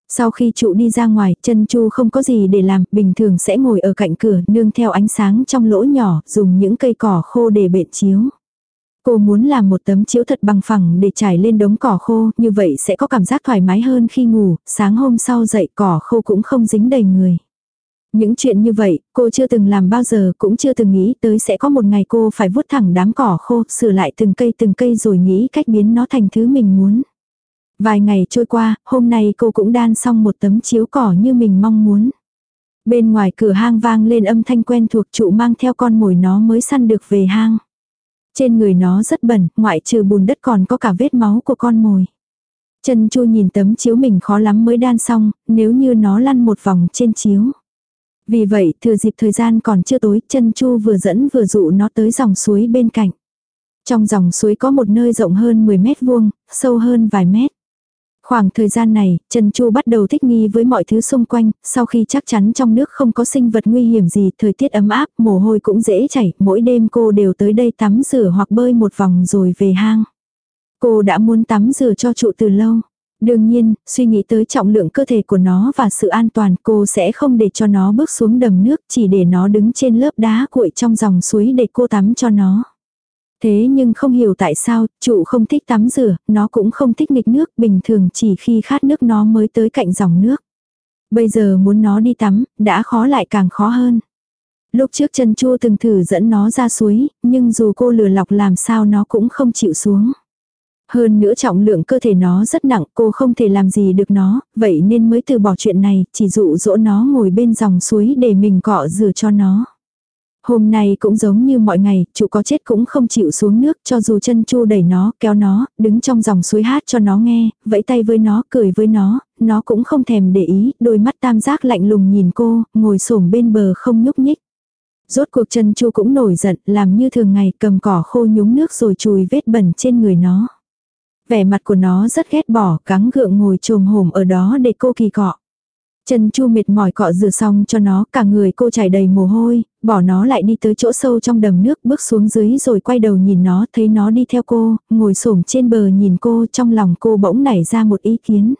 Sau khi trụ đi ra ngoài, chân chu không có gì để làm, bình thường sẽ ngồi ở cạnh cửa nương theo ánh sáng trong lỗ nhỏ, dùng những cây cỏ khô để bện chiếu. Cô muốn làm một tấm chiếu thật bằng phẳng để trải lên đống cỏ khô, như vậy sẽ có cảm giác thoải mái hơn khi ngủ, sáng hôm sau dậy cỏ khô cũng không dính đầy người. Những chuyện như vậy, cô chưa từng làm bao giờ, cũng chưa từng nghĩ tới sẽ có một ngày cô phải vuốt thẳng đám cỏ khô, sửa lại từng cây từng cây rồi nghĩ cách biến nó thành thứ mình muốn. Vài ngày trôi qua, hôm nay cô cũng đan xong một tấm chiếu cỏ như mình mong muốn. Bên ngoài cửa hang vang lên âm thanh quen thuộc trụ mang theo con mồi nó mới săn được về hang. Trên người nó rất bẩn, ngoại trừ bùn đất còn có cả vết máu của con mồi. Chân chu nhìn tấm chiếu mình khó lắm mới đan xong, nếu như nó lăn một vòng trên chiếu. Vì vậy, thừa dịp thời gian còn chưa tối, chân chu vừa dẫn vừa dụ nó tới dòng suối bên cạnh. Trong dòng suối có một nơi rộng hơn 10 mét vuông, sâu hơn vài mét. Khoảng thời gian này, Trần Chu bắt đầu thích nghi với mọi thứ xung quanh, sau khi chắc chắn trong nước không có sinh vật nguy hiểm gì, thời tiết ấm áp, mồ hôi cũng dễ chảy, mỗi đêm cô đều tới đây tắm rửa hoặc bơi một vòng rồi về hang. Cô đã muốn tắm rửa cho trụ từ lâu. Đương nhiên, suy nghĩ tới trọng lượng cơ thể của nó và sự an toàn cô sẽ không để cho nó bước xuống đầm nước chỉ để nó đứng trên lớp đá cuội trong dòng suối để cô tắm cho nó. Thế nhưng không hiểu tại sao, trụ không thích tắm rửa, nó cũng không thích nghịch nước, bình thường chỉ khi khát nước nó mới tới cạnh dòng nước. Bây giờ muốn nó đi tắm, đã khó lại càng khó hơn. Lúc trước chân chua từng thử dẫn nó ra suối, nhưng dù cô lừa lọc làm sao nó cũng không chịu xuống. Hơn nữa trọng lượng cơ thể nó rất nặng, cô không thể làm gì được nó, vậy nên mới từ bỏ chuyện này, chỉ dụ dỗ nó ngồi bên dòng suối để mình cọ rửa cho nó. Hôm nay cũng giống như mọi ngày, chủ có chết cũng không chịu xuống nước cho dù chân chu đẩy nó, kéo nó, đứng trong dòng suối hát cho nó nghe, vẫy tay với nó, cười với nó, nó cũng không thèm để ý, đôi mắt tam giác lạnh lùng nhìn cô, ngồi xổm bên bờ không nhúc nhích. Rốt cuộc chân chu cũng nổi giận, làm như thường ngày cầm cỏ khô nhúng nước rồi chùi vết bẩn trên người nó. Vẻ mặt của nó rất ghét bỏ, gắng gượng ngồi trồm hổm ở đó để cô kỳ cọ. Chân chu mệt mỏi cọ rửa xong cho nó, cả người cô chảy đầy mồ hôi, bỏ nó lại đi tới chỗ sâu trong đầm nước, bước xuống dưới rồi quay đầu nhìn nó, thấy nó đi theo cô, ngồi xổm trên bờ nhìn cô, trong lòng cô bỗng nảy ra một ý kiến.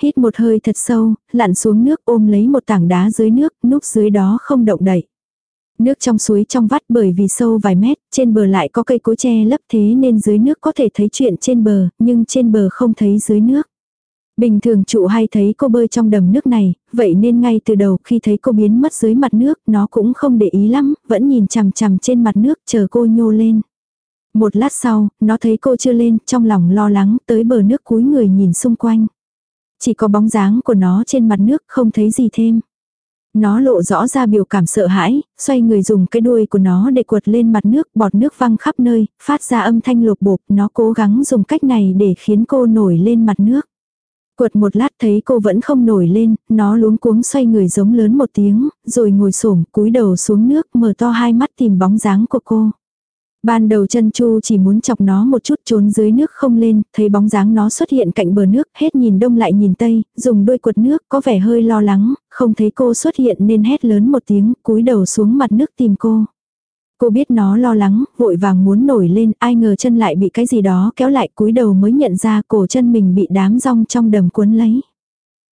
Hít một hơi thật sâu, lặn xuống nước ôm lấy một tảng đá dưới nước, núp dưới đó không động đậy. Nước trong suối trong vắt bởi vì sâu vài mét, trên bờ lại có cây cối che lấp thế nên dưới nước có thể thấy chuyện trên bờ, nhưng trên bờ không thấy dưới nước. Bình thường trụ hay thấy cô bơi trong đầm nước này, vậy nên ngay từ đầu khi thấy cô biến mất dưới mặt nước, nó cũng không để ý lắm, vẫn nhìn chằm chằm trên mặt nước chờ cô nhô lên. Một lát sau, nó thấy cô chưa lên, trong lòng lo lắng, tới bờ nước cúi người nhìn xung quanh. Chỉ có bóng dáng của nó trên mặt nước, không thấy gì thêm. Nó lộ rõ ra biểu cảm sợ hãi, xoay người dùng cái đuôi của nó để quật lên mặt nước, bọt nước văng khắp nơi, phát ra âm thanh lột bột, nó cố gắng dùng cách này để khiến cô nổi lên mặt nước. Quật một lát thấy cô vẫn không nổi lên, nó luống cuống xoay người giống lớn một tiếng, rồi ngồi xổm cúi đầu xuống nước mở to hai mắt tìm bóng dáng của cô. Ban đầu chân chu chỉ muốn chọc nó một chút trốn dưới nước không lên, thấy bóng dáng nó xuất hiện cạnh bờ nước, hết nhìn đông lại nhìn tây, dùng đuôi quật nước, có vẻ hơi lo lắng, không thấy cô xuất hiện nên hét lớn một tiếng, cúi đầu xuống mặt nước tìm cô. Cô biết nó lo lắng, vội vàng muốn nổi lên, ai ngờ chân lại bị cái gì đó kéo lại cúi đầu mới nhận ra cổ chân mình bị đám rong trong đầm cuốn lấy.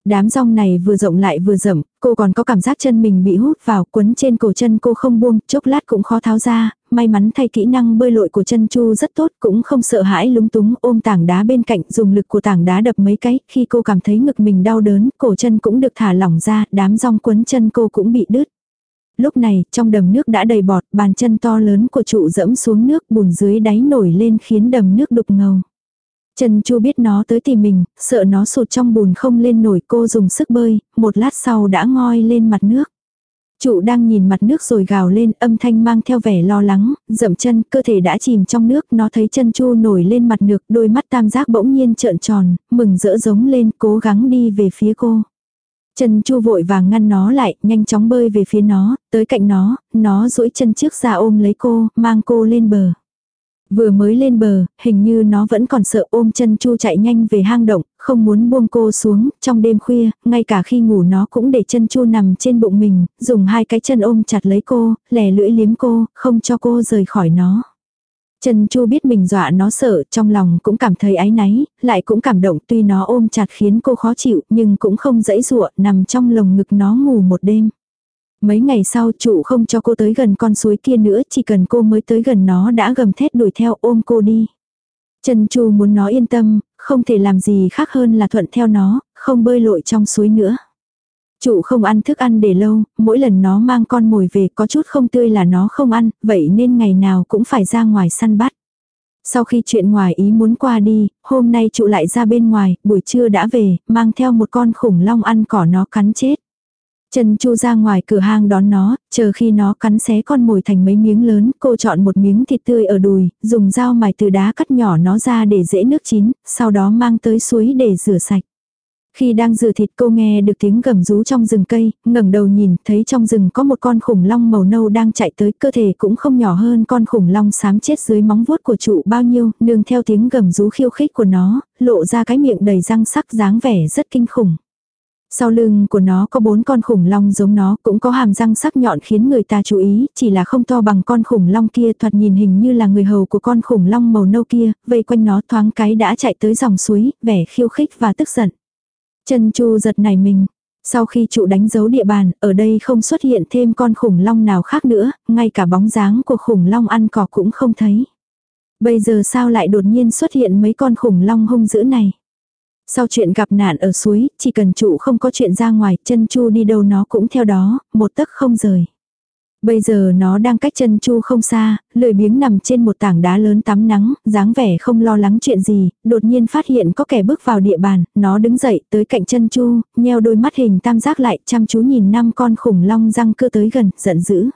Đám rong này vừa rộng lại vừa rậm, cô còn có cảm giác chân mình bị hút vào quấn trên cổ chân cô không buông, chốc lát cũng khó tháo ra, may mắn thay kỹ năng bơi lội của chân chu rất tốt cũng không sợ hãi lúng túng ôm tảng đá bên cạnh dùng lực của tảng đá đập mấy cái, khi cô cảm thấy ngực mình đau đớn, cổ chân cũng được thả lỏng ra, đám rong quấn chân cô cũng bị đứt. Lúc này, trong đầm nước đã đầy bọt, bàn chân to lớn của trụ dẫm xuống nước bùn dưới đáy nổi lên khiến đầm nước đục ngầu. Trần Chu biết nó tới tìm mình, sợ nó sụt trong bùn không lên nổi cô dùng sức bơi, một lát sau đã ngoi lên mặt nước. Trụ đang nhìn mặt nước rồi gào lên âm thanh mang theo vẻ lo lắng, dậm chân, cơ thể đã chìm trong nước, nó thấy chân chu nổi lên mặt nước, đôi mắt tam giác bỗng nhiên trợn tròn, mừng rỡ giống lên, cố gắng đi về phía cô. Chân chu vội vàng ngăn nó lại, nhanh chóng bơi về phía nó, tới cạnh nó, nó duỗi chân trước ra ôm lấy cô, mang cô lên bờ. Vừa mới lên bờ, hình như nó vẫn còn sợ ôm chân chu chạy nhanh về hang động, không muốn buông cô xuống, trong đêm khuya, ngay cả khi ngủ nó cũng để chân chu nằm trên bụng mình, dùng hai cái chân ôm chặt lấy cô, lè lưỡi liếm cô, không cho cô rời khỏi nó. Chân chu biết mình dọa nó sợ, trong lòng cũng cảm thấy áy náy, lại cũng cảm động tuy nó ôm chặt khiến cô khó chịu, nhưng cũng không dãy dụa, nằm trong lồng ngực nó ngủ một đêm. Mấy ngày sau trụ không cho cô tới gần con suối kia nữa, chỉ cần cô mới tới gần nó đã gầm thét đuổi theo ôm cô đi. Trần Chu muốn nó yên tâm, không thể làm gì khác hơn là thuận theo nó, không bơi lội trong suối nữa. chủ không ăn thức ăn để lâu, mỗi lần nó mang con mồi về có chút không tươi là nó không ăn, vậy nên ngày nào cũng phải ra ngoài săn bắt. Sau khi chuyện ngoài ý muốn qua đi, hôm nay trụ lại ra bên ngoài, buổi trưa đã về, mang theo một con khủng long ăn cỏ nó cắn chết. Trần Chu ra ngoài cửa hang đón nó, chờ khi nó cắn xé con mồi thành mấy miếng lớn, cô chọn một miếng thịt tươi ở đùi, dùng dao mài từ đá cắt nhỏ nó ra để dễ nước chín, sau đó mang tới suối để rửa sạch. Khi đang rửa thịt cô nghe được tiếng gầm rú trong rừng cây, ngẩng đầu nhìn, thấy trong rừng có một con khủng long màu nâu đang chạy tới, cơ thể cũng không nhỏ hơn con khủng long xám chết dưới móng vuốt của trụ bao nhiêu, nương theo tiếng gầm rú khiêu khích của nó, lộ ra cái miệng đầy răng sắc dáng vẻ rất kinh khủng. Sau lưng của nó có bốn con khủng long giống nó, cũng có hàm răng sắc nhọn khiến người ta chú ý, chỉ là không to bằng con khủng long kia thoạt nhìn hình như là người hầu của con khủng long màu nâu kia, vây quanh nó thoáng cái đã chạy tới dòng suối, vẻ khiêu khích và tức giận. Chân chu giật nảy mình. Sau khi trụ đánh dấu địa bàn, ở đây không xuất hiện thêm con khủng long nào khác nữa, ngay cả bóng dáng của khủng long ăn cỏ cũng không thấy. Bây giờ sao lại đột nhiên xuất hiện mấy con khủng long hung dữ này? Sau chuyện gặp nạn ở suối, chỉ cần trụ không có chuyện ra ngoài, chân chu đi đâu nó cũng theo đó, một tấc không rời. Bây giờ nó đang cách chân chu không xa, lười biếng nằm trên một tảng đá lớn tắm nắng, dáng vẻ không lo lắng chuyện gì, đột nhiên phát hiện có kẻ bước vào địa bàn, nó đứng dậy tới cạnh chân chu, nheo đôi mắt hình tam giác lại chăm chú nhìn năm con khủng long răng cưa tới gần, giận dữ.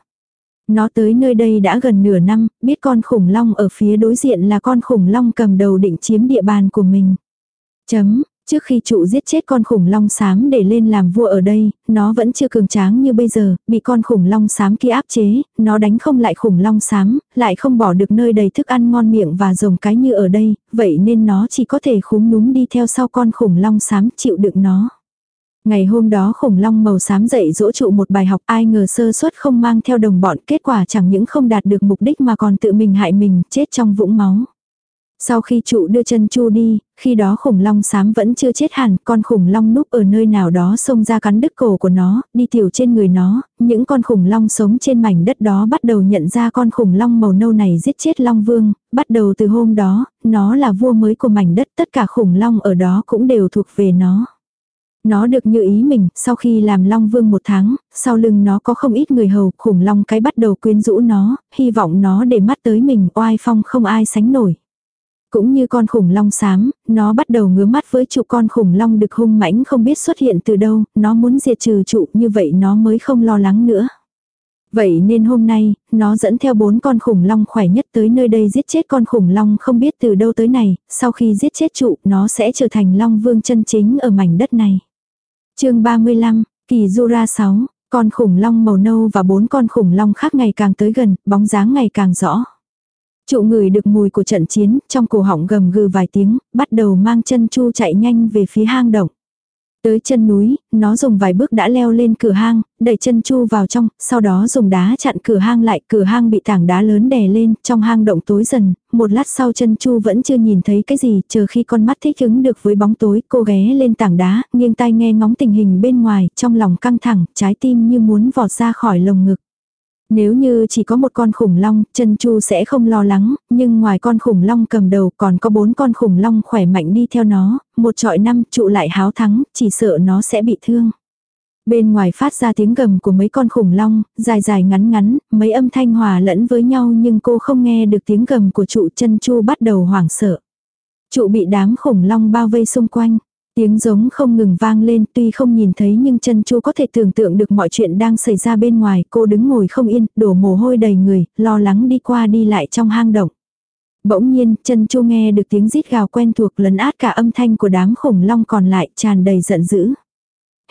Nó tới nơi đây đã gần nửa năm, biết con khủng long ở phía đối diện là con khủng long cầm đầu định chiếm địa bàn của mình. Chấm, Trước khi trụ giết chết con khủng long xám để lên làm vua ở đây, nó vẫn chưa cường tráng như bây giờ, bị con khủng long xám kia áp chế, nó đánh không lại khủng long xám, lại không bỏ được nơi đầy thức ăn ngon miệng và rồng cái như ở đây, vậy nên nó chỉ có thể khúm núm đi theo sau con khủng long xám chịu đựng nó. Ngày hôm đó khủng long màu xám dạy dỗ trụ một bài học ai ngờ sơ suất không mang theo đồng bọn kết quả chẳng những không đạt được mục đích mà còn tự mình hại mình chết trong vũng máu. Sau khi trụ đưa chân chu đi, khi đó khủng long xám vẫn chưa chết hẳn, con khủng long núp ở nơi nào đó xông ra cắn đứt cổ của nó, đi tiểu trên người nó, những con khủng long sống trên mảnh đất đó bắt đầu nhận ra con khủng long màu nâu này giết chết long vương, bắt đầu từ hôm đó, nó là vua mới của mảnh đất, tất cả khủng long ở đó cũng đều thuộc về nó. Nó được như ý mình, sau khi làm Long Vương một tháng, sau lưng nó có không ít người hầu, khủng long cái bắt đầu quyến rũ nó, hy vọng nó để mắt tới mình, oai phong không ai sánh nổi. Cũng như con khủng long xám, nó bắt đầu ngứa mắt với trụ con khủng long được hung mãnh không biết xuất hiện từ đâu, nó muốn diệt trừ trụ như vậy nó mới không lo lắng nữa. Vậy nên hôm nay, nó dẫn theo bốn con khủng long khỏe nhất tới nơi đây giết chết con khủng long không biết từ đâu tới này, sau khi giết chết trụ nó sẽ trở thành long vương chân chính ở mảnh đất này. chương 35, Kỳ Jura 6, con khủng long màu nâu và bốn con khủng long khác ngày càng tới gần, bóng dáng ngày càng rõ. Trụ người được mùi của trận chiến, trong cổ họng gầm gừ vài tiếng, bắt đầu mang chân chu chạy nhanh về phía hang động. Tới chân núi, nó dùng vài bước đã leo lên cửa hang, đẩy chân chu vào trong, sau đó dùng đá chặn cửa hang lại, cửa hang bị tảng đá lớn đè lên, trong hang động tối dần, một lát sau chân chu vẫn chưa nhìn thấy cái gì, chờ khi con mắt thích ứng được với bóng tối, cô ghé lên tảng đá, nghiêng tai nghe ngóng tình hình bên ngoài, trong lòng căng thẳng, trái tim như muốn vọt ra khỏi lồng ngực. Nếu như chỉ có một con khủng long, chân chu sẽ không lo lắng, nhưng ngoài con khủng long cầm đầu còn có bốn con khủng long khỏe mạnh đi theo nó, một trọi năm trụ lại háo thắng, chỉ sợ nó sẽ bị thương. Bên ngoài phát ra tiếng gầm của mấy con khủng long, dài dài ngắn ngắn, mấy âm thanh hòa lẫn với nhau nhưng cô không nghe được tiếng gầm của trụ chân chu bắt đầu hoảng sợ. Trụ bị đám khủng long bao vây xung quanh. Tiếng giống không ngừng vang lên tuy không nhìn thấy nhưng chân chu có thể tưởng tượng được mọi chuyện đang xảy ra bên ngoài. Cô đứng ngồi không yên, đổ mồ hôi đầy người, lo lắng đi qua đi lại trong hang động. Bỗng nhiên, chân chu nghe được tiếng rít gào quen thuộc lấn át cả âm thanh của đám khủng long còn lại tràn đầy giận dữ.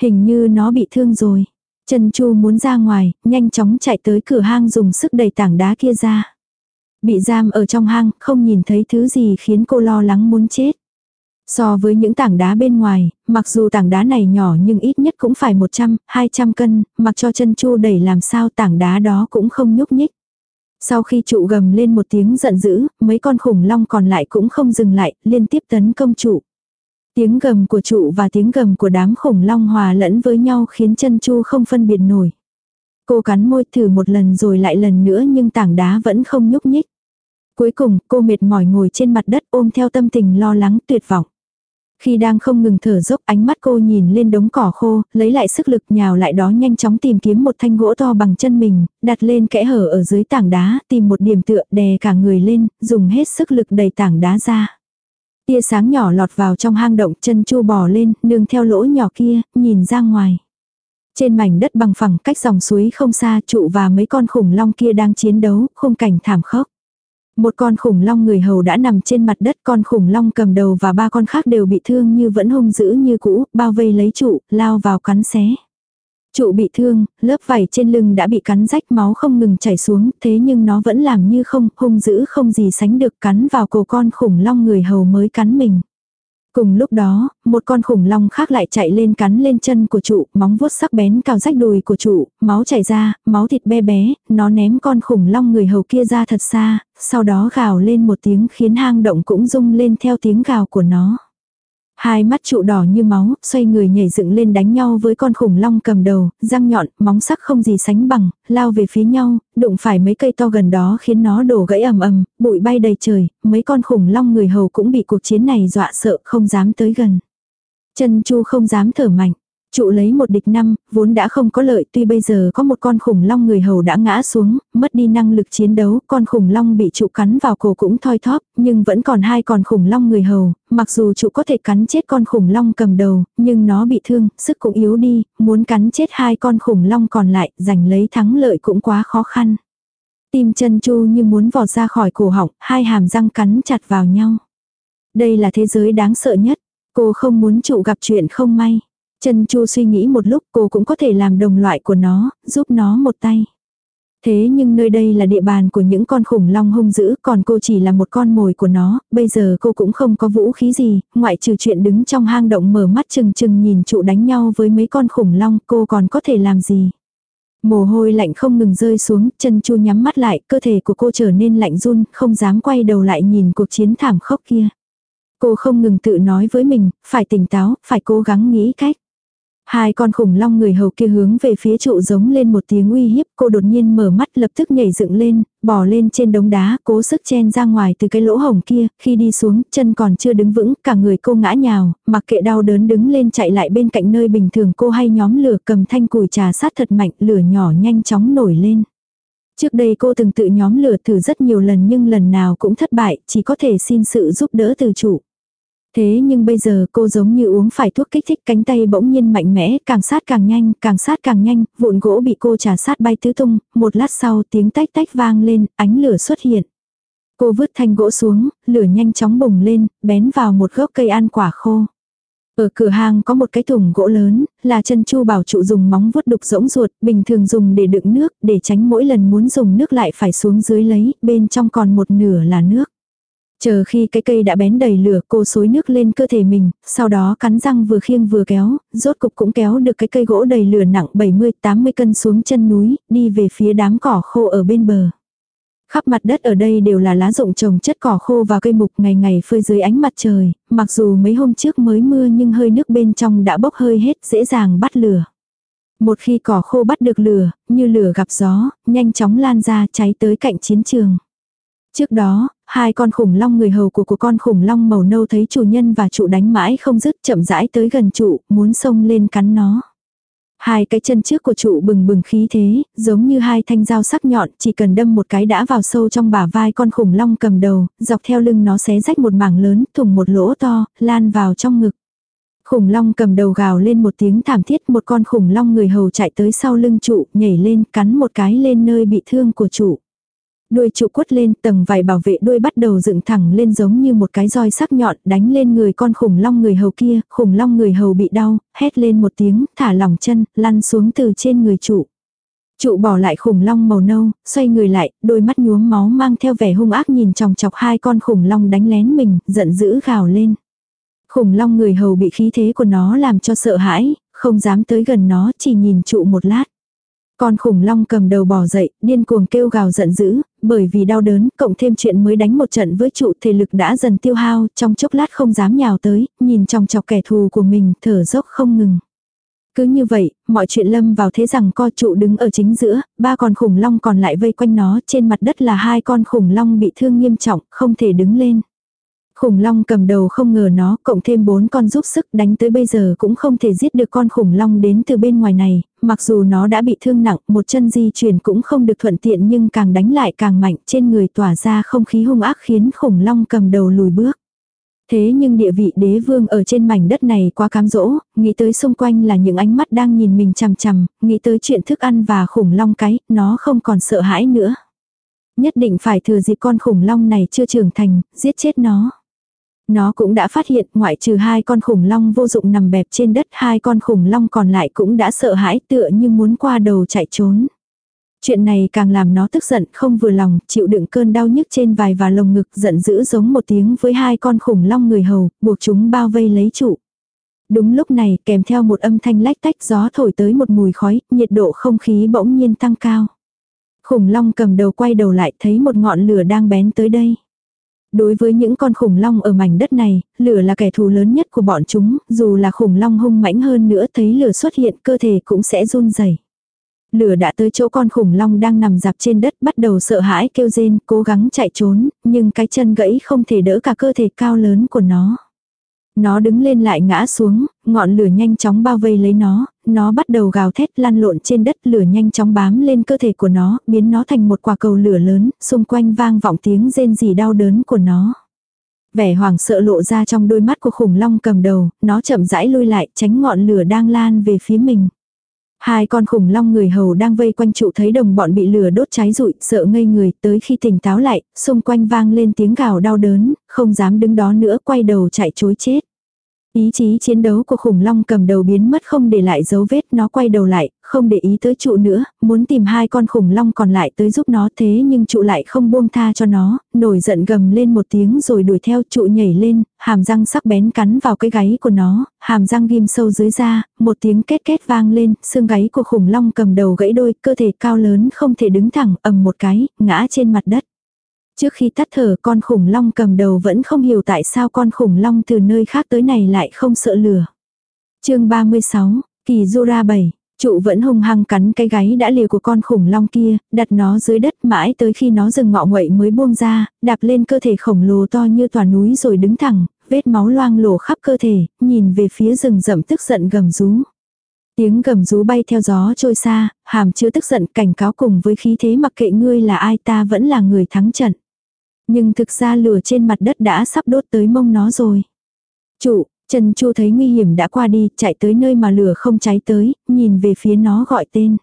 Hình như nó bị thương rồi. Chân chu muốn ra ngoài, nhanh chóng chạy tới cửa hang dùng sức đẩy tảng đá kia ra. Bị giam ở trong hang, không nhìn thấy thứ gì khiến cô lo lắng muốn chết. So với những tảng đá bên ngoài, mặc dù tảng đá này nhỏ nhưng ít nhất cũng phải 100, 200 cân, mặc cho chân chu đẩy làm sao tảng đá đó cũng không nhúc nhích. Sau khi trụ gầm lên một tiếng giận dữ, mấy con khủng long còn lại cũng không dừng lại, liên tiếp tấn công trụ. Tiếng gầm của trụ và tiếng gầm của đám khủng long hòa lẫn với nhau khiến chân chu không phân biệt nổi. Cô cắn môi thử một lần rồi lại lần nữa nhưng tảng đá vẫn không nhúc nhích. Cuối cùng cô mệt mỏi ngồi trên mặt đất ôm theo tâm tình lo lắng tuyệt vọng. Khi đang không ngừng thở dốc ánh mắt cô nhìn lên đống cỏ khô, lấy lại sức lực nhào lại đó nhanh chóng tìm kiếm một thanh gỗ to bằng chân mình, đặt lên kẽ hở ở dưới tảng đá, tìm một điểm tựa đè cả người lên, dùng hết sức lực đẩy tảng đá ra. Tia sáng nhỏ lọt vào trong hang động chân chu bò lên, nương theo lỗ nhỏ kia, nhìn ra ngoài. Trên mảnh đất bằng phẳng cách dòng suối không xa trụ và mấy con khủng long kia đang chiến đấu, khung cảnh thảm khốc. Một con khủng long người hầu đã nằm trên mặt đất, con khủng long cầm đầu và ba con khác đều bị thương như vẫn hung dữ như cũ, bao vây lấy trụ, lao vào cắn xé. Trụ bị thương, lớp vảy trên lưng đã bị cắn rách máu không ngừng chảy xuống, thế nhưng nó vẫn làm như không, hung dữ không gì sánh được cắn vào cổ con khủng long người hầu mới cắn mình. Cùng lúc đó, một con khủng long khác lại chạy lên cắn lên chân của trụ, móng vuốt sắc bén cào rách đùi của trụ, máu chảy ra, máu thịt be bé, nó ném con khủng long người hầu kia ra thật xa, sau đó gào lên một tiếng khiến hang động cũng rung lên theo tiếng gào của nó. Hai mắt trụ đỏ như máu, xoay người nhảy dựng lên đánh nhau với con khủng long cầm đầu, răng nhọn, móng sắc không gì sánh bằng, lao về phía nhau, đụng phải mấy cây to gần đó khiến nó đổ gãy ầm ầm, bụi bay đầy trời, mấy con khủng long người hầu cũng bị cuộc chiến này dọa sợ không dám tới gần. Chân chu không dám thở mạnh. Trụ lấy một địch năm, vốn đã không có lợi tuy bây giờ có một con khủng long người hầu đã ngã xuống, mất đi năng lực chiến đấu, con khủng long bị trụ cắn vào cổ cũng thoi thóp, nhưng vẫn còn hai con khủng long người hầu, mặc dù trụ có thể cắn chết con khủng long cầm đầu, nhưng nó bị thương, sức cũng yếu đi, muốn cắn chết hai con khủng long còn lại, giành lấy thắng lợi cũng quá khó khăn. Tim chân chu như muốn vọt ra khỏi cổ họng, hai hàm răng cắn chặt vào nhau. Đây là thế giới đáng sợ nhất, cô không muốn trụ gặp chuyện không may. Chân Chu suy nghĩ một lúc cô cũng có thể làm đồng loại của nó, giúp nó một tay. Thế nhưng nơi đây là địa bàn của những con khủng long hung dữ, còn cô chỉ là một con mồi của nó, bây giờ cô cũng không có vũ khí gì, ngoại trừ chuyện đứng trong hang động mở mắt chừng chừng nhìn trụ đánh nhau với mấy con khủng long, cô còn có thể làm gì. Mồ hôi lạnh không ngừng rơi xuống, chân chu nhắm mắt lại, cơ thể của cô trở nên lạnh run, không dám quay đầu lại nhìn cuộc chiến thảm khốc kia. Cô không ngừng tự nói với mình, phải tỉnh táo, phải cố gắng nghĩ cách. Hai con khủng long người hầu kia hướng về phía trụ giống lên một tiếng uy hiếp, cô đột nhiên mở mắt lập tức nhảy dựng lên, bò lên trên đống đá, cố sức chen ra ngoài từ cái lỗ hổng kia, khi đi xuống, chân còn chưa đứng vững, cả người cô ngã nhào, mặc kệ đau đớn đứng lên chạy lại bên cạnh nơi bình thường cô hay nhóm lửa cầm thanh củi trà sát thật mạnh, lửa nhỏ nhanh chóng nổi lên. Trước đây cô từng tự nhóm lửa thử rất nhiều lần nhưng lần nào cũng thất bại, chỉ có thể xin sự giúp đỡ từ chủ. Thế nhưng bây giờ cô giống như uống phải thuốc kích thích cánh tay bỗng nhiên mạnh mẽ, càng sát càng nhanh, càng sát càng nhanh, vụn gỗ bị cô trả sát bay tứ tung, một lát sau tiếng tách tách vang lên, ánh lửa xuất hiện. Cô vứt thanh gỗ xuống, lửa nhanh chóng bùng lên, bén vào một gốc cây ăn quả khô. Ở cửa hàng có một cái thùng gỗ lớn, là chân chu bảo trụ dùng móng vuốt đục rỗng ruột, bình thường dùng để đựng nước, để tránh mỗi lần muốn dùng nước lại phải xuống dưới lấy, bên trong còn một nửa là nước. Chờ khi cái cây đã bén đầy lửa cô xối nước lên cơ thể mình, sau đó cắn răng vừa khiêng vừa kéo, rốt cục cũng kéo được cái cây gỗ đầy lửa nặng 70-80 cân xuống chân núi, đi về phía đám cỏ khô ở bên bờ. Khắp mặt đất ở đây đều là lá rụng trồng chất cỏ khô và cây mục ngày ngày phơi dưới ánh mặt trời, mặc dù mấy hôm trước mới mưa nhưng hơi nước bên trong đã bốc hơi hết dễ dàng bắt lửa. Một khi cỏ khô bắt được lửa, như lửa gặp gió, nhanh chóng lan ra cháy tới cạnh chiến trường. Trước đó, hai con khủng long người hầu của của con khủng long màu nâu thấy chủ nhân và trụ đánh mãi không dứt chậm rãi tới gần trụ, muốn xông lên cắn nó. Hai cái chân trước của trụ bừng bừng khí thế, giống như hai thanh dao sắc nhọn, chỉ cần đâm một cái đã vào sâu trong bả vai con khủng long cầm đầu, dọc theo lưng nó xé rách một mảng lớn, thủng một lỗ to, lan vào trong ngực. Khủng long cầm đầu gào lên một tiếng thảm thiết, một con khủng long người hầu chạy tới sau lưng trụ, nhảy lên, cắn một cái lên nơi bị thương của trụ. Đuôi trụ quất lên, tầng vải bảo vệ đuôi bắt đầu dựng thẳng lên giống như một cái roi sắc nhọn đánh lên người con khủng long người hầu kia, khủng long người hầu bị đau, hét lên một tiếng, thả lỏng chân, lăn xuống từ trên người trụ. Trụ bỏ lại khủng long màu nâu, xoay người lại, đôi mắt nhuốm máu mang theo vẻ hung ác nhìn chòng chọc hai con khủng long đánh lén mình, giận dữ gào lên. Khủng long người hầu bị khí thế của nó làm cho sợ hãi, không dám tới gần nó, chỉ nhìn trụ một lát. Con khủng long cầm đầu bò dậy, điên cuồng kêu gào giận dữ, bởi vì đau đớn, cộng thêm chuyện mới đánh một trận với trụ thể lực đã dần tiêu hao, trong chốc lát không dám nhào tới, nhìn trong chọc kẻ thù của mình, thở dốc không ngừng. Cứ như vậy, mọi chuyện lâm vào thế rằng co trụ đứng ở chính giữa, ba con khủng long còn lại vây quanh nó, trên mặt đất là hai con khủng long bị thương nghiêm trọng, không thể đứng lên. Khủng long cầm đầu không ngờ nó, cộng thêm bốn con giúp sức đánh tới bây giờ cũng không thể giết được con khủng long đến từ bên ngoài này, mặc dù nó đã bị thương nặng, một chân di chuyển cũng không được thuận tiện nhưng càng đánh lại càng mạnh, trên người tỏa ra không khí hung ác khiến khủng long cầm đầu lùi bước. Thế nhưng địa vị đế vương ở trên mảnh đất này quá cám dỗ, nghĩ tới xung quanh là những ánh mắt đang nhìn mình chằm chằm, nghĩ tới chuyện thức ăn và khủng long cái, nó không còn sợ hãi nữa. Nhất định phải thừa dịp con khủng long này chưa trưởng thành, giết chết nó. Nó cũng đã phát hiện ngoại trừ hai con khủng long vô dụng nằm bẹp trên đất hai con khủng long còn lại cũng đã sợ hãi tựa như muốn qua đầu chạy trốn. Chuyện này càng làm nó tức giận không vừa lòng, chịu đựng cơn đau nhức trên vai và lồng ngực giận dữ giống một tiếng với hai con khủng long người hầu, buộc chúng bao vây lấy trụ. Đúng lúc này kèm theo một âm thanh lách tách gió thổi tới một mùi khói, nhiệt độ không khí bỗng nhiên tăng cao. Khủng long cầm đầu quay đầu lại thấy một ngọn lửa đang bén tới đây. Đối với những con khủng long ở mảnh đất này, lửa là kẻ thù lớn nhất của bọn chúng, dù là khủng long hung mãnh hơn nữa thấy lửa xuất hiện cơ thể cũng sẽ run rẩy. Lửa đã tới chỗ con khủng long đang nằm dạp trên đất bắt đầu sợ hãi kêu rên, cố gắng chạy trốn, nhưng cái chân gãy không thể đỡ cả cơ thể cao lớn của nó. Nó đứng lên lại ngã xuống, ngọn lửa nhanh chóng bao vây lấy nó, nó bắt đầu gào thét lăn lộn trên đất lửa nhanh chóng bám lên cơ thể của nó, biến nó thành một quả cầu lửa lớn, xung quanh vang vọng tiếng rên rỉ đau đớn của nó. Vẻ hoảng sợ lộ ra trong đôi mắt của khủng long cầm đầu, nó chậm rãi lui lại tránh ngọn lửa đang lan về phía mình. Hai con khủng long người hầu đang vây quanh trụ thấy đồng bọn bị lửa đốt cháy rụi, sợ ngây người, tới khi tỉnh táo lại, xung quanh vang lên tiếng gào đau đớn, không dám đứng đó nữa, quay đầu chạy chối chết. Ý chí chiến đấu của khủng long cầm đầu biến mất không để lại dấu vết nó quay đầu lại, không để ý tới trụ nữa, muốn tìm hai con khủng long còn lại tới giúp nó thế nhưng trụ lại không buông tha cho nó, nổi giận gầm lên một tiếng rồi đuổi theo trụ nhảy lên, hàm răng sắc bén cắn vào cái gáy của nó, hàm răng ghim sâu dưới da, một tiếng két két vang lên, xương gáy của khủng long cầm đầu gãy đôi, cơ thể cao lớn không thể đứng thẳng, ầm một cái, ngã trên mặt đất. Trước khi tắt thở con khủng long cầm đầu vẫn không hiểu tại sao con khủng long từ nơi khác tới này lại không sợ lửa. chương 36, Kỳ Jura 7, trụ vẫn hung hăng cắn cái gáy đã liều của con khủng long kia, đặt nó dưới đất mãi tới khi nó dừng ngọ nguậy mới buông ra, đạp lên cơ thể khổng lồ to như tòa núi rồi đứng thẳng, vết máu loang lổ khắp cơ thể, nhìn về phía rừng rậm tức giận gầm rú. Tiếng gầm rú bay theo gió trôi xa, hàm chứa tức giận cảnh cáo cùng với khí thế mặc kệ ngươi là ai ta vẫn là người thắng trận. Nhưng thực ra lửa trên mặt đất đã sắp đốt tới mông nó rồi. Chủ, Trần Chu thấy nguy hiểm đã qua đi, chạy tới nơi mà lửa không cháy tới, nhìn về phía nó gọi tên.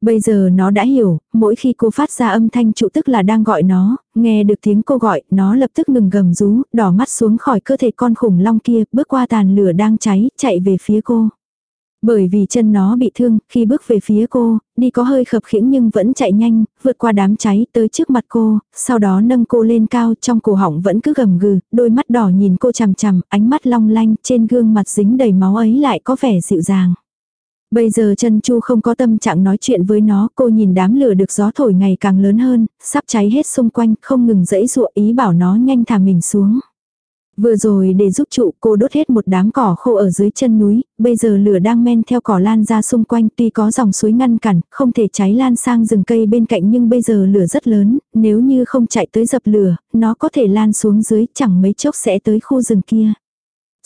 Bây giờ nó đã hiểu, mỗi khi cô phát ra âm thanh trụ tức là đang gọi nó, nghe được tiếng cô gọi, nó lập tức ngừng gầm rú, đỏ mắt xuống khỏi cơ thể con khủng long kia, bước qua tàn lửa đang cháy, chạy về phía cô. Bởi vì chân nó bị thương, khi bước về phía cô, đi có hơi khập khiễng nhưng vẫn chạy nhanh, vượt qua đám cháy tới trước mặt cô, sau đó nâng cô lên cao trong cổ họng vẫn cứ gầm gừ, đôi mắt đỏ nhìn cô chằm chằm, ánh mắt long lanh trên gương mặt dính đầy máu ấy lại có vẻ dịu dàng. Bây giờ chân chu không có tâm trạng nói chuyện với nó, cô nhìn đám lửa được gió thổi ngày càng lớn hơn, sắp cháy hết xung quanh, không ngừng dẫy dụa ý bảo nó nhanh thả mình xuống. Vừa rồi để giúp trụ cô đốt hết một đám cỏ khô ở dưới chân núi, bây giờ lửa đang men theo cỏ lan ra xung quanh tuy có dòng suối ngăn cản, không thể cháy lan sang rừng cây bên cạnh nhưng bây giờ lửa rất lớn, nếu như không chạy tới dập lửa, nó có thể lan xuống dưới chẳng mấy chốc sẽ tới khu rừng kia.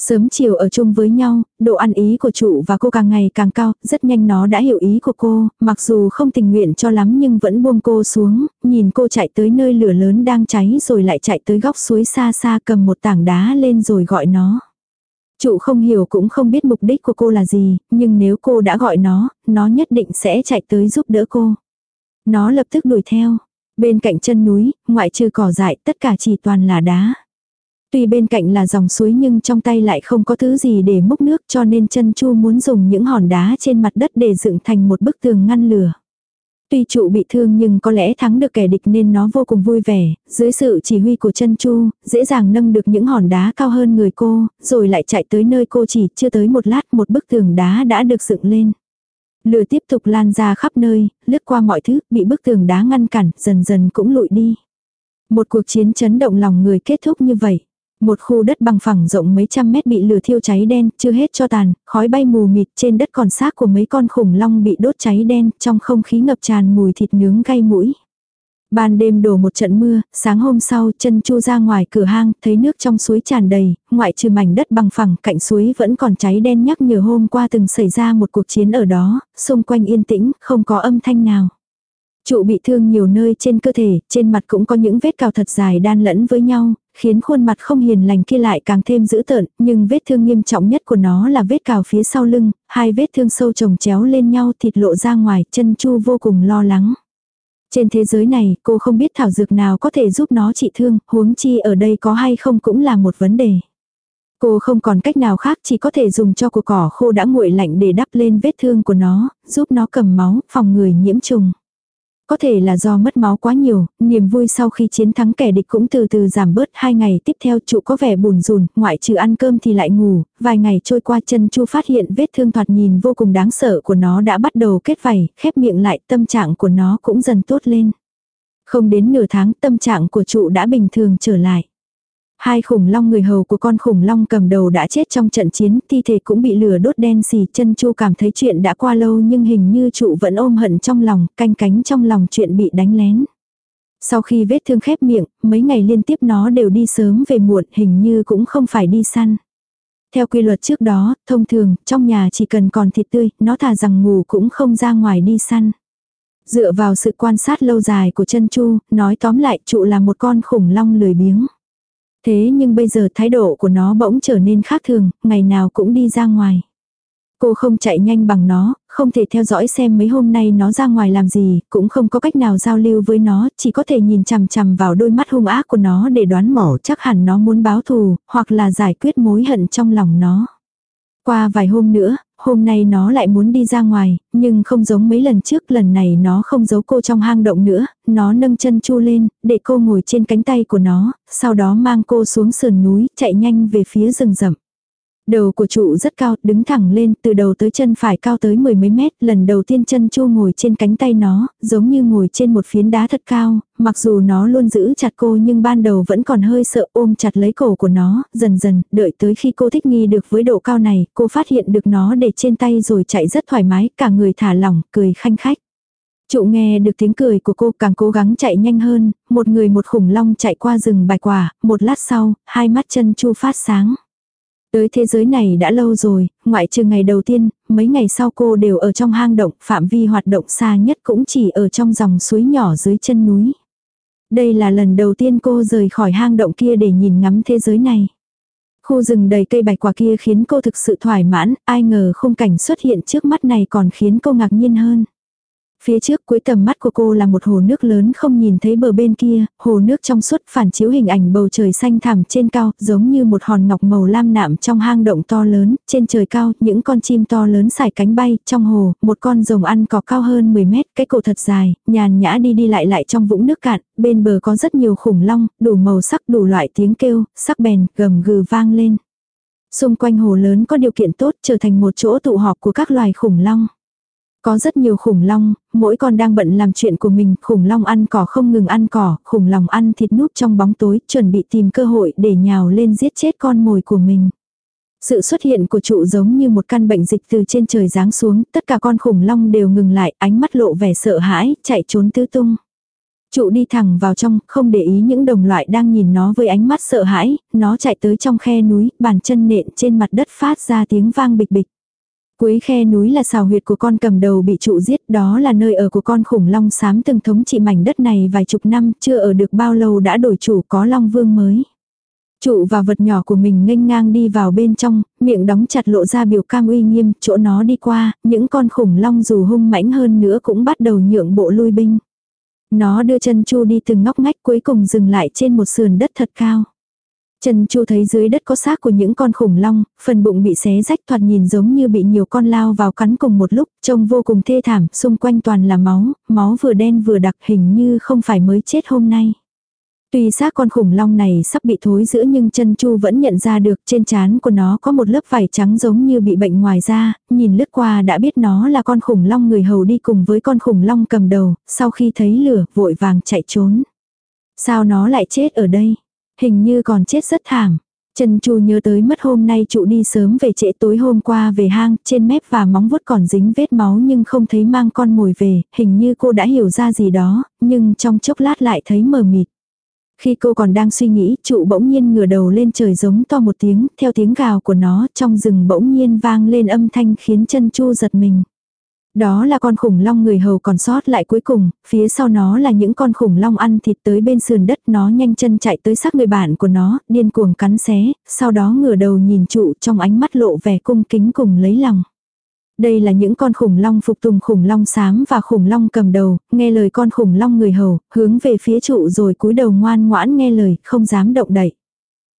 Sớm chiều ở chung với nhau, độ ăn ý của trụ và cô càng ngày càng cao, rất nhanh nó đã hiểu ý của cô, mặc dù không tình nguyện cho lắm nhưng vẫn buông cô xuống, nhìn cô chạy tới nơi lửa lớn đang cháy rồi lại chạy tới góc suối xa xa cầm một tảng đá lên rồi gọi nó. Trụ không hiểu cũng không biết mục đích của cô là gì, nhưng nếu cô đã gọi nó, nó nhất định sẽ chạy tới giúp đỡ cô. Nó lập tức đuổi theo. Bên cạnh chân núi, ngoại trừ cỏ dại tất cả chỉ toàn là đá. Tuy bên cạnh là dòng suối nhưng trong tay lại không có thứ gì để múc nước cho nên chân chu muốn dùng những hòn đá trên mặt đất để dựng thành một bức tường ngăn lửa. Tuy trụ bị thương nhưng có lẽ thắng được kẻ địch nên nó vô cùng vui vẻ, dưới sự chỉ huy của chân chu, dễ dàng nâng được những hòn đá cao hơn người cô, rồi lại chạy tới nơi cô chỉ chưa tới một lát một bức tường đá đã được dựng lên. Lửa tiếp tục lan ra khắp nơi, lướt qua mọi thứ, bị bức tường đá ngăn cản, dần dần cũng lụi đi. Một cuộc chiến chấn động lòng người kết thúc như vậy. Một khu đất bằng phẳng rộng mấy trăm mét bị lửa thiêu cháy đen, chưa hết cho tàn, khói bay mù mịt trên đất còn xác của mấy con khủng long bị đốt cháy đen, trong không khí ngập tràn mùi thịt nướng gây mũi. Ban đêm đổ một trận mưa, sáng hôm sau chân chu ra ngoài cửa hang, thấy nước trong suối tràn đầy, ngoại trừ mảnh đất bằng phẳng cạnh suối vẫn còn cháy đen nhắc nhở hôm qua từng xảy ra một cuộc chiến ở đó, xung quanh yên tĩnh, không có âm thanh nào. Trụ bị thương nhiều nơi trên cơ thể, trên mặt cũng có những vết cào thật dài đan lẫn với nhau, khiến khuôn mặt không hiền lành kia lại càng thêm dữ tợn, nhưng vết thương nghiêm trọng nhất của nó là vết cào phía sau lưng, hai vết thương sâu chồng chéo lên nhau thịt lộ ra ngoài, chân chu vô cùng lo lắng. Trên thế giới này, cô không biết thảo dược nào có thể giúp nó trị thương, huống chi ở đây có hay không cũng là một vấn đề. Cô không còn cách nào khác chỉ có thể dùng cho củ cỏ khô đã nguội lạnh để đắp lên vết thương của nó, giúp nó cầm máu, phòng người nhiễm trùng. Có thể là do mất máu quá nhiều, niềm vui sau khi chiến thắng kẻ địch cũng từ từ giảm bớt hai ngày tiếp theo trụ có vẻ buồn rùn, ngoại trừ ăn cơm thì lại ngủ, vài ngày trôi qua chân chu phát hiện vết thương thoạt nhìn vô cùng đáng sợ của nó đã bắt đầu kết vảy, khép miệng lại tâm trạng của nó cũng dần tốt lên. Không đến nửa tháng tâm trạng của trụ đã bình thường trở lại. Hai khủng long người hầu của con khủng long cầm đầu đã chết trong trận chiến, thi thể cũng bị lửa đốt đen xì, chân chu cảm thấy chuyện đã qua lâu nhưng hình như trụ vẫn ôm hận trong lòng, canh cánh trong lòng chuyện bị đánh lén. Sau khi vết thương khép miệng, mấy ngày liên tiếp nó đều đi sớm về muộn, hình như cũng không phải đi săn. Theo quy luật trước đó, thông thường, trong nhà chỉ cần còn thịt tươi, nó thà rằng ngủ cũng không ra ngoài đi săn. Dựa vào sự quan sát lâu dài của chân chu, nói tóm lại trụ là một con khủng long lười biếng. Thế nhưng bây giờ thái độ của nó bỗng trở nên khác thường, ngày nào cũng đi ra ngoài. Cô không chạy nhanh bằng nó, không thể theo dõi xem mấy hôm nay nó ra ngoài làm gì, cũng không có cách nào giao lưu với nó, chỉ có thể nhìn chằm chằm vào đôi mắt hung ác của nó để đoán mỏ chắc hẳn nó muốn báo thù, hoặc là giải quyết mối hận trong lòng nó. Qua vài hôm nữa, hôm nay nó lại muốn đi ra ngoài, nhưng không giống mấy lần trước, lần này nó không giấu cô trong hang động nữa, nó nâng chân chu lên, để cô ngồi trên cánh tay của nó, sau đó mang cô xuống sườn núi, chạy nhanh về phía rừng rậm. Đầu của trụ rất cao, đứng thẳng lên, từ đầu tới chân phải cao tới mười mấy mét, lần đầu tiên chân chu ngồi trên cánh tay nó, giống như ngồi trên một phiến đá thật cao, mặc dù nó luôn giữ chặt cô nhưng ban đầu vẫn còn hơi sợ ôm chặt lấy cổ của nó, dần dần, đợi tới khi cô thích nghi được với độ cao này, cô phát hiện được nó để trên tay rồi chạy rất thoải mái, cả người thả lỏng, cười khanh khách. Trụ nghe được tiếng cười của cô càng cố gắng chạy nhanh hơn, một người một khủng long chạy qua rừng bài quả, một lát sau, hai mắt chân chu phát sáng. Tới thế giới này đã lâu rồi, ngoại trừ ngày đầu tiên, mấy ngày sau cô đều ở trong hang động, phạm vi hoạt động xa nhất cũng chỉ ở trong dòng suối nhỏ dưới chân núi. Đây là lần đầu tiên cô rời khỏi hang động kia để nhìn ngắm thế giới này. Khu rừng đầy cây bạch quả kia khiến cô thực sự thoải mãn, ai ngờ khung cảnh xuất hiện trước mắt này còn khiến cô ngạc nhiên hơn. Phía trước cuối tầm mắt của cô là một hồ nước lớn không nhìn thấy bờ bên kia, hồ nước trong suốt phản chiếu hình ảnh bầu trời xanh thẳm trên cao, giống như một hòn ngọc màu lam nạm trong hang động to lớn, trên trời cao, những con chim to lớn xài cánh bay, trong hồ, một con rồng ăn cỏ cao hơn 10 mét, cái cổ thật dài, nhàn nhã đi đi lại lại trong vũng nước cạn, bên bờ có rất nhiều khủng long, đủ màu sắc đủ loại tiếng kêu, sắc bèn, gầm gừ vang lên. Xung quanh hồ lớn có điều kiện tốt trở thành một chỗ tụ họp của các loài khủng long. Có rất nhiều khủng long, mỗi con đang bận làm chuyện của mình, khủng long ăn cỏ không ngừng ăn cỏ, khủng long ăn thịt núp trong bóng tối, chuẩn bị tìm cơ hội để nhào lên giết chết con mồi của mình. Sự xuất hiện của trụ giống như một căn bệnh dịch từ trên trời giáng xuống, tất cả con khủng long đều ngừng lại, ánh mắt lộ vẻ sợ hãi, chạy trốn tứ tung. Trụ đi thẳng vào trong, không để ý những đồng loại đang nhìn nó với ánh mắt sợ hãi, nó chạy tới trong khe núi, bàn chân nện trên mặt đất phát ra tiếng vang bịch bịch. Cuối khe núi là xào huyệt của con cầm đầu bị trụ giết, đó là nơi ở của con khủng long xám từng thống trị mảnh đất này vài chục năm, chưa ở được bao lâu đã đổi chủ có long vương mới. Trụ và vật nhỏ của mình nghênh ngang đi vào bên trong, miệng đóng chặt lộ ra biểu cam uy nghiêm, chỗ nó đi qua, những con khủng long dù hung mãnh hơn nữa cũng bắt đầu nhượng bộ lui binh. Nó đưa chân chu đi từng ngóc ngách cuối cùng dừng lại trên một sườn đất thật cao. Trần Chu thấy dưới đất có xác của những con khủng long, phần bụng bị xé rách thoạt nhìn giống như bị nhiều con lao vào cắn cùng một lúc, trông vô cùng thê thảm, xung quanh toàn là máu, máu vừa đen vừa đặc hình như không phải mới chết hôm nay. Tuy xác con khủng long này sắp bị thối giữa nhưng chân chu vẫn nhận ra được trên trán của nó có một lớp vảy trắng giống như bị bệnh ngoài da, nhìn lướt qua đã biết nó là con khủng long người hầu đi cùng với con khủng long cầm đầu, sau khi thấy lửa vội vàng chạy trốn. Sao nó lại chết ở đây? Hình như còn chết rất thảm. Trần Chu nhớ tới mất hôm nay trụ đi sớm về trễ tối hôm qua về hang, trên mép và móng vuốt còn dính vết máu nhưng không thấy mang con mồi về, hình như cô đã hiểu ra gì đó, nhưng trong chốc lát lại thấy mờ mịt. Khi cô còn đang suy nghĩ, trụ bỗng nhiên ngửa đầu lên trời giống to một tiếng, theo tiếng gào của nó trong rừng bỗng nhiên vang lên âm thanh khiến chân chu giật mình. Đó là con khủng long người hầu còn sót lại cuối cùng, phía sau nó là những con khủng long ăn thịt tới bên sườn đất nó nhanh chân chạy tới xác người bạn của nó, điên cuồng cắn xé, sau đó ngửa đầu nhìn trụ trong ánh mắt lộ vẻ cung kính cùng lấy lòng. Đây là những con khủng long phục tùng khủng long xám và khủng long cầm đầu, nghe lời con khủng long người hầu, hướng về phía trụ rồi cúi đầu ngoan ngoãn nghe lời, không dám động đậy.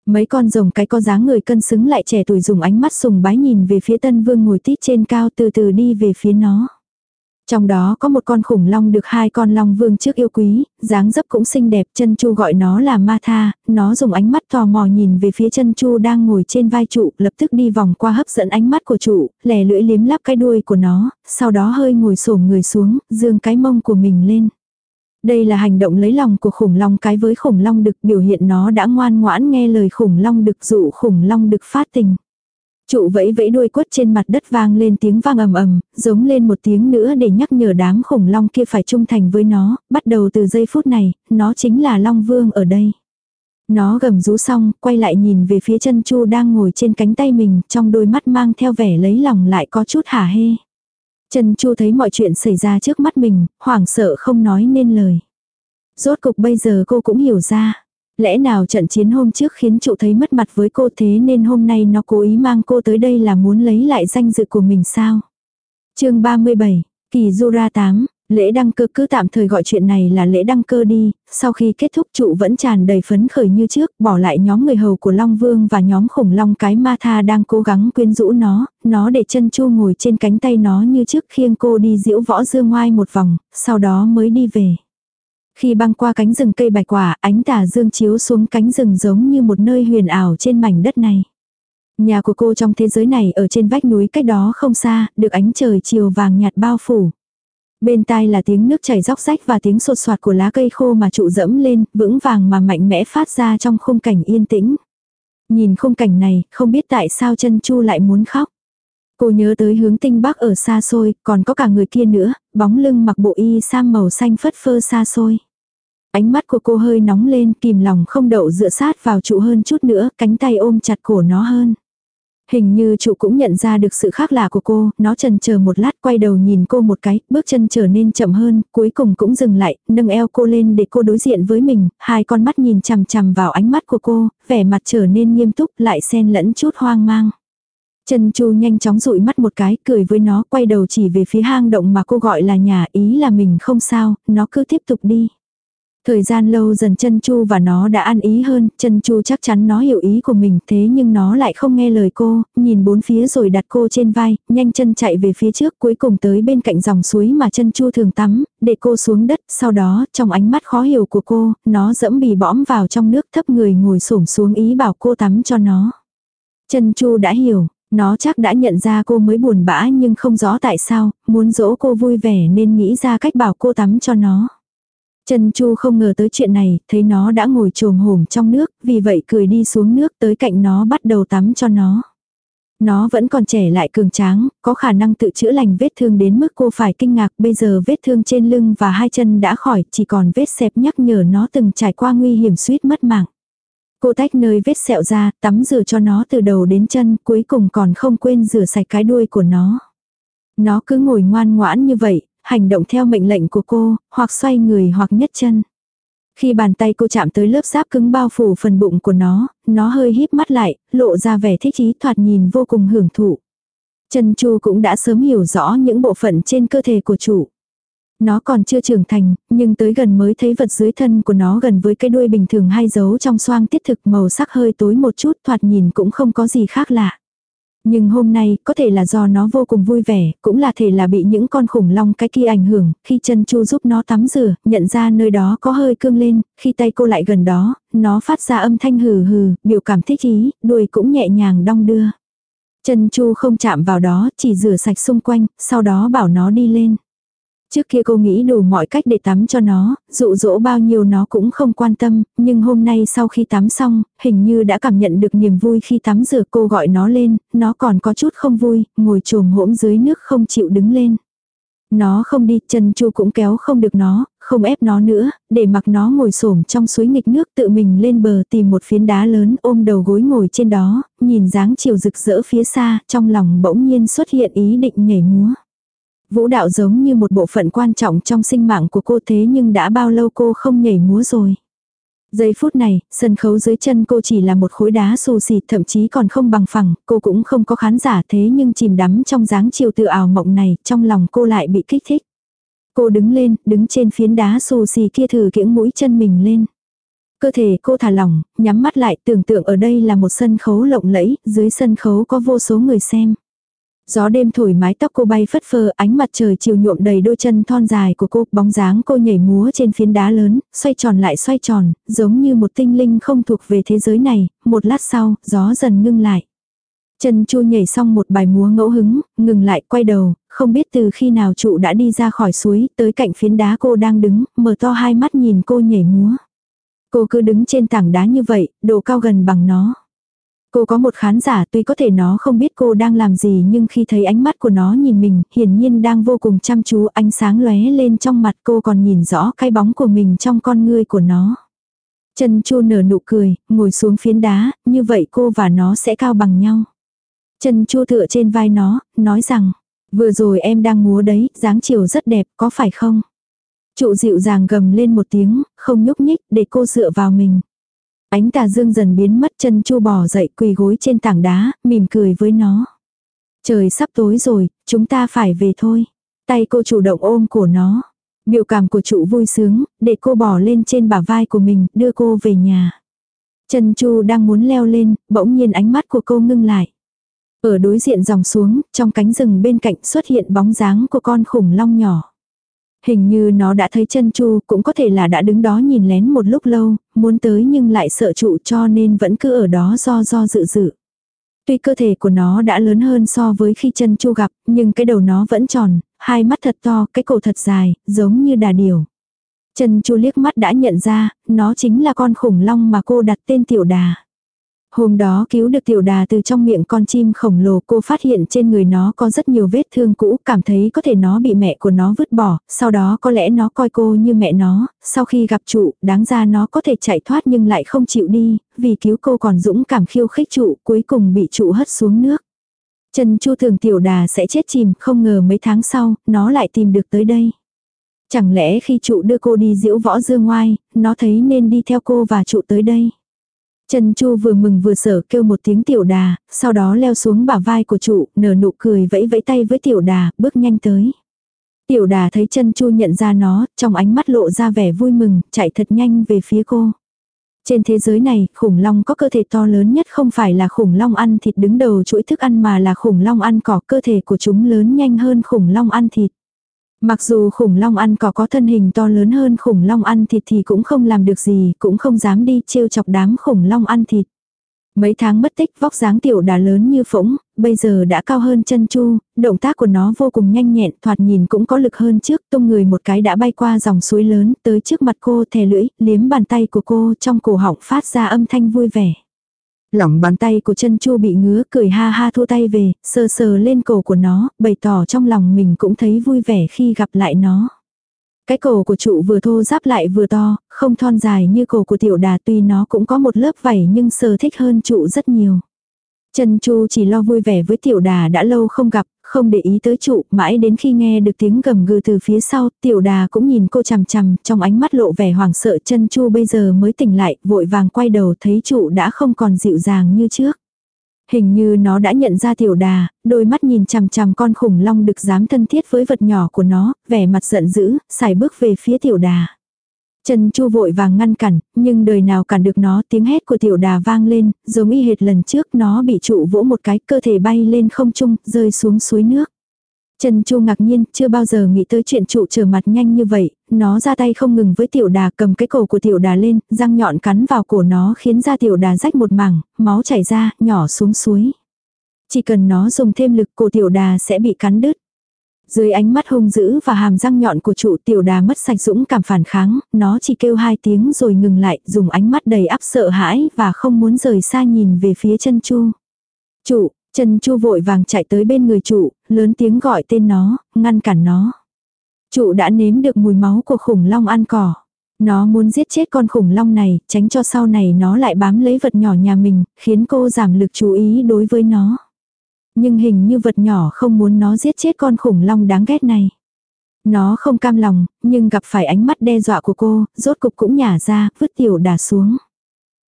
Mấy con rồng cái có dáng người cân xứng lại trẻ tuổi dùng ánh mắt sùng bái nhìn về phía tân vương ngồi tít trên cao từ từ đi về phía nó. Trong đó có một con khủng long được hai con long vương trước yêu quý, dáng dấp cũng xinh đẹp, chân chu gọi nó là ma tha, nó dùng ánh mắt tò mò nhìn về phía chân chu đang ngồi trên vai trụ, lập tức đi vòng qua hấp dẫn ánh mắt của trụ, lẻ lưỡi liếm lắp cái đuôi của nó, sau đó hơi ngồi xổm người xuống, dương cái mông của mình lên. Đây là hành động lấy lòng của khủng long cái với khủng long đực biểu hiện nó đã ngoan ngoãn nghe lời khủng long đực dụ khủng long đực phát tình. Trụ vẫy vẫy đuôi quất trên mặt đất vang lên tiếng vang ầm ầm, giống lên một tiếng nữa để nhắc nhở đám khủng long kia phải trung thành với nó, bắt đầu từ giây phút này, nó chính là Long Vương ở đây. Nó gầm rú xong, quay lại nhìn về phía chân chu đang ngồi trên cánh tay mình, trong đôi mắt mang theo vẻ lấy lòng lại có chút hả hê. Trần chu thấy mọi chuyện xảy ra trước mắt mình, hoảng sợ không nói nên lời. Rốt cục bây giờ cô cũng hiểu ra. Lẽ nào trận chiến hôm trước khiến trụ thấy mất mặt với cô thế nên hôm nay nó cố ý mang cô tới đây là muốn lấy lại danh dự của mình sao? chương 37, Kỳ Du Ra 8, lễ đăng cơ cứ tạm thời gọi chuyện này là lễ đăng cơ đi, sau khi kết thúc trụ vẫn tràn đầy phấn khởi như trước, bỏ lại nhóm người hầu của Long Vương và nhóm khủng long cái ma tha đang cố gắng quyến rũ nó, nó để chân chu ngồi trên cánh tay nó như trước khiêng cô đi diễu võ dương ngoai một vòng, sau đó mới đi về. Khi băng qua cánh rừng cây bạch quả, ánh tà dương chiếu xuống cánh rừng giống như một nơi huyền ảo trên mảnh đất này. Nhà của cô trong thế giới này ở trên vách núi cách đó không xa, được ánh trời chiều vàng nhạt bao phủ. Bên tai là tiếng nước chảy róc rách và tiếng sột soạt của lá cây khô mà trụ dẫm lên, vững vàng mà mạnh mẽ phát ra trong khung cảnh yên tĩnh. Nhìn khung cảnh này, không biết tại sao chân chu lại muốn khóc. Cô nhớ tới hướng tinh bắc ở xa xôi, còn có cả người kia nữa, bóng lưng mặc bộ y sang màu xanh phất phơ xa xôi. Ánh mắt của cô hơi nóng lên, kìm lòng không đậu dựa sát vào trụ hơn chút nữa, cánh tay ôm chặt cổ nó hơn. Hình như trụ cũng nhận ra được sự khác lạ của cô, nó chần chờ một lát quay đầu nhìn cô một cái, bước chân trở nên chậm hơn, cuối cùng cũng dừng lại, nâng eo cô lên để cô đối diện với mình, hai con mắt nhìn chằm chằm vào ánh mắt của cô, vẻ mặt trở nên nghiêm túc lại xen lẫn chút hoang mang. Trần Chu nhanh chóng dụi mắt một cái, cười với nó, quay đầu chỉ về phía hang động mà cô gọi là nhà, ý là mình không sao, nó cứ tiếp tục đi. Thời gian lâu dần chân chu và nó đã ăn ý hơn, chân chu chắc chắn nó hiểu ý của mình thế nhưng nó lại không nghe lời cô, nhìn bốn phía rồi đặt cô trên vai, nhanh chân chạy về phía trước cuối cùng tới bên cạnh dòng suối mà chân chu thường tắm, để cô xuống đất, sau đó trong ánh mắt khó hiểu của cô, nó dẫm bì bõm vào trong nước thấp người ngồi xổm xuống ý bảo cô tắm cho nó. Chân chu đã hiểu, nó chắc đã nhận ra cô mới buồn bã nhưng không rõ tại sao, muốn dỗ cô vui vẻ nên nghĩ ra cách bảo cô tắm cho nó. Trần Chu không ngờ tới chuyện này, thấy nó đã ngồi trồm hổm trong nước, vì vậy cười đi xuống nước tới cạnh nó bắt đầu tắm cho nó. Nó vẫn còn trẻ lại cường tráng, có khả năng tự chữa lành vết thương đến mức cô phải kinh ngạc bây giờ vết thương trên lưng và hai chân đã khỏi, chỉ còn vết xẹp nhắc nhở nó từng trải qua nguy hiểm suýt mất mạng. Cô tách nơi vết sẹo ra, tắm rửa cho nó từ đầu đến chân, cuối cùng còn không quên rửa sạch cái đuôi của nó. Nó cứ ngồi ngoan ngoãn như vậy, hành động theo mệnh lệnh của cô, hoặc xoay người hoặc nhất chân. Khi bàn tay cô chạm tới lớp giáp cứng bao phủ phần bụng của nó, nó hơi híp mắt lại, lộ ra vẻ thích ý thoạt nhìn vô cùng hưởng thụ. trần Chu cũng đã sớm hiểu rõ những bộ phận trên cơ thể của chủ. Nó còn chưa trưởng thành, nhưng tới gần mới thấy vật dưới thân của nó gần với cái đuôi bình thường hay giấu trong xoang tiết thực màu sắc hơi tối một chút thoạt nhìn cũng không có gì khác lạ. Nhưng hôm nay, có thể là do nó vô cùng vui vẻ, cũng là thể là bị những con khủng long cái kia ảnh hưởng, khi chân chu giúp nó tắm rửa, nhận ra nơi đó có hơi cương lên, khi tay cô lại gần đó, nó phát ra âm thanh hừ hừ, biểu cảm thích ý, đuôi cũng nhẹ nhàng đong đưa. Chân chu không chạm vào đó, chỉ rửa sạch xung quanh, sau đó bảo nó đi lên. Trước kia cô nghĩ đủ mọi cách để tắm cho nó, dụ dỗ bao nhiêu nó cũng không quan tâm, nhưng hôm nay sau khi tắm xong, hình như đã cảm nhận được niềm vui khi tắm rửa cô gọi nó lên, nó còn có chút không vui, ngồi trồm hỗn dưới nước không chịu đứng lên. Nó không đi, chân chu cũng kéo không được nó, không ép nó nữa, để mặc nó ngồi xổm trong suối nghịch nước tự mình lên bờ tìm một phiến đá lớn ôm đầu gối ngồi trên đó, nhìn dáng chiều rực rỡ phía xa, trong lòng bỗng nhiên xuất hiện ý định nhảy múa. Vũ đạo giống như một bộ phận quan trọng trong sinh mạng của cô thế nhưng đã bao lâu cô không nhảy múa rồi. Giây phút này, sân khấu dưới chân cô chỉ là một khối đá xù xì thậm chí còn không bằng phẳng, cô cũng không có khán giả thế nhưng chìm đắm trong dáng chiều tự ảo mộng này, trong lòng cô lại bị kích thích. Cô đứng lên, đứng trên phiến đá xù xì kia thử kiễng mũi chân mình lên. Cơ thể cô thả lỏng, nhắm mắt lại tưởng tượng ở đây là một sân khấu lộng lẫy, dưới sân khấu có vô số người xem. Gió đêm thổi mái tóc cô bay phất phơ, ánh mặt trời chiều nhuộm đầy đôi chân thon dài của cô, bóng dáng cô nhảy múa trên phiến đá lớn, xoay tròn lại xoay tròn, giống như một tinh linh không thuộc về thế giới này, một lát sau, gió dần ngưng lại. Chân chu nhảy xong một bài múa ngẫu hứng, ngừng lại quay đầu, không biết từ khi nào trụ đã đi ra khỏi suối, tới cạnh phiến đá cô đang đứng, mở to hai mắt nhìn cô nhảy múa. Cô cứ đứng trên tảng đá như vậy, độ cao gần bằng nó. Cô có một khán giả tuy có thể nó không biết cô đang làm gì nhưng khi thấy ánh mắt của nó nhìn mình, hiển nhiên đang vô cùng chăm chú ánh sáng lóe lên trong mặt cô còn nhìn rõ cái bóng của mình trong con ngươi của nó. Chân chu nở nụ cười, ngồi xuống phiến đá, như vậy cô và nó sẽ cao bằng nhau. Chân chu tựa trên vai nó, nói rằng, vừa rồi em đang múa đấy, dáng chiều rất đẹp, có phải không? Trụ dịu dàng gầm lên một tiếng, không nhúc nhích, để cô dựa vào mình. Ánh tà dương dần biến mất chân chu bò dậy quỳ gối trên tảng đá, mỉm cười với nó. Trời sắp tối rồi, chúng ta phải về thôi. Tay cô chủ động ôm cổ nó. Biểu cảm của trụ vui sướng, để cô bỏ lên trên bả vai của mình, đưa cô về nhà. Chân chu đang muốn leo lên, bỗng nhiên ánh mắt của cô ngưng lại. Ở đối diện dòng xuống, trong cánh rừng bên cạnh xuất hiện bóng dáng của con khủng long nhỏ. Hình như nó đã thấy chân chu, cũng có thể là đã đứng đó nhìn lén một lúc lâu, muốn tới nhưng lại sợ trụ cho nên vẫn cứ ở đó do do dự dự. Tuy cơ thể của nó đã lớn hơn so với khi chân chu gặp, nhưng cái đầu nó vẫn tròn, hai mắt thật to, cái cổ thật dài, giống như đà điểu. Chân chu liếc mắt đã nhận ra, nó chính là con khủng long mà cô đặt tên tiểu đà. Hôm đó cứu được tiểu đà từ trong miệng con chim khổng lồ cô phát hiện trên người nó có rất nhiều vết thương cũ cảm thấy có thể nó bị mẹ của nó vứt bỏ, sau đó có lẽ nó coi cô như mẹ nó, sau khi gặp trụ đáng ra nó có thể chạy thoát nhưng lại không chịu đi, vì cứu cô còn dũng cảm khiêu khích trụ cuối cùng bị trụ hất xuống nước. Trần Chu thường tiểu đà sẽ chết chìm không ngờ mấy tháng sau nó lại tìm được tới đây. Chẳng lẽ khi trụ đưa cô đi diễu võ dương ngoai, nó thấy nên đi theo cô và trụ tới đây. Chân Chu vừa mừng vừa sợ kêu một tiếng tiểu đà, sau đó leo xuống bả vai của trụ, nở nụ cười vẫy vẫy tay với tiểu đà, bước nhanh tới. Tiểu đà thấy chân Chu nhận ra nó, trong ánh mắt lộ ra vẻ vui mừng, chạy thật nhanh về phía cô. Trên thế giới này, khủng long có cơ thể to lớn nhất không phải là khủng long ăn thịt đứng đầu chuỗi thức ăn mà là khủng long ăn cỏ, cơ thể của chúng lớn nhanh hơn khủng long ăn thịt. Mặc dù khủng long ăn cỏ có thân hình to lớn hơn khủng long ăn thịt thì cũng không làm được gì, cũng không dám đi trêu chọc đám khủng long ăn thịt. Mấy tháng mất tích vóc dáng tiểu đà lớn như phỗng, bây giờ đã cao hơn chân chu, động tác của nó vô cùng nhanh nhẹn, thoạt nhìn cũng có lực hơn trước, tung người một cái đã bay qua dòng suối lớn, tới trước mặt cô thè lưỡi, liếm bàn tay của cô trong cổ họng phát ra âm thanh vui vẻ. Lỏng bàn tay của chân chu bị ngứa cười ha ha thua tay về, sờ sờ lên cổ của nó, bày tỏ trong lòng mình cũng thấy vui vẻ khi gặp lại nó. Cái cổ của trụ vừa thô giáp lại vừa to, không thon dài như cổ của tiểu đà tuy nó cũng có một lớp vảy nhưng sờ thích hơn trụ rất nhiều. Trần Chu chỉ lo vui vẻ với tiểu đà đã lâu không gặp, không để ý tới trụ, mãi đến khi nghe được tiếng gầm gừ từ phía sau, tiểu đà cũng nhìn cô chằm chằm, trong ánh mắt lộ vẻ hoảng sợ chân Chu bây giờ mới tỉnh lại, vội vàng quay đầu thấy trụ đã không còn dịu dàng như trước. Hình như nó đã nhận ra tiểu đà, đôi mắt nhìn chằm chằm con khủng long được dám thân thiết với vật nhỏ của nó, vẻ mặt giận dữ, xài bước về phía tiểu đà. Trần Chu vội vàng ngăn cản, nhưng đời nào cản được nó, tiếng hét của tiểu đà vang lên, giống y hệt lần trước nó bị trụ vỗ một cái, cơ thể bay lên không trung, rơi xuống suối nước. Trần Chu ngạc nhiên, chưa bao giờ nghĩ tới chuyện trụ trở mặt nhanh như vậy, nó ra tay không ngừng với tiểu đà cầm cái cổ của tiểu đà lên, răng nhọn cắn vào cổ nó khiến ra tiểu đà rách một mảng, máu chảy ra, nhỏ xuống suối. Chỉ cần nó dùng thêm lực cổ tiểu đà sẽ bị cắn đứt. Dưới ánh mắt hung dữ và hàm răng nhọn của trụ tiểu đà mất sạch dũng cảm phản kháng, nó chỉ kêu hai tiếng rồi ngừng lại, dùng ánh mắt đầy áp sợ hãi và không muốn rời xa nhìn về phía chân chu. Trụ, chân chu vội vàng chạy tới bên người trụ, lớn tiếng gọi tên nó, ngăn cản nó. Trụ đã nếm được mùi máu của khủng long ăn cỏ. Nó muốn giết chết con khủng long này, tránh cho sau này nó lại bám lấy vật nhỏ nhà mình, khiến cô giảm lực chú ý đối với nó. Nhưng hình như vật nhỏ không muốn nó giết chết con khủng long đáng ghét này. Nó không cam lòng, nhưng gặp phải ánh mắt đe dọa của cô, rốt cục cũng nhả ra, vứt tiểu đà xuống.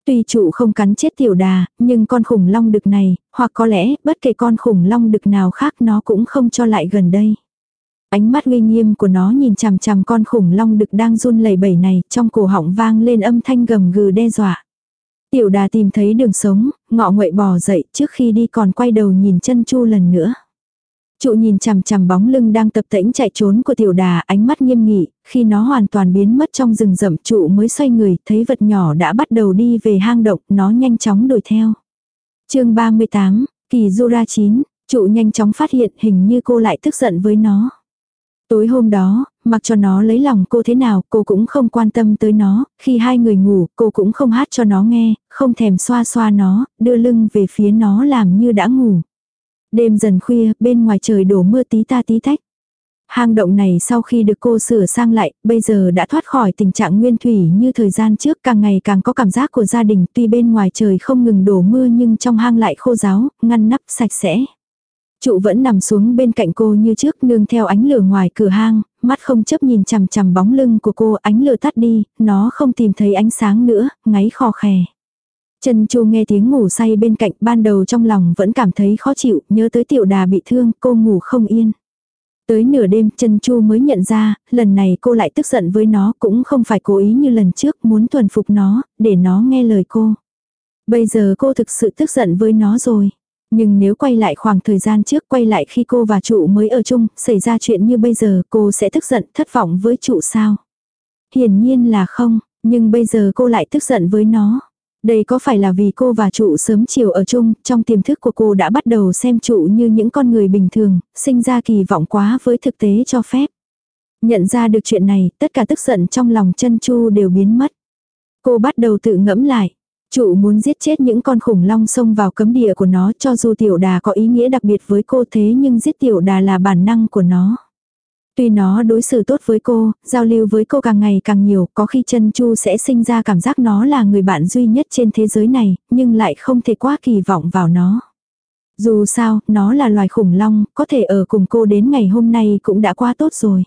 Tuy trụ không cắn chết tiểu đà, nhưng con khủng long đực này, hoặc có lẽ bất kể con khủng long đực nào khác nó cũng không cho lại gần đây. Ánh mắt uy nghiêm của nó nhìn chằm chằm con khủng long đực đang run lẩy bẩy này, trong cổ họng vang lên âm thanh gầm gừ đe dọa. Tiểu đà tìm thấy đường sống, ngọ nguậy bò dậy trước khi đi còn quay đầu nhìn chân chu lần nữa. Trụ nhìn chằm chằm bóng lưng đang tập tễnh chạy trốn của tiểu đà ánh mắt nghiêm nghị, khi nó hoàn toàn biến mất trong rừng rậm trụ mới xoay người, thấy vật nhỏ đã bắt đầu đi về hang động, nó nhanh chóng đuổi theo. chương 38, kỳ du ra 9, trụ nhanh chóng phát hiện hình như cô lại tức giận với nó. Tối hôm đó, mặc cho nó lấy lòng cô thế nào, cô cũng không quan tâm tới nó, khi hai người ngủ, cô cũng không hát cho nó nghe, không thèm xoa xoa nó, đưa lưng về phía nó làm như đã ngủ. Đêm dần khuya, bên ngoài trời đổ mưa tí ta tí tách. Hang động này sau khi được cô sửa sang lại, bây giờ đã thoát khỏi tình trạng nguyên thủy như thời gian trước càng ngày càng có cảm giác của gia đình tuy bên ngoài trời không ngừng đổ mưa nhưng trong hang lại khô ráo, ngăn nắp sạch sẽ. Trụ vẫn nằm xuống bên cạnh cô như trước nương theo ánh lửa ngoài cửa hang, mắt không chấp nhìn chằm chằm bóng lưng của cô ánh lửa tắt đi, nó không tìm thấy ánh sáng nữa, ngáy khò khè. Trần Chu nghe tiếng ngủ say bên cạnh ban đầu trong lòng vẫn cảm thấy khó chịu, nhớ tới tiểu đà bị thương, cô ngủ không yên. Tới nửa đêm Trần Chu mới nhận ra, lần này cô lại tức giận với nó cũng không phải cố ý như lần trước muốn thuần phục nó, để nó nghe lời cô. Bây giờ cô thực sự tức giận với nó rồi. Nhưng nếu quay lại khoảng thời gian trước quay lại khi cô và trụ mới ở chung, xảy ra chuyện như bây giờ cô sẽ tức giận thất vọng với trụ sao? Hiển nhiên là không, nhưng bây giờ cô lại tức giận với nó. Đây có phải là vì cô và trụ sớm chiều ở chung, trong tiềm thức của cô đã bắt đầu xem trụ như những con người bình thường, sinh ra kỳ vọng quá với thực tế cho phép. Nhận ra được chuyện này, tất cả tức giận trong lòng chân chu đều biến mất. Cô bắt đầu tự ngẫm lại chủ muốn giết chết những con khủng long xông vào cấm địa của nó cho dù tiểu đà có ý nghĩa đặc biệt với cô thế nhưng giết tiểu đà là bản năng của nó. Tuy nó đối xử tốt với cô, giao lưu với cô càng ngày càng nhiều, có khi chân chu sẽ sinh ra cảm giác nó là người bạn duy nhất trên thế giới này, nhưng lại không thể quá kỳ vọng vào nó. Dù sao, nó là loài khủng long, có thể ở cùng cô đến ngày hôm nay cũng đã quá tốt rồi.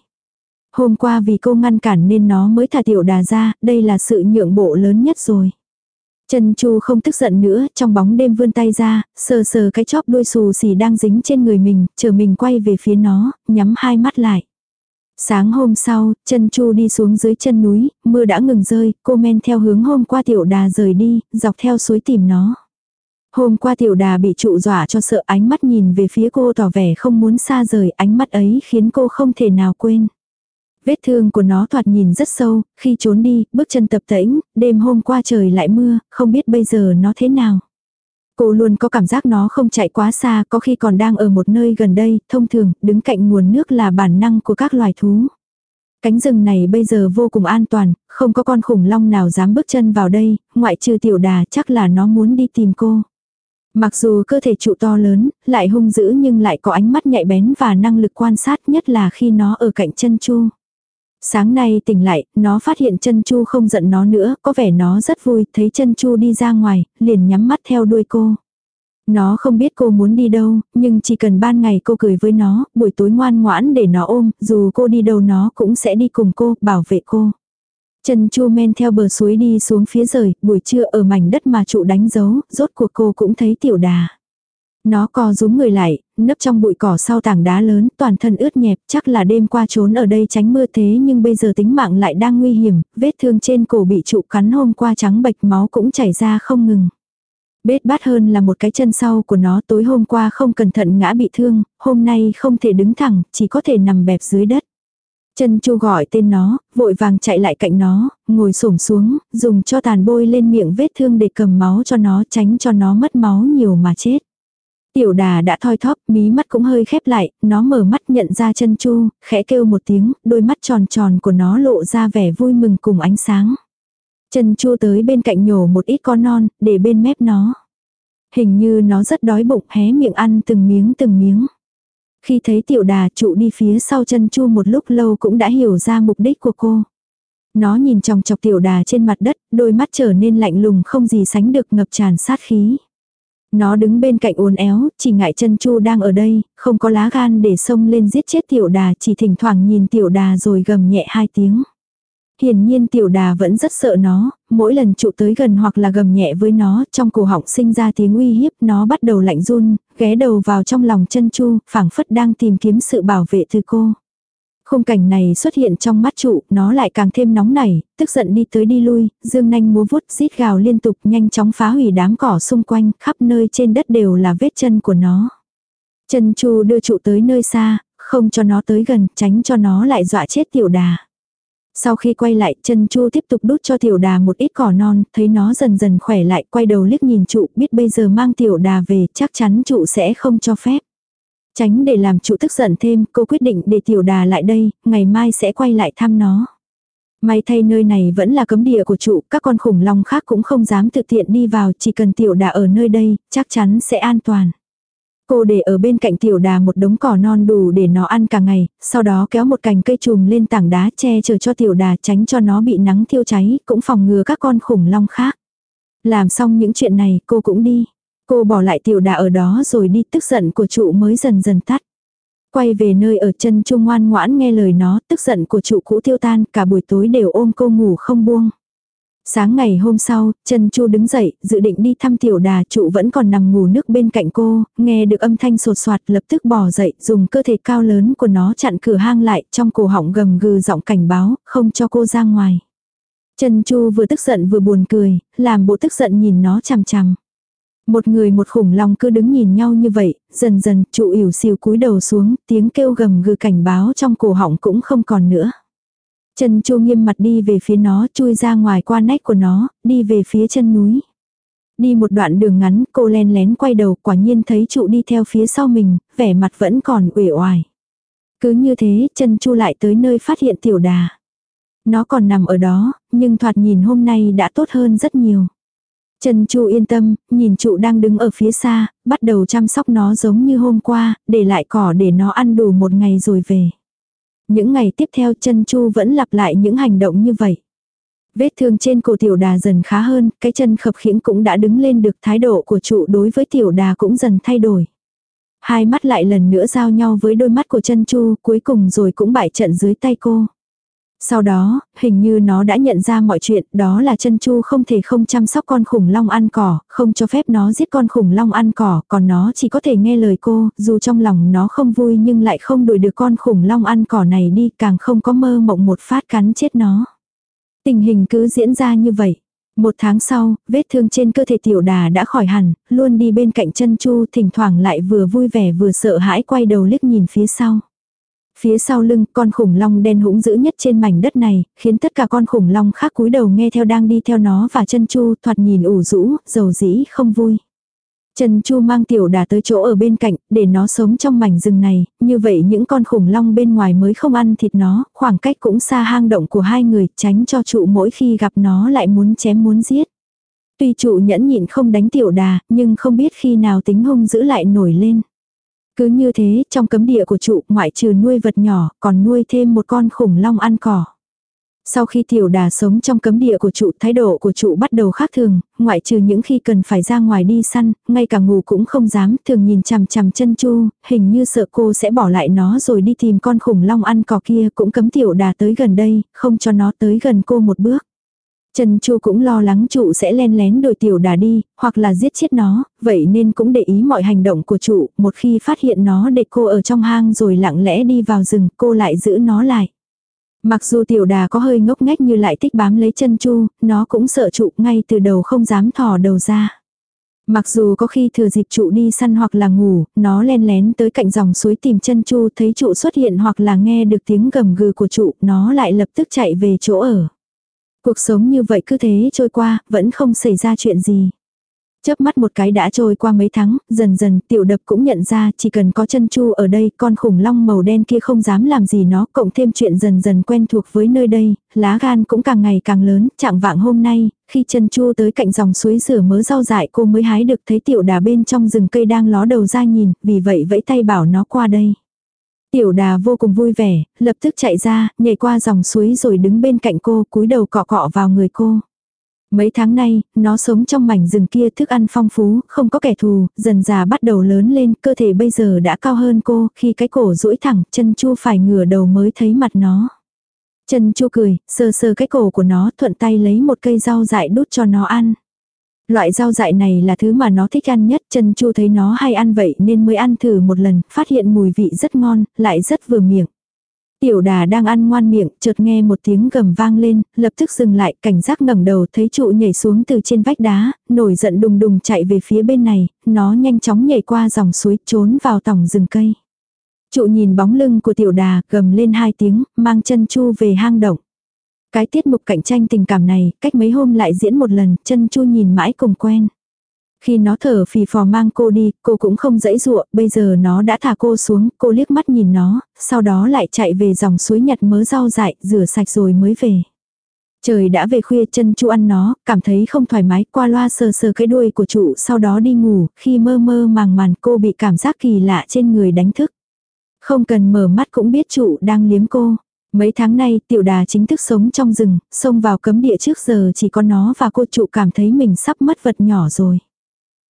Hôm qua vì cô ngăn cản nên nó mới thả tiểu đà ra, đây là sự nhượng bộ lớn nhất rồi. Chân Chu không tức giận nữa, trong bóng đêm vươn tay ra, sờ sờ cái chóp đuôi xù xì đang dính trên người mình, chờ mình quay về phía nó, nhắm hai mắt lại. Sáng hôm sau, chân Chu đi xuống dưới chân núi, mưa đã ngừng rơi, cô men theo hướng hôm qua tiểu đà rời đi, dọc theo suối tìm nó. Hôm qua tiểu đà bị trụ dọa cho sợ ánh mắt nhìn về phía cô tỏ vẻ không muốn xa rời, ánh mắt ấy khiến cô không thể nào quên. Vết thương của nó thoạt nhìn rất sâu, khi trốn đi, bước chân tập tễnh, đêm hôm qua trời lại mưa, không biết bây giờ nó thế nào. Cô luôn có cảm giác nó không chạy quá xa, có khi còn đang ở một nơi gần đây, thông thường, đứng cạnh nguồn nước là bản năng của các loài thú. Cánh rừng này bây giờ vô cùng an toàn, không có con khủng long nào dám bước chân vào đây, ngoại trừ tiểu đà chắc là nó muốn đi tìm cô. Mặc dù cơ thể trụ to lớn, lại hung dữ nhưng lại có ánh mắt nhạy bén và năng lực quan sát nhất là khi nó ở cạnh chân chu. Sáng nay tỉnh lại, nó phát hiện chân chu không giận nó nữa, có vẻ nó rất vui, thấy chân chu đi ra ngoài, liền nhắm mắt theo đuôi cô. Nó không biết cô muốn đi đâu, nhưng chỉ cần ban ngày cô cười với nó, buổi tối ngoan ngoãn để nó ôm, dù cô đi đâu nó cũng sẽ đi cùng cô, bảo vệ cô. Chân chu men theo bờ suối đi xuống phía rời, buổi trưa ở mảnh đất mà trụ đánh dấu, rốt cuộc cô cũng thấy tiểu đà. Nó co rúm người lại, nấp trong bụi cỏ sau tảng đá lớn, toàn thân ướt nhẹp, chắc là đêm qua trốn ở đây tránh mưa thế nhưng bây giờ tính mạng lại đang nguy hiểm, vết thương trên cổ bị trụ cắn hôm qua trắng bệch máu cũng chảy ra không ngừng. Bết bát hơn là một cái chân sau của nó tối hôm qua không cẩn thận ngã bị thương, hôm nay không thể đứng thẳng, chỉ có thể nằm bẹp dưới đất. Chân chu gọi tên nó, vội vàng chạy lại cạnh nó, ngồi xổm xuống, dùng cho tàn bôi lên miệng vết thương để cầm máu cho nó tránh cho nó mất máu nhiều mà chết. Tiểu đà đã thoi thóp, mí mắt cũng hơi khép lại, nó mở mắt nhận ra chân chu, khẽ kêu một tiếng, đôi mắt tròn tròn của nó lộ ra vẻ vui mừng cùng ánh sáng. Chân chu tới bên cạnh nhổ một ít con non, để bên mép nó. Hình như nó rất đói bụng hé miệng ăn từng miếng từng miếng. Khi thấy tiểu đà trụ đi phía sau chân chu một lúc lâu cũng đã hiểu ra mục đích của cô. Nó nhìn chòng chọc tiểu đà trên mặt đất, đôi mắt trở nên lạnh lùng không gì sánh được ngập tràn sát khí. Nó đứng bên cạnh uốn éo, chỉ ngại chân chu đang ở đây, không có lá gan để xông lên giết chết tiểu đà chỉ thỉnh thoảng nhìn tiểu đà rồi gầm nhẹ hai tiếng. Hiển nhiên tiểu đà vẫn rất sợ nó, mỗi lần trụ tới gần hoặc là gầm nhẹ với nó, trong cổ họng sinh ra tiếng uy hiếp, nó bắt đầu lạnh run, ghé đầu vào trong lòng chân chu, phảng phất đang tìm kiếm sự bảo vệ từ cô. Khung cảnh này xuất hiện trong mắt trụ, nó lại càng thêm nóng nảy, tức giận đi tới đi lui, dương nanh múa vuốt rít gào liên tục nhanh chóng phá hủy đám cỏ xung quanh, khắp nơi trên đất đều là vết chân của nó. Chân chu đưa trụ tới nơi xa, không cho nó tới gần, tránh cho nó lại dọa chết tiểu đà. Sau khi quay lại, chân chu tiếp tục đút cho tiểu đà một ít cỏ non, thấy nó dần dần khỏe lại, quay đầu liếc nhìn trụ, biết bây giờ mang tiểu đà về, chắc chắn trụ sẽ không cho phép. Tránh để làm trụ tức giận thêm, cô quyết định để tiểu đà lại đây, ngày mai sẽ quay lại thăm nó. May thay nơi này vẫn là cấm địa của trụ, các con khủng long khác cũng không dám thực tiện đi vào, chỉ cần tiểu đà ở nơi đây, chắc chắn sẽ an toàn. Cô để ở bên cạnh tiểu đà một đống cỏ non đủ để nó ăn cả ngày, sau đó kéo một cành cây chùm lên tảng đá che chở cho tiểu đà tránh cho nó bị nắng thiêu cháy, cũng phòng ngừa các con khủng long khác. Làm xong những chuyện này cô cũng đi. Cô bỏ lại tiểu đà ở đó rồi đi tức giận của trụ mới dần dần tắt. Quay về nơi ở chân trung ngoan ngoãn nghe lời nó, tức giận của trụ cũ tiêu tan, cả buổi tối đều ôm cô ngủ không buông. Sáng ngày hôm sau, chân Chu đứng dậy, dự định đi thăm tiểu đà trụ vẫn còn nằm ngủ nước bên cạnh cô, nghe được âm thanh sột soạt lập tức bò dậy, dùng cơ thể cao lớn của nó chặn cửa hang lại, trong cổ họng gầm gừ giọng cảnh báo, không cho cô ra ngoài. Chân Chu vừa tức giận vừa buồn cười, làm bộ tức giận nhìn nó chằm chằm. Một người một khủng long cứ đứng nhìn nhau như vậy, dần dần trụ ỉu xìu cúi đầu xuống, tiếng kêu gầm gừ cảnh báo trong cổ họng cũng không còn nữa. Chân chu nghiêm mặt đi về phía nó, chui ra ngoài qua nách của nó, đi về phía chân núi. Đi một đoạn đường ngắn, cô len lén quay đầu, quả nhiên thấy trụ đi theo phía sau mình, vẻ mặt vẫn còn uể oải. Cứ như thế, chân chu lại tới nơi phát hiện tiểu đà. Nó còn nằm ở đó, nhưng thoạt nhìn hôm nay đã tốt hơn rất nhiều. Trần chu yên tâm, nhìn trụ đang đứng ở phía xa, bắt đầu chăm sóc nó giống như hôm qua, để lại cỏ để nó ăn đủ một ngày rồi về. Những ngày tiếp theo Trần chu vẫn lặp lại những hành động như vậy. Vết thương trên cổ tiểu đà dần khá hơn, cái chân khập khiễng cũng đã đứng lên được thái độ của trụ đối với tiểu đà cũng dần thay đổi. Hai mắt lại lần nữa giao nhau với đôi mắt của chân chu, cuối cùng rồi cũng bại trận dưới tay cô. Sau đó, hình như nó đã nhận ra mọi chuyện, đó là chân chu không thể không chăm sóc con khủng long ăn cỏ, không cho phép nó giết con khủng long ăn cỏ, còn nó chỉ có thể nghe lời cô, dù trong lòng nó không vui nhưng lại không đuổi được con khủng long ăn cỏ này đi, càng không có mơ mộng một phát cắn chết nó. Tình hình cứ diễn ra như vậy. Một tháng sau, vết thương trên cơ thể tiểu đà đã khỏi hẳn, luôn đi bên cạnh chân chu thỉnh thoảng lại vừa vui vẻ vừa sợ hãi quay đầu liếc nhìn phía sau. Phía sau lưng, con khủng long đen hũng dữ nhất trên mảnh đất này, khiến tất cả con khủng long khác cúi đầu nghe theo đang đi theo nó và chân chu thoạt nhìn ủ rũ, dầu dĩ, không vui. Trần Chu mang tiểu đà tới chỗ ở bên cạnh, để nó sống trong mảnh rừng này, như vậy những con khủng long bên ngoài mới không ăn thịt nó, khoảng cách cũng xa hang động của hai người, tránh cho trụ mỗi khi gặp nó lại muốn chém muốn giết. Tuy trụ nhẫn nhịn không đánh tiểu đà, nhưng không biết khi nào tính hung dữ lại nổi lên. Cứ như thế, trong cấm địa của trụ, ngoại trừ nuôi vật nhỏ, còn nuôi thêm một con khủng long ăn cỏ. Sau khi tiểu đà sống trong cấm địa của trụ, thái độ của trụ bắt đầu khác thường, ngoại trừ những khi cần phải ra ngoài đi săn, ngay cả ngủ cũng không dám, thường nhìn chằm chằm chân chu, hình như sợ cô sẽ bỏ lại nó rồi đi tìm con khủng long ăn cỏ kia, cũng cấm tiểu đà tới gần đây, không cho nó tới gần cô một bước. Trần Chu cũng lo lắng trụ sẽ len lén đuổi tiểu đà đi, hoặc là giết chết nó, vậy nên cũng để ý mọi hành động của trụ, một khi phát hiện nó để cô ở trong hang rồi lặng lẽ đi vào rừng, cô lại giữ nó lại. Mặc dù tiểu đà có hơi ngốc nghếch như lại thích bám lấy chân chu, nó cũng sợ trụ ngay từ đầu không dám thò đầu ra. Mặc dù có khi thừa dịp trụ đi săn hoặc là ngủ, nó len lén tới cạnh dòng suối tìm chân chu thấy trụ xuất hiện hoặc là nghe được tiếng gầm gừ của trụ, nó lại lập tức chạy về chỗ ở. Cuộc sống như vậy cứ thế trôi qua, vẫn không xảy ra chuyện gì. Chớp mắt một cái đã trôi qua mấy tháng, dần dần tiểu đập cũng nhận ra chỉ cần có chân chu ở đây con khủng long màu đen kia không dám làm gì nó cộng thêm chuyện dần dần quen thuộc với nơi đây, lá gan cũng càng ngày càng lớn, chẳng vạng hôm nay, khi chân chu tới cạnh dòng suối rửa mớ rau dại cô mới hái được thấy tiểu đà bên trong rừng cây đang ló đầu ra nhìn, vì vậy vẫy tay bảo nó qua đây. Tiểu đà vô cùng vui vẻ, lập tức chạy ra, nhảy qua dòng suối rồi đứng bên cạnh cô, cúi đầu cọ cọ vào người cô. Mấy tháng nay, nó sống trong mảnh rừng kia thức ăn phong phú, không có kẻ thù, dần già bắt đầu lớn lên, cơ thể bây giờ đã cao hơn cô, khi cái cổ duỗi thẳng, chân chu phải ngửa đầu mới thấy mặt nó. Chân chu cười, sờ sờ cái cổ của nó, thuận tay lấy một cây rau dại đút cho nó ăn. Loại rau dại này là thứ mà nó thích ăn nhất, chân chu thấy nó hay ăn vậy nên mới ăn thử một lần, phát hiện mùi vị rất ngon, lại rất vừa miệng. Tiểu đà đang ăn ngoan miệng, chợt nghe một tiếng gầm vang lên, lập tức dừng lại, cảnh giác ngẩng đầu thấy trụ nhảy xuống từ trên vách đá, nổi giận đùng đùng chạy về phía bên này, nó nhanh chóng nhảy qua dòng suối trốn vào tòng rừng cây. Trụ nhìn bóng lưng của tiểu đà, gầm lên hai tiếng, mang chân chu về hang động. Cái tiết mục cạnh tranh tình cảm này, cách mấy hôm lại diễn một lần, chân chu nhìn mãi cùng quen. Khi nó thở phì phò mang cô đi, cô cũng không dãy dụa, bây giờ nó đã thả cô xuống, cô liếc mắt nhìn nó, sau đó lại chạy về dòng suối nhặt mớ rau dại, rửa sạch rồi mới về. Trời đã về khuya chân chu ăn nó, cảm thấy không thoải mái, qua loa sờ sờ cái đuôi của trụ sau đó đi ngủ, khi mơ mơ màng màn cô bị cảm giác kỳ lạ trên người đánh thức. Không cần mở mắt cũng biết trụ đang liếm cô. Mấy tháng nay tiểu đà chính thức sống trong rừng, xông vào cấm địa trước giờ chỉ có nó và cô trụ cảm thấy mình sắp mất vật nhỏ rồi.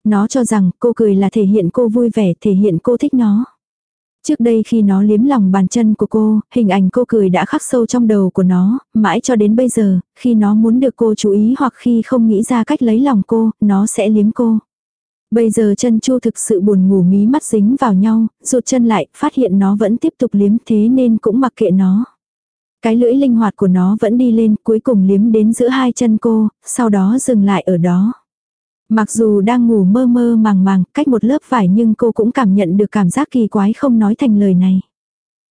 Nó cho rằng cô cười là thể hiện cô vui vẻ, thể hiện cô thích nó. Trước đây khi nó liếm lòng bàn chân của cô, hình ảnh cô cười đã khắc sâu trong đầu của nó, mãi cho đến bây giờ, khi nó muốn được cô chú ý hoặc khi không nghĩ ra cách lấy lòng cô, nó sẽ liếm cô. Bây giờ chân chu thực sự buồn ngủ mí mắt dính vào nhau, rụt chân lại, phát hiện nó vẫn tiếp tục liếm thế nên cũng mặc kệ nó. Cái lưỡi linh hoạt của nó vẫn đi lên, cuối cùng liếm đến giữa hai chân cô, sau đó dừng lại ở đó. Mặc dù đang ngủ mơ mơ màng màng, cách một lớp vải nhưng cô cũng cảm nhận được cảm giác kỳ quái không nói thành lời này.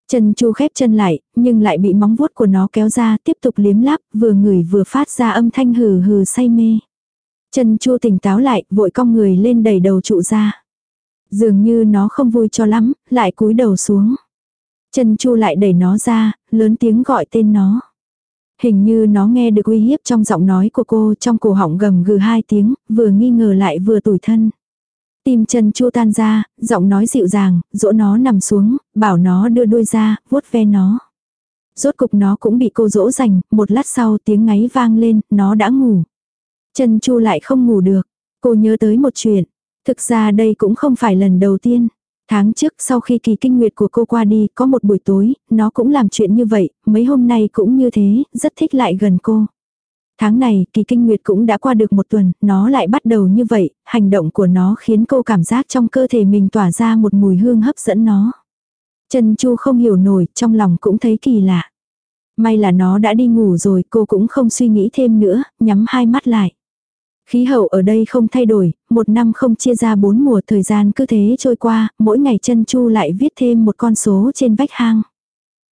Chân chu khép chân lại, nhưng lại bị móng vuốt của nó kéo ra, tiếp tục liếm láp, vừa ngửi vừa phát ra âm thanh hừ hừ say mê. Chân chu tỉnh táo lại, vội cong người lên đẩy đầu trụ ra. Dường như nó không vui cho lắm, lại cúi đầu xuống. Chân chu lại đẩy nó ra, lớn tiếng gọi tên nó. Hình như nó nghe được uy hiếp trong giọng nói của cô trong cổ họng gầm gừ hai tiếng, vừa nghi ngờ lại vừa tủi thân. Tim chân chu tan ra, giọng nói dịu dàng, dỗ nó nằm xuống, bảo nó đưa đuôi ra, vuốt ve nó. Rốt cục nó cũng bị cô dỗ dành, một lát sau tiếng ngáy vang lên, nó đã ngủ. Chân chu lại không ngủ được. Cô nhớ tới một chuyện. Thực ra đây cũng không phải lần đầu tiên. Tháng trước sau khi kỳ kinh nguyệt của cô qua đi, có một buổi tối, nó cũng làm chuyện như vậy, mấy hôm nay cũng như thế, rất thích lại gần cô. Tháng này, kỳ kinh nguyệt cũng đã qua được một tuần, nó lại bắt đầu như vậy, hành động của nó khiến cô cảm giác trong cơ thể mình tỏa ra một mùi hương hấp dẫn nó. Trần Chu không hiểu nổi, trong lòng cũng thấy kỳ lạ. May là nó đã đi ngủ rồi, cô cũng không suy nghĩ thêm nữa, nhắm hai mắt lại. Khí hậu ở đây không thay đổi, một năm không chia ra bốn mùa thời gian cứ thế trôi qua, mỗi ngày chân chu lại viết thêm một con số trên vách hang.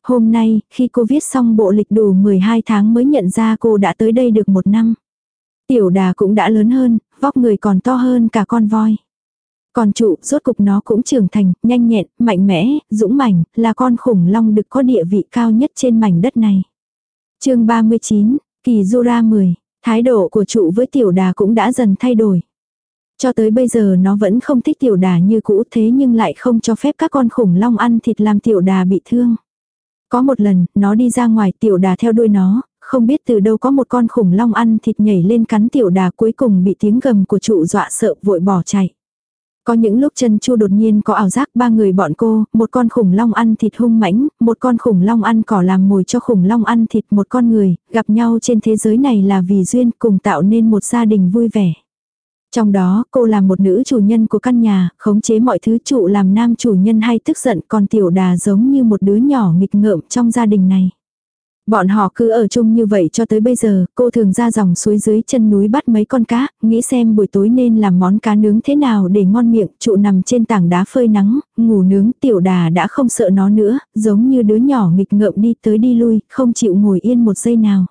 Hôm nay, khi cô viết xong bộ lịch đủ 12 tháng mới nhận ra cô đã tới đây được một năm. Tiểu đà cũng đã lớn hơn, vóc người còn to hơn cả con voi. Còn trụ, rốt cục nó cũng trưởng thành, nhanh nhẹn, mạnh mẽ, dũng mảnh, là con khủng long được có địa vị cao nhất trên mảnh đất này. chương 39, Kỳ Jura 10, thái độ của trụ với tiểu đà cũng đã dần thay đổi. Cho tới bây giờ nó vẫn không thích tiểu đà như cũ thế nhưng lại không cho phép các con khủng long ăn thịt làm tiểu đà bị thương. Có một lần, nó đi ra ngoài tiểu đà theo đuôi nó, không biết từ đâu có một con khủng long ăn thịt nhảy lên cắn tiểu đà cuối cùng bị tiếng gầm của trụ dọa sợ vội bỏ chạy. Có những lúc chân chu đột nhiên có ảo giác ba người bọn cô, một con khủng long ăn thịt hung mãnh, một con khủng long ăn cỏ làm mồi cho khủng long ăn thịt một con người, gặp nhau trên thế giới này là vì duyên cùng tạo nên một gia đình vui vẻ. Trong đó, cô là một nữ chủ nhân của căn nhà, khống chế mọi thứ trụ làm nam chủ nhân hay tức giận còn tiểu đà giống như một đứa nhỏ nghịch ngợm trong gia đình này. Bọn họ cứ ở chung như vậy cho tới bây giờ, cô thường ra dòng suối dưới chân núi bắt mấy con cá, nghĩ xem buổi tối nên làm món cá nướng thế nào để ngon miệng, trụ nằm trên tảng đá phơi nắng, ngủ nướng, tiểu đà đã không sợ nó nữa, giống như đứa nhỏ nghịch ngợm đi tới đi lui, không chịu ngồi yên một giây nào.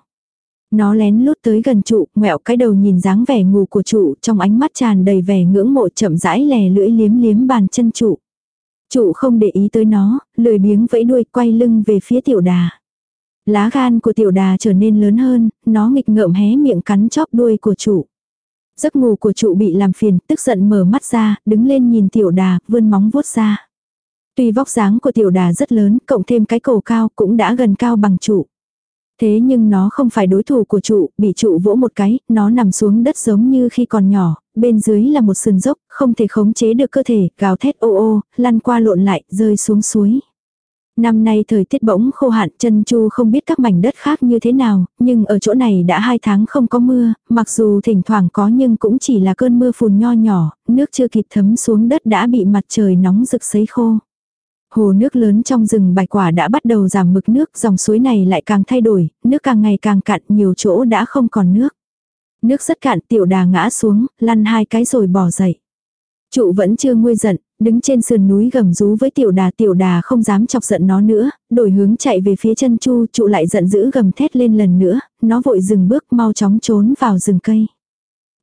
Nó lén lút tới gần trụ, ngoẹo cái đầu nhìn dáng vẻ ngủ của trụ, trong ánh mắt tràn đầy vẻ ngưỡng mộ chậm rãi lè lưỡi liếm liếm bàn chân trụ. Trụ không để ý tới nó, lười biếng vẫy đuôi quay lưng về phía tiểu đà. Lá gan của tiểu đà trở nên lớn hơn, nó nghịch ngợm hé miệng cắn chóp đuôi của trụ. Giấc ngủ của trụ bị làm phiền, tức giận mở mắt ra, đứng lên nhìn tiểu đà, vươn móng vuốt ra. Tuy vóc dáng của tiểu đà rất lớn, cộng thêm cái cổ cao cũng đã gần cao bằng trụ. Thế nhưng nó không phải đối thủ của trụ, bị trụ vỗ một cái, nó nằm xuống đất giống như khi còn nhỏ, bên dưới là một sườn dốc, không thể khống chế được cơ thể, gào thét ô ô, lăn qua lộn lại, rơi xuống suối. Năm nay thời tiết bỗng khô hạn chân chu không biết các mảnh đất khác như thế nào, nhưng ở chỗ này đã hai tháng không có mưa, mặc dù thỉnh thoảng có nhưng cũng chỉ là cơn mưa phùn nho nhỏ, nước chưa kịp thấm xuống đất đã bị mặt trời nóng rực sấy khô. Hồ nước lớn trong rừng bạch quả đã bắt đầu giảm mực nước, dòng suối này lại càng thay đổi, nước càng ngày càng cạn, nhiều chỗ đã không còn nước. Nước rất cạn, tiểu đà ngã xuống, lăn hai cái rồi bỏ dậy. Trụ vẫn chưa nguôi giận, đứng trên sườn núi gầm rú với tiểu đà tiểu đà không dám chọc giận nó nữa, đổi hướng chạy về phía chân chu, trụ lại giận dữ gầm thét lên lần nữa, nó vội dừng bước mau chóng trốn vào rừng cây.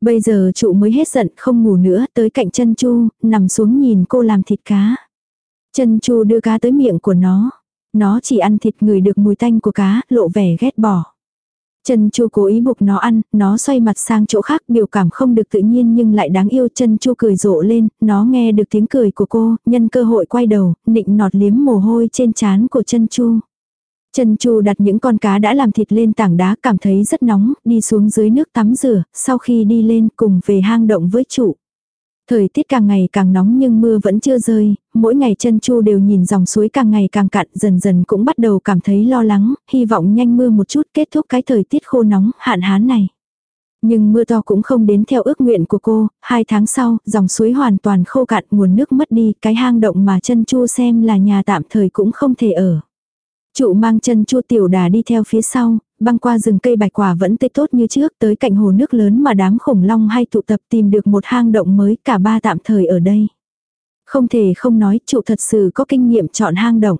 Bây giờ trụ mới hết giận không ngủ nữa tới cạnh chân chu, nằm xuống nhìn cô làm thịt cá. Chân chu đưa cá tới miệng của nó. Nó chỉ ăn thịt người được mùi tanh của cá, lộ vẻ ghét bỏ. Chân Chu cố ý buộc nó ăn, nó xoay mặt sang chỗ khác, biểu cảm không được tự nhiên nhưng lại đáng yêu. Chân Chu cười rộ lên, nó nghe được tiếng cười của cô, nhân cơ hội quay đầu, nịnh nọt liếm mồ hôi trên trán của Chân Chu. Chân Chu đặt những con cá đã làm thịt lên tảng đá, cảm thấy rất nóng, đi xuống dưới nước tắm rửa, sau khi đi lên cùng về hang động với chủ. Thời tiết càng ngày càng nóng nhưng mưa vẫn chưa rơi, mỗi ngày chân chu đều nhìn dòng suối càng ngày càng cạn dần dần cũng bắt đầu cảm thấy lo lắng, hy vọng nhanh mưa một chút kết thúc cái thời tiết khô nóng, hạn hán này. Nhưng mưa to cũng không đến theo ước nguyện của cô, hai tháng sau, dòng suối hoàn toàn khô cạn nguồn nước mất đi, cái hang động mà chân chu xem là nhà tạm thời cũng không thể ở. Trụ mang chân chua tiểu đà đi theo phía sau, băng qua rừng cây bạch quả vẫn tươi tốt như trước tới cạnh hồ nước lớn mà đám khủng long hay tụ tập tìm được một hang động mới cả ba tạm thời ở đây. Không thể không nói trụ thật sự có kinh nghiệm chọn hang động.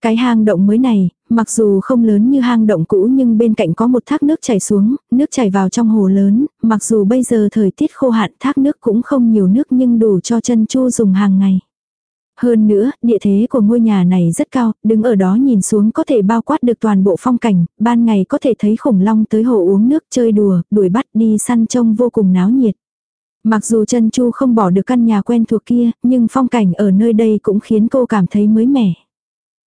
Cái hang động mới này, mặc dù không lớn như hang động cũ nhưng bên cạnh có một thác nước chảy xuống, nước chảy vào trong hồ lớn, mặc dù bây giờ thời tiết khô hạn thác nước cũng không nhiều nước nhưng đủ cho chân chu dùng hàng ngày. Hơn nữa, địa thế của ngôi nhà này rất cao, đứng ở đó nhìn xuống có thể bao quát được toàn bộ phong cảnh, ban ngày có thể thấy khủng long tới hồ uống nước chơi đùa, đuổi bắt đi săn trông vô cùng náo nhiệt. Mặc dù chân Chu không bỏ được căn nhà quen thuộc kia, nhưng phong cảnh ở nơi đây cũng khiến cô cảm thấy mới mẻ.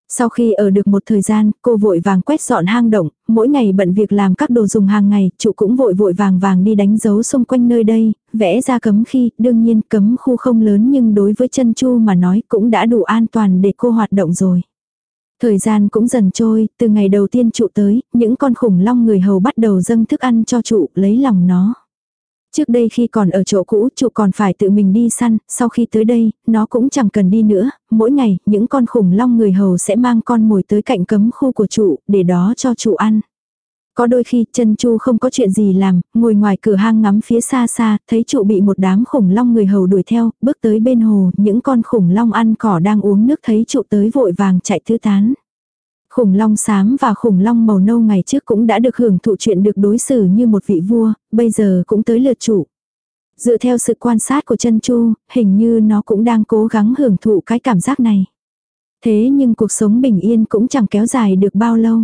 Sau khi ở được một thời gian, cô vội vàng quét dọn hang động, mỗi ngày bận việc làm các đồ dùng hàng ngày, trụ cũng vội vội vàng vàng đi đánh dấu xung quanh nơi đây, vẽ ra cấm khi, đương nhiên cấm khu không lớn nhưng đối với chân chu mà nói cũng đã đủ an toàn để cô hoạt động rồi. Thời gian cũng dần trôi, từ ngày đầu tiên trụ tới, những con khủng long người hầu bắt đầu dâng thức ăn cho trụ, lấy lòng nó. Trước đây khi còn ở chỗ cũ trụ còn phải tự mình đi săn, sau khi tới đây, nó cũng chẳng cần đi nữa, mỗi ngày, những con khủng long người hầu sẽ mang con mồi tới cạnh cấm khu của trụ, để đó cho trụ ăn. Có đôi khi chân chu không có chuyện gì làm, ngồi ngoài cửa hang ngắm phía xa xa, thấy trụ bị một đám khủng long người hầu đuổi theo, bước tới bên hồ, những con khủng long ăn cỏ đang uống nước thấy trụ tới vội vàng chạy thư tán. Khủng long xám và khủng long màu nâu ngày trước cũng đã được hưởng thụ chuyện được đối xử như một vị vua, bây giờ cũng tới lượt chủ. Dựa theo sự quan sát của chân chu, hình như nó cũng đang cố gắng hưởng thụ cái cảm giác này. Thế nhưng cuộc sống bình yên cũng chẳng kéo dài được bao lâu.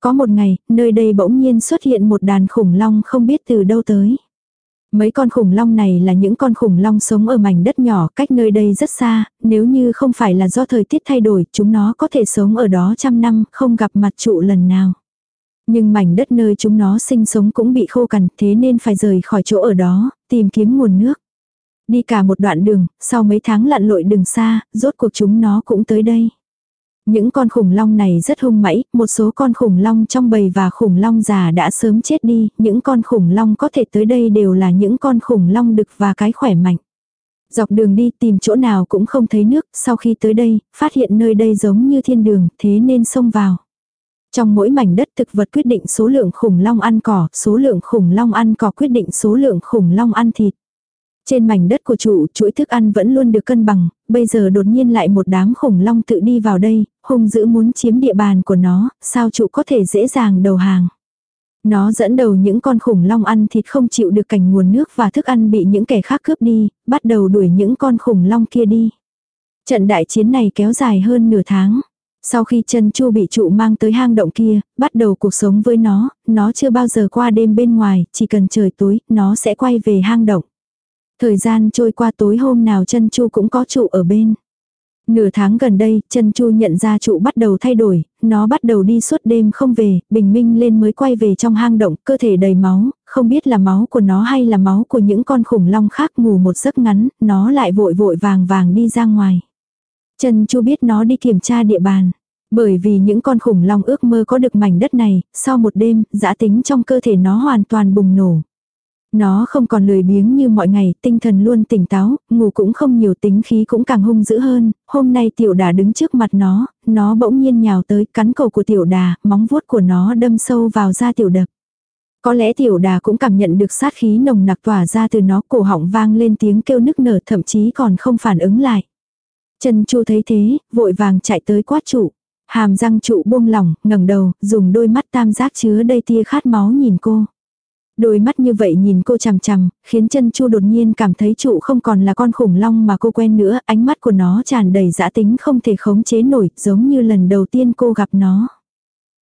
Có một ngày, nơi đây bỗng nhiên xuất hiện một đàn khủng long không biết từ đâu tới. Mấy con khủng long này là những con khủng long sống ở mảnh đất nhỏ cách nơi đây rất xa, nếu như không phải là do thời tiết thay đổi, chúng nó có thể sống ở đó trăm năm, không gặp mặt trụ lần nào. Nhưng mảnh đất nơi chúng nó sinh sống cũng bị khô cằn, thế nên phải rời khỏi chỗ ở đó, tìm kiếm nguồn nước. Đi cả một đoạn đường, sau mấy tháng lặn lội đường xa, rốt cuộc chúng nó cũng tới đây. Những con khủng long này rất hung mãnh, một số con khủng long trong bầy và khủng long già đã sớm chết đi, những con khủng long có thể tới đây đều là những con khủng long đực và cái khỏe mạnh. Dọc đường đi tìm chỗ nào cũng không thấy nước, sau khi tới đây, phát hiện nơi đây giống như thiên đường, thế nên xông vào. Trong mỗi mảnh đất thực vật quyết định số lượng khủng long ăn cỏ, số lượng khủng long ăn cỏ quyết định số lượng khủng long ăn thịt. Trên mảnh đất của chủ, chuỗi thức ăn vẫn luôn được cân bằng, bây giờ đột nhiên lại một đám khủng long tự đi vào đây, hung dữ muốn chiếm địa bàn của nó, sao trụ có thể dễ dàng đầu hàng. Nó dẫn đầu những con khủng long ăn thịt không chịu được cảnh nguồn nước và thức ăn bị những kẻ khác cướp đi, bắt đầu đuổi những con khủng long kia đi. Trận đại chiến này kéo dài hơn nửa tháng. Sau khi chân chu bị trụ mang tới hang động kia, bắt đầu cuộc sống với nó, nó chưa bao giờ qua đêm bên ngoài, chỉ cần trời tối, nó sẽ quay về hang động. Thời gian trôi qua tối hôm nào chân chu cũng có trụ ở bên. Nửa tháng gần đây, chân chu nhận ra trụ bắt đầu thay đổi, nó bắt đầu đi suốt đêm không về, bình minh lên mới quay về trong hang động, cơ thể đầy máu, không biết là máu của nó hay là máu của những con khủng long khác ngủ một giấc ngắn, nó lại vội vội vàng vàng đi ra ngoài. Chân chu biết nó đi kiểm tra địa bàn. Bởi vì những con khủng long ước mơ có được mảnh đất này, sau một đêm, giã tính trong cơ thể nó hoàn toàn bùng nổ. Nó không còn lười biếng như mọi ngày, tinh thần luôn tỉnh táo, ngủ cũng không nhiều tính khí cũng càng hung dữ hơn. Hôm nay tiểu đà đứng trước mặt nó, nó bỗng nhiên nhào tới cắn cầu của tiểu đà, móng vuốt của nó đâm sâu vào da tiểu đập. Có lẽ tiểu đà cũng cảm nhận được sát khí nồng nặc tỏa ra từ nó cổ họng vang lên tiếng kêu nức nở thậm chí còn không phản ứng lại. Trần Chu thấy thế, vội vàng chạy tới quát trụ. Hàm răng trụ buông lỏng, ngẩng đầu, dùng đôi mắt tam giác chứa đầy tia khát máu nhìn cô. Đôi mắt như vậy nhìn cô chằm chằm, khiến chân chu đột nhiên cảm thấy trụ không còn là con khủng long mà cô quen nữa, ánh mắt của nó tràn đầy dã tính không thể khống chế nổi, giống như lần đầu tiên cô gặp nó.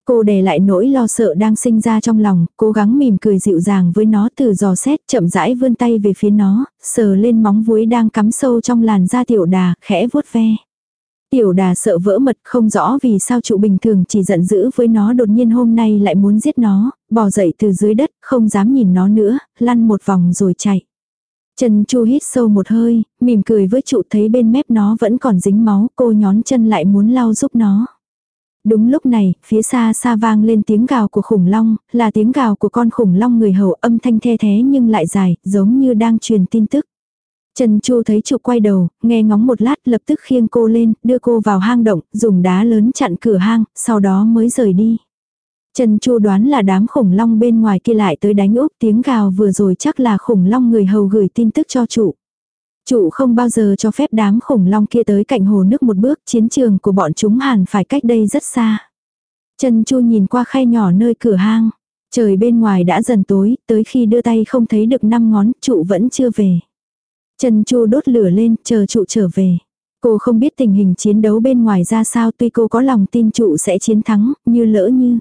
Cô đè lại nỗi lo sợ đang sinh ra trong lòng, cố gắng mỉm cười dịu dàng với nó từ giò xét chậm rãi vươn tay về phía nó, sờ lên móng vuối đang cắm sâu trong làn da tiểu đà, khẽ vuốt ve. Tiểu đà sợ vỡ mật không rõ vì sao trụ bình thường chỉ giận dữ với nó đột nhiên hôm nay lại muốn giết nó, bò dậy từ dưới đất, không dám nhìn nó nữa, lăn một vòng rồi chạy. Trần Chu hít sâu một hơi, mỉm cười với trụ thấy bên mép nó vẫn còn dính máu, cô nhón chân lại muốn lau giúp nó. Đúng lúc này, phía xa xa vang lên tiếng gào của khủng long, là tiếng gào của con khủng long người hầu âm thanh the thế nhưng lại dài, giống như đang truyền tin tức. Trần Chu thấy trụ quay đầu, nghe ngóng một lát lập tức khiêng cô lên, đưa cô vào hang động, dùng đá lớn chặn cửa hang, sau đó mới rời đi. Trần Chu đoán là đám khủng long bên ngoài kia lại tới đánh úp tiếng gào vừa rồi chắc là khủng long người hầu gửi tin tức cho chủ. Chủ không bao giờ cho phép đám khủng long kia tới cạnh hồ nước một bước, chiến trường của bọn chúng hẳn phải cách đây rất xa. Trần Chu nhìn qua khay nhỏ nơi cửa hang. Trời bên ngoài đã dần tối, tới khi đưa tay không thấy được năm ngón, trụ vẫn chưa về. Trần Chu đốt lửa lên, chờ trụ trở về. Cô không biết tình hình chiến đấu bên ngoài ra sao tuy cô có lòng tin trụ sẽ chiến thắng, như lỡ như.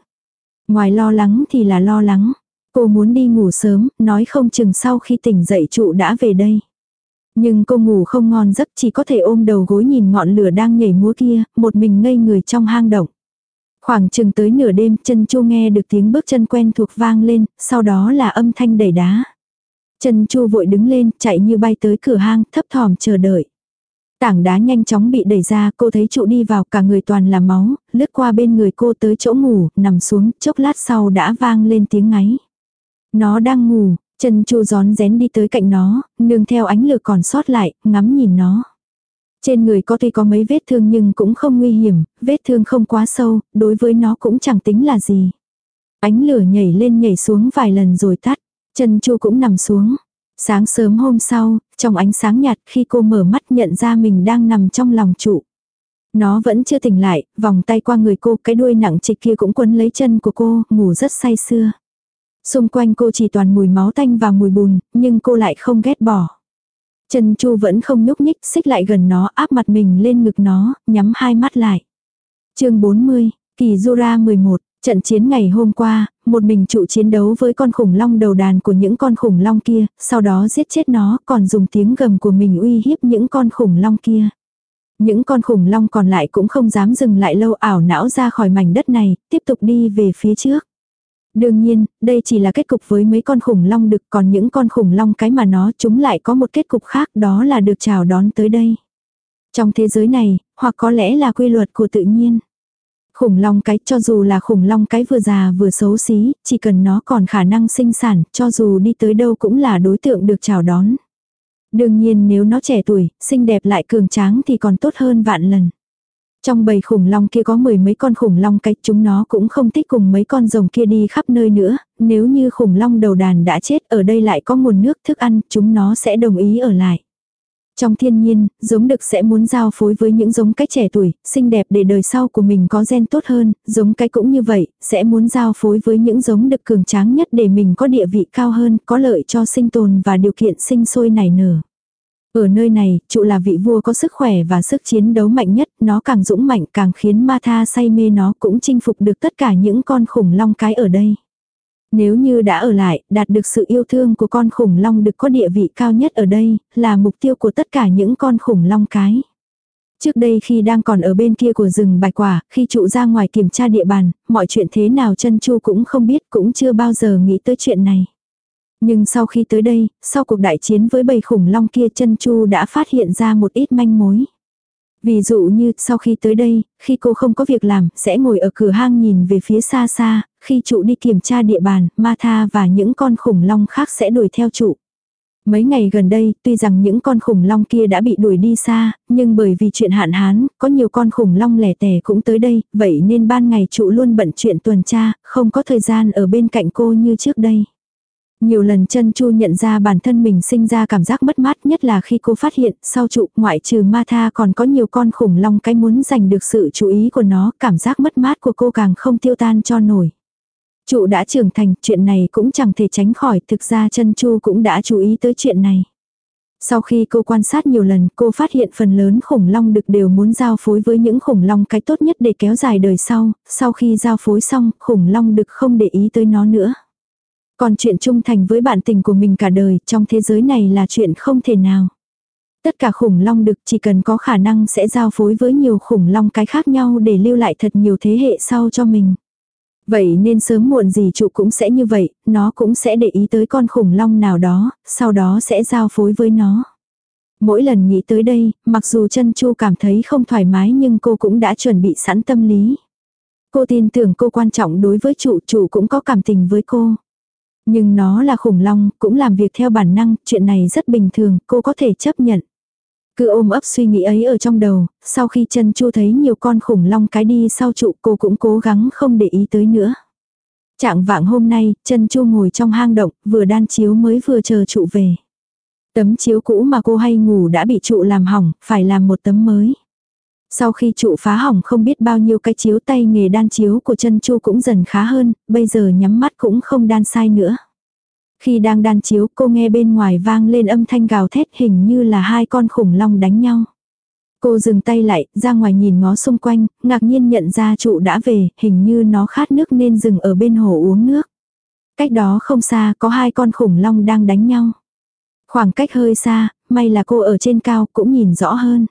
Ngoài lo lắng thì là lo lắng. Cô muốn đi ngủ sớm, nói không chừng sau khi tỉnh dậy trụ đã về đây. Nhưng cô ngủ không ngon giấc chỉ có thể ôm đầu gối nhìn ngọn lửa đang nhảy múa kia, một mình ngây người trong hang động. Khoảng chừng tới nửa đêm chân chu nghe được tiếng bước chân quen thuộc vang lên, sau đó là âm thanh đẩy đá. Chân chu vội đứng lên, chạy như bay tới cửa hang, thấp thỏm chờ đợi. Tảng đá nhanh chóng bị đẩy ra, cô thấy trụ đi vào cả người toàn là máu, lướt qua bên người cô tới chỗ ngủ, nằm xuống, chốc lát sau đã vang lên tiếng ngáy. Nó đang ngủ, chân chu gión rén đi tới cạnh nó, nương theo ánh lửa còn sót lại, ngắm nhìn nó. Trên người có tuy có mấy vết thương nhưng cũng không nguy hiểm, vết thương không quá sâu, đối với nó cũng chẳng tính là gì. Ánh lửa nhảy lên nhảy xuống vài lần rồi tắt, chân chu cũng nằm xuống. Sáng sớm hôm sau, trong ánh sáng nhạt khi cô mở mắt nhận ra mình đang nằm trong lòng trụ. Nó vẫn chưa tỉnh lại, vòng tay qua người cô, cái đuôi nặng trịch kia cũng quấn lấy chân của cô, ngủ rất say sưa. Xung quanh cô chỉ toàn mùi máu tanh và mùi bùn, nhưng cô lại không ghét bỏ. Chân Chu vẫn không nhúc nhích, xích lại gần nó, áp mặt mình lên ngực nó, nhắm hai mắt lại. Chương 40, Kỳ Jura 11, trận chiến ngày hôm qua, một mình trụ chiến đấu với con khủng long đầu đàn của những con khủng long kia, sau đó giết chết nó, còn dùng tiếng gầm của mình uy hiếp những con khủng long kia. Những con khủng long còn lại cũng không dám dừng lại lâu ảo não ra khỏi mảnh đất này, tiếp tục đi về phía trước. Đương nhiên, đây chỉ là kết cục với mấy con khủng long đực còn những con khủng long cái mà nó chúng lại có một kết cục khác đó là được chào đón tới đây. Trong thế giới này, hoặc có lẽ là quy luật của tự nhiên. Khủng long cái cho dù là khủng long cái vừa già vừa xấu xí, chỉ cần nó còn khả năng sinh sản, cho dù đi tới đâu cũng là đối tượng được chào đón. Đương nhiên nếu nó trẻ tuổi, xinh đẹp lại cường tráng thì còn tốt hơn vạn lần. Trong bầy khủng long kia có mười mấy con khủng long cái chúng nó cũng không thích cùng mấy con rồng kia đi khắp nơi nữa, nếu như khủng long đầu đàn đã chết ở đây lại có nguồn nước thức ăn, chúng nó sẽ đồng ý ở lại. Trong thiên nhiên, giống đực sẽ muốn giao phối với những giống cái trẻ tuổi, xinh đẹp để đời sau của mình có gen tốt hơn, giống cái cũng như vậy, sẽ muốn giao phối với những giống đực cường tráng nhất để mình có địa vị cao hơn, có lợi cho sinh tồn và điều kiện sinh sôi nảy nở. Ở nơi này, trụ là vị vua có sức khỏe và sức chiến đấu mạnh nhất, nó càng dũng mạnh càng khiến ma tha say mê nó cũng chinh phục được tất cả những con khủng long cái ở đây. Nếu như đã ở lại, đạt được sự yêu thương của con khủng long được có địa vị cao nhất ở đây, là mục tiêu của tất cả những con khủng long cái. Trước đây khi đang còn ở bên kia của rừng bạch quả, khi trụ ra ngoài kiểm tra địa bàn, mọi chuyện thế nào chân chu cũng không biết cũng chưa bao giờ nghĩ tới chuyện này. Nhưng sau khi tới đây, sau cuộc đại chiến với bầy khủng long kia chân chu đã phát hiện ra một ít manh mối. Ví dụ như sau khi tới đây, khi cô không có việc làm, sẽ ngồi ở cửa hang nhìn về phía xa xa, khi trụ đi kiểm tra địa bàn, ma tha và những con khủng long khác sẽ đuổi theo trụ. Mấy ngày gần đây, tuy rằng những con khủng long kia đã bị đuổi đi xa, nhưng bởi vì chuyện hạn hán, có nhiều con khủng long lẻ tẻ cũng tới đây, vậy nên ban ngày trụ luôn bận chuyện tuần tra, không có thời gian ở bên cạnh cô như trước đây. Nhiều lần chân chu nhận ra bản thân mình sinh ra cảm giác mất mát nhất là khi cô phát hiện sau trụ ngoại trừ ma tha còn có nhiều con khủng long cái muốn giành được sự chú ý của nó, cảm giác mất mát của cô càng không tiêu tan cho nổi. Trụ đã trưởng thành, chuyện này cũng chẳng thể tránh khỏi, thực ra chân chu cũng đã chú ý tới chuyện này. Sau khi cô quan sát nhiều lần, cô phát hiện phần lớn khủng long đực đều muốn giao phối với những khủng long cái tốt nhất để kéo dài đời sau, sau khi giao phối xong, khủng long đực không để ý tới nó nữa. Còn chuyện trung thành với bạn tình của mình cả đời trong thế giới này là chuyện không thể nào. Tất cả khủng long đực chỉ cần có khả năng sẽ giao phối với nhiều khủng long cái khác nhau để lưu lại thật nhiều thế hệ sau cho mình. Vậy nên sớm muộn gì trụ cũng sẽ như vậy, nó cũng sẽ để ý tới con khủng long nào đó, sau đó sẽ giao phối với nó. Mỗi lần nghĩ tới đây, mặc dù chân chu cảm thấy không thoải mái nhưng cô cũng đã chuẩn bị sẵn tâm lý. Cô tin tưởng cô quan trọng đối với trụ, trụ cũng có cảm tình với cô. Nhưng nó là khủng long, cũng làm việc theo bản năng, chuyện này rất bình thường, cô có thể chấp nhận. Cứ ôm ấp suy nghĩ ấy ở trong đầu, sau khi chân chu thấy nhiều con khủng long cái đi sau trụ cô cũng cố gắng không để ý tới nữa. Trạng vạng hôm nay, chân chu ngồi trong hang động, vừa đan chiếu mới vừa chờ trụ về. Tấm chiếu cũ mà cô hay ngủ đã bị trụ làm hỏng, phải làm một tấm mới. Sau khi trụ phá hỏng không biết bao nhiêu cái chiếu tay nghề đan chiếu của chân chu cũng dần khá hơn, bây giờ nhắm mắt cũng không đan sai nữa. Khi đang đan chiếu cô nghe bên ngoài vang lên âm thanh gào thét hình như là hai con khủng long đánh nhau. Cô dừng tay lại, ra ngoài nhìn ngó xung quanh, ngạc nhiên nhận ra trụ đã về, hình như nó khát nước nên dừng ở bên hồ uống nước. Cách đó không xa có hai con khủng long đang đánh nhau. Khoảng cách hơi xa, may là cô ở trên cao cũng nhìn rõ hơn.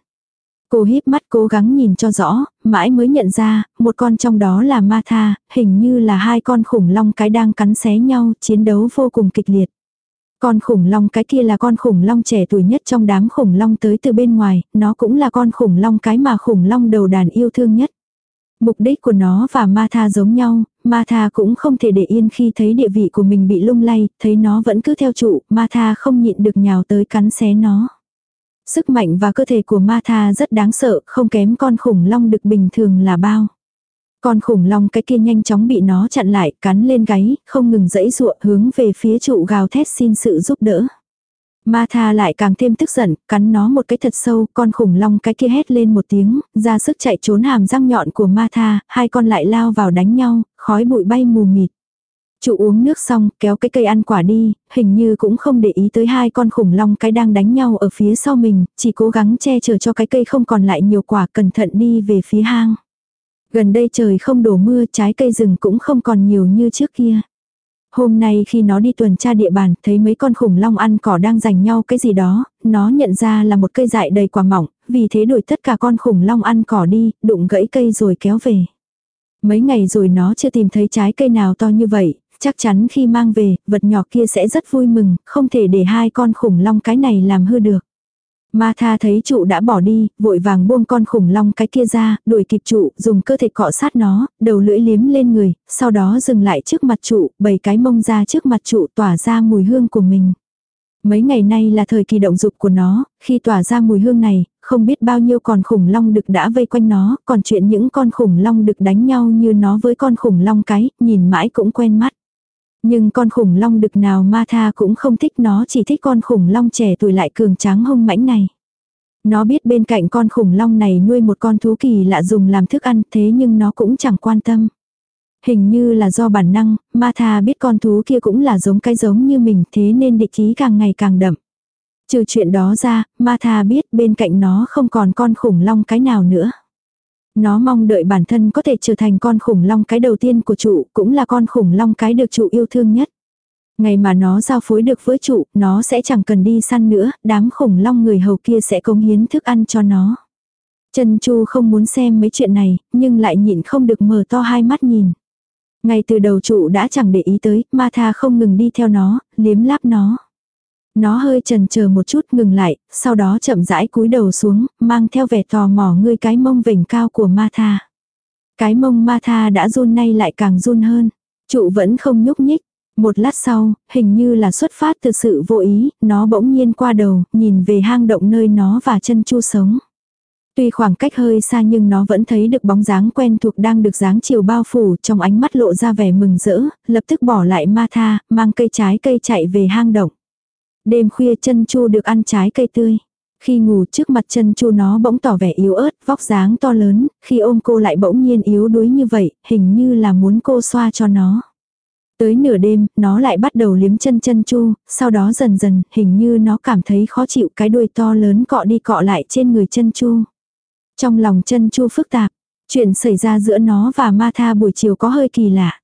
Cô híp mắt cố gắng nhìn cho rõ, mãi mới nhận ra, một con trong đó là ma tha, hình như là hai con khủng long cái đang cắn xé nhau, chiến đấu vô cùng kịch liệt. Con khủng long cái kia là con khủng long trẻ tuổi nhất trong đám khủng long tới từ bên ngoài, nó cũng là con khủng long cái mà khủng long đầu đàn yêu thương nhất. Mục đích của nó và ma tha giống nhau, ma tha cũng không thể để yên khi thấy địa vị của mình bị lung lay, thấy nó vẫn cứ theo trụ, ma tha không nhịn được nhào tới cắn xé nó. Sức mạnh và cơ thể của ma tha rất đáng sợ, không kém con khủng long được bình thường là bao. Con khủng long cái kia nhanh chóng bị nó chặn lại, cắn lên gáy, không ngừng dẫy ruộng hướng về phía trụ gào thét xin sự giúp đỡ. Ma tha lại càng thêm tức giận, cắn nó một cái thật sâu, con khủng long cái kia hét lên một tiếng, ra sức chạy trốn hàm răng nhọn của ma tha, hai con lại lao vào đánh nhau, khói bụi bay mù mịt. Chủ uống nước xong, kéo cái cây ăn quả đi, hình như cũng không để ý tới hai con khủng long cái đang đánh nhau ở phía sau mình, chỉ cố gắng che chở cho cái cây không còn lại nhiều quả cẩn thận đi về phía hang. Gần đây trời không đổ mưa, trái cây rừng cũng không còn nhiều như trước kia. Hôm nay khi nó đi tuần tra địa bàn, thấy mấy con khủng long ăn cỏ đang giành nhau cái gì đó, nó nhận ra là một cây dại đầy quả mỏng, vì thế đuổi tất cả con khủng long ăn cỏ đi, đụng gãy cây rồi kéo về. Mấy ngày rồi nó chưa tìm thấy trái cây nào to như vậy, chắc chắn khi mang về, vật nhỏ kia sẽ rất vui mừng, không thể để hai con khủng long cái này làm hư được. Ma tha thấy trụ đã bỏ đi, vội vàng buông con khủng long cái kia ra, đuổi kịp trụ, dùng cơ thể cọ sát nó, đầu lưỡi liếm lên người, sau đó dừng lại trước mặt trụ, bầy cái mông ra trước mặt trụ tỏa ra mùi hương của mình. Mấy ngày nay là thời kỳ động dục của nó, khi tỏa ra mùi hương này, không biết bao nhiêu con khủng long đực đã vây quanh nó, còn chuyện những con khủng long đực đánh nhau như nó với con khủng long cái, nhìn mãi cũng quen mắt. Nhưng con khủng long đực nào ma tha cũng không thích nó chỉ thích con khủng long trẻ tuổi lại cường tráng hông mãnh này. Nó biết bên cạnh con khủng long này nuôi một con thú kỳ lạ dùng làm thức ăn thế nhưng nó cũng chẳng quan tâm. Hình như là do bản năng, ma tha biết con thú kia cũng là giống cái giống như mình thế nên địch ý càng ngày càng đậm. Trừ chuyện đó ra, ma tha biết bên cạnh nó không còn con khủng long cái nào nữa. Nó mong đợi bản thân có thể trở thành con khủng long cái đầu tiên của trụ, cũng là con khủng long cái được trụ yêu thương nhất. Ngày mà nó giao phối được với trụ, nó sẽ chẳng cần đi săn nữa, đám khủng long người hầu kia sẽ cống hiến thức ăn cho nó. Trần Chu không muốn xem mấy chuyện này, nhưng lại nhịn không được mở to hai mắt nhìn. Ngay từ đầu trụ đã chẳng để ý tới, ma tha không ngừng đi theo nó, liếm láp nó. Nó hơi chần chờ một chút ngừng lại, sau đó chậm rãi cúi đầu xuống, mang theo vẻ tò mò ngươi cái mông vểnh cao của ma tha. Cái mông ma tha đã run nay lại càng run hơn. Trụ vẫn không nhúc nhích. Một lát sau, hình như là xuất phát từ sự vô ý, nó bỗng nhiên qua đầu, nhìn về hang động nơi nó và chân chu sống. Tuy khoảng cách hơi xa nhưng nó vẫn thấy được bóng dáng quen thuộc đang được dáng chiều bao phủ trong ánh mắt lộ ra vẻ mừng rỡ, lập tức bỏ lại ma tha, mang cây trái cây chạy về hang động. Đêm khuya chân chu được ăn trái cây tươi. Khi ngủ trước mặt chân chu nó bỗng tỏ vẻ yếu ớt, vóc dáng to lớn, khi ôm cô lại bỗng nhiên yếu đuối như vậy, hình như là muốn cô xoa cho nó. Tới nửa đêm, nó lại bắt đầu liếm chân chân chu, sau đó dần dần, hình như nó cảm thấy khó chịu cái đuôi to lớn cọ đi cọ lại trên người chân chu. Trong lòng chân chu phức tạp, chuyện xảy ra giữa nó và ma tha buổi chiều có hơi kỳ lạ.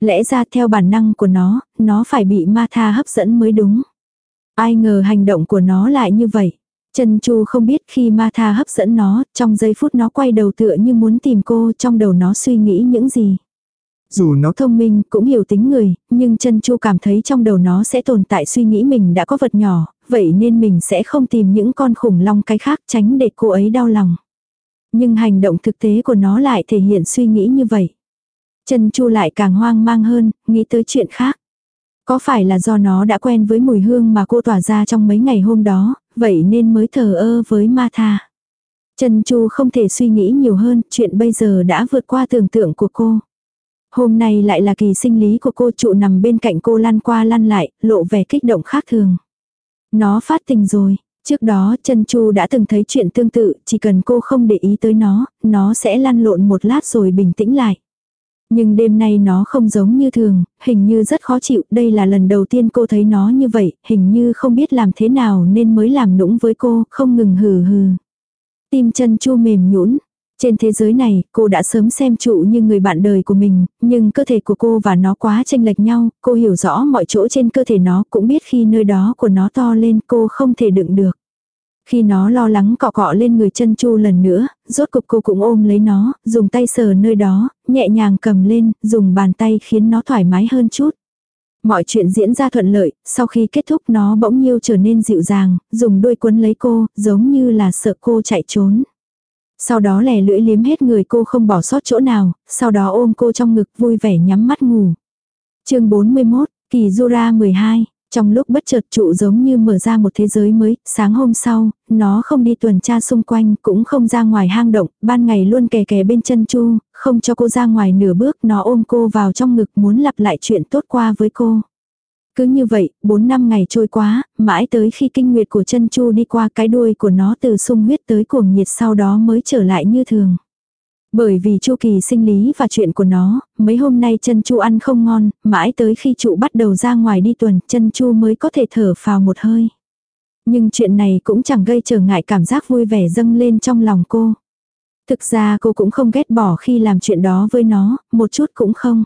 Lẽ ra theo bản năng của nó, nó phải bị ma tha hấp dẫn mới đúng. Ai ngờ hành động của nó lại như vậy. Chân Chu không biết khi ma tha hấp dẫn nó, trong giây phút nó quay đầu tựa như muốn tìm cô, trong đầu nó suy nghĩ những gì. Dù nó thông minh, cũng hiểu tính người, nhưng chân Chu cảm thấy trong đầu nó sẽ tồn tại suy nghĩ mình đã có vật nhỏ, vậy nên mình sẽ không tìm những con khủng long cái khác tránh để cô ấy đau lòng. Nhưng hành động thực tế của nó lại thể hiện suy nghĩ như vậy. Chân Chu lại càng hoang mang hơn, nghĩ tới chuyện khác. Có phải là do nó đã quen với mùi hương mà cô tỏa ra trong mấy ngày hôm đó, vậy nên mới thờ ơ với ma tha. Trần Chu không thể suy nghĩ nhiều hơn, chuyện bây giờ đã vượt qua tưởng tượng của cô. Hôm nay lại là kỳ sinh lý của cô trụ nằm bên cạnh cô lăn qua lăn lại, lộ vẻ kích động khác thường. Nó phát tình rồi. Trước đó Trần Chu đã từng thấy chuyện tương tự, chỉ cần cô không để ý tới nó, nó sẽ lăn lộn một lát rồi bình tĩnh lại. Nhưng đêm nay nó không giống như thường, hình như rất khó chịu, đây là lần đầu tiên cô thấy nó như vậy, hình như không biết làm thế nào nên mới làm nũng với cô, không ngừng hừ hừ. Tim chân chu mềm nhũn Trên thế giới này, cô đã sớm xem trụ như người bạn đời của mình, nhưng cơ thể của cô và nó quá chênh lệch nhau, cô hiểu rõ mọi chỗ trên cơ thể nó, cũng biết khi nơi đó của nó to lên cô không thể đựng được. Khi nó lo lắng cọ cọ lên người chân chu lần nữa, rốt cục cô cũng ôm lấy nó, dùng tay sờ nơi đó, nhẹ nhàng cầm lên, dùng bàn tay khiến nó thoải mái hơn chút. Mọi chuyện diễn ra thuận lợi, sau khi kết thúc nó bỗng nhiêu trở nên dịu dàng, dùng đuôi quấn lấy cô, giống như là sợ cô chạy trốn. Sau đó lè lưỡi liếm hết người cô không bỏ sót chỗ nào, sau đó ôm cô trong ngực vui vẻ nhắm mắt ngủ. chương 41, Kỳ Jura 12, trong lúc bất chợt trụ giống như mở ra một thế giới mới, sáng hôm sau, nó không đi tuần tra xung quanh, cũng không ra ngoài hang động, ban ngày luôn kè kè bên chân chu, không cho cô ra ngoài nửa bước, nó ôm cô vào trong ngực muốn lặp lại chuyện tốt qua với cô. Cứ như vậy, 4 năm ngày trôi quá, mãi tới khi kinh nguyệt của chân chu đi qua cái đuôi của nó từ sung huyết tới cuồng nhiệt sau đó mới trở lại như thường. Bởi vì chu kỳ sinh lý và chuyện của nó, mấy hôm nay chân chu ăn không ngon, mãi tới khi trụ bắt đầu ra ngoài đi tuần, chân chu mới có thể thở phào một hơi. Nhưng chuyện này cũng chẳng gây trở ngại cảm giác vui vẻ dâng lên trong lòng cô. Thực ra cô cũng không ghét bỏ khi làm chuyện đó với nó, một chút cũng không.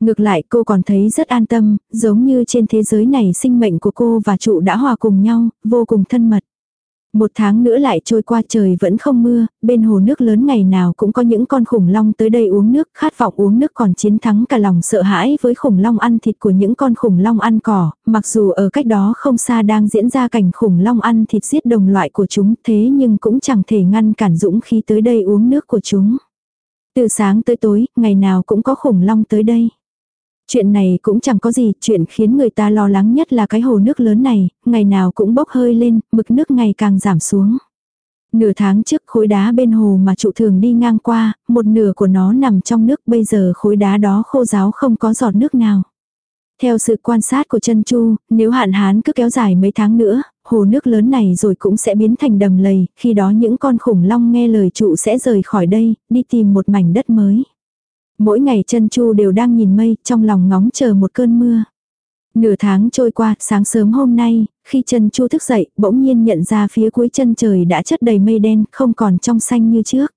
Ngược lại cô còn thấy rất an tâm, giống như trên thế giới này sinh mệnh của cô và trụ đã hòa cùng nhau, vô cùng thân mật. Một tháng nữa lại trôi qua trời vẫn không mưa, bên hồ nước lớn ngày nào cũng có những con khủng long tới đây uống nước, khát vọng uống nước còn chiến thắng cả lòng sợ hãi với khủng long ăn thịt của những con khủng long ăn cỏ, mặc dù ở cách đó không xa đang diễn ra cảnh khủng long ăn thịt giết đồng loại của chúng thế nhưng cũng chẳng thể ngăn cản dũng khí tới đây uống nước của chúng. Từ sáng tới tối, ngày nào cũng có khủng long tới đây. Chuyện này cũng chẳng có gì, chuyện khiến người ta lo lắng nhất là cái hồ nước lớn này, ngày nào cũng bốc hơi lên, mực nước ngày càng giảm xuống. Nửa tháng trước khối đá bên hồ mà trụ thường đi ngang qua, một nửa của nó nằm trong nước bây giờ khối đá đó khô ráo không có giọt nước nào. Theo sự quan sát của chân chu, nếu hạn hán cứ kéo dài mấy tháng nữa, hồ nước lớn này rồi cũng sẽ biến thành đầm lầy, khi đó những con khủng long nghe lời trụ sẽ rời khỏi đây, đi tìm một mảnh đất mới. Mỗi ngày chân chu đều đang nhìn mây, trong lòng ngóng chờ một cơn mưa. Nửa tháng trôi qua, sáng sớm hôm nay, khi chân chu thức dậy, bỗng nhiên nhận ra phía cuối chân trời đã chất đầy mây đen, không còn trong xanh như trước.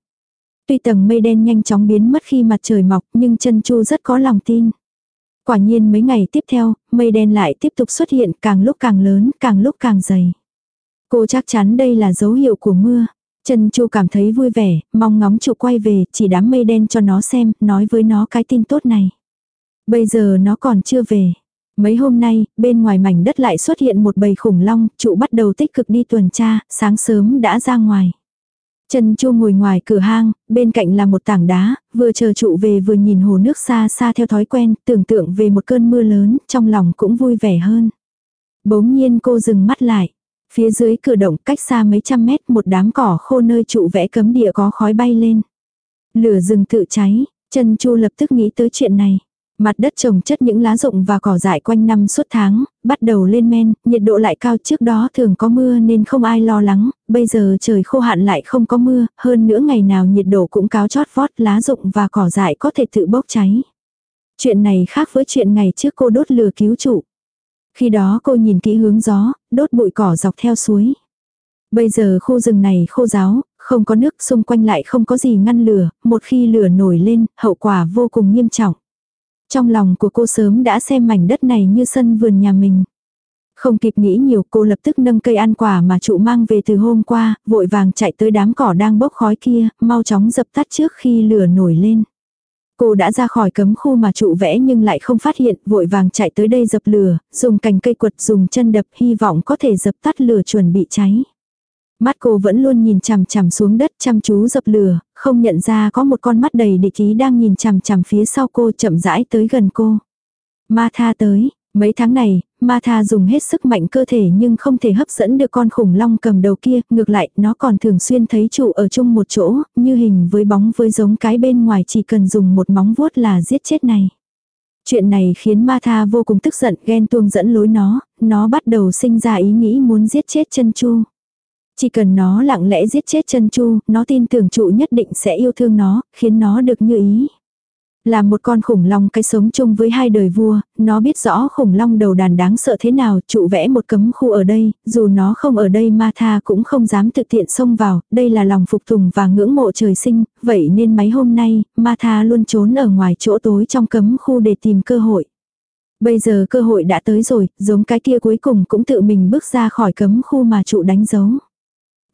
Tuy tầng mây đen nhanh chóng biến mất khi mặt trời mọc, nhưng chân chu rất có lòng tin. Quả nhiên mấy ngày tiếp theo, mây đen lại tiếp tục xuất hiện càng lúc càng lớn, càng lúc càng dày. Cô chắc chắn đây là dấu hiệu của mưa. Trần Chu cảm thấy vui vẻ, mong ngóng trụ quay về, chỉ đám mây đen cho nó xem, nói với nó cái tin tốt này. Bây giờ nó còn chưa về. Mấy hôm nay, bên ngoài mảnh đất lại xuất hiện một bầy khủng long, trụ bắt đầu tích cực đi tuần tra, sáng sớm đã ra ngoài. Trần Chu ngồi ngoài cửa hang, bên cạnh là một tảng đá, vừa chờ trụ về vừa nhìn hồ nước xa xa theo thói quen, tưởng tượng về một cơn mưa lớn, trong lòng cũng vui vẻ hơn. Bỗng nhiên cô dừng mắt lại. Phía dưới cửa động cách xa mấy trăm mét một đám cỏ khô nơi trụ vẽ cấm địa có khói bay lên. Lửa rừng tự cháy, chân chu lập tức nghĩ tới chuyện này. Mặt đất trồng chất những lá rụng và cỏ dại quanh năm suốt tháng, bắt đầu lên men, nhiệt độ lại cao trước đó thường có mưa nên không ai lo lắng, bây giờ trời khô hạn lại không có mưa, hơn nữa ngày nào nhiệt độ cũng cao chót vót lá rụng và cỏ dại có thể tự bốc cháy. Chuyện này khác với chuyện ngày trước cô đốt lửa cứu trụ. Khi đó cô nhìn kỹ hướng gió, đốt bụi cỏ dọc theo suối. Bây giờ khu rừng này khô ráo, không có nước xung quanh lại không có gì ngăn lửa, một khi lửa nổi lên, hậu quả vô cùng nghiêm trọng. Trong lòng của cô sớm đã xem mảnh đất này như sân vườn nhà mình. Không kịp nghĩ nhiều cô lập tức nâng cây ăn quả mà trụ mang về từ hôm qua, vội vàng chạy tới đám cỏ đang bốc khói kia, mau chóng dập tắt trước khi lửa nổi lên. Cô đã ra khỏi cấm khu mà trụ vẽ nhưng lại không phát hiện, vội vàng chạy tới đây dập lửa, dùng cành cây quật dùng chân đập hy vọng có thể dập tắt lửa chuẩn bị cháy. Mắt cô vẫn luôn nhìn chằm chằm xuống đất chăm chú dập lửa, không nhận ra có một con mắt đầy địch ý đang nhìn chằm chằm phía sau cô chậm rãi tới gần cô. Ma tha tới, mấy tháng này, ma tha dùng hết sức mạnh cơ thể nhưng không thể hấp dẫn được con khủng long cầm đầu kia, ngược lại nó còn thường xuyên thấy trụ ở chung một chỗ, như hình với bóng với giống cái bên ngoài chỉ cần dùng một móng vuốt là giết chết này. Chuyện này khiến ma tha vô cùng tức giận ghen tuông dẫn lối nó, nó bắt đầu sinh ra ý nghĩ muốn giết chết chân chu. Chỉ cần nó lặng lẽ giết chết chân chu, nó tin tưởng trụ nhất định sẽ yêu thương nó, khiến nó được như ý. Là một con khủng long cái sống chung với hai đời vua, nó biết rõ khủng long đầu đàn đáng sợ thế nào, trụ vẽ một cấm khu ở đây, dù nó không ở đây ma tha cũng không dám thực tiện xông vào, đây là lòng phục tùng và ngưỡng mộ trời sinh, vậy nên mấy hôm nay, ma tha luôn trốn ở ngoài chỗ tối trong cấm khu để tìm cơ hội. Bây giờ cơ hội đã tới rồi, giống cái kia cuối cùng cũng tự mình bước ra khỏi cấm khu mà trụ đánh dấu.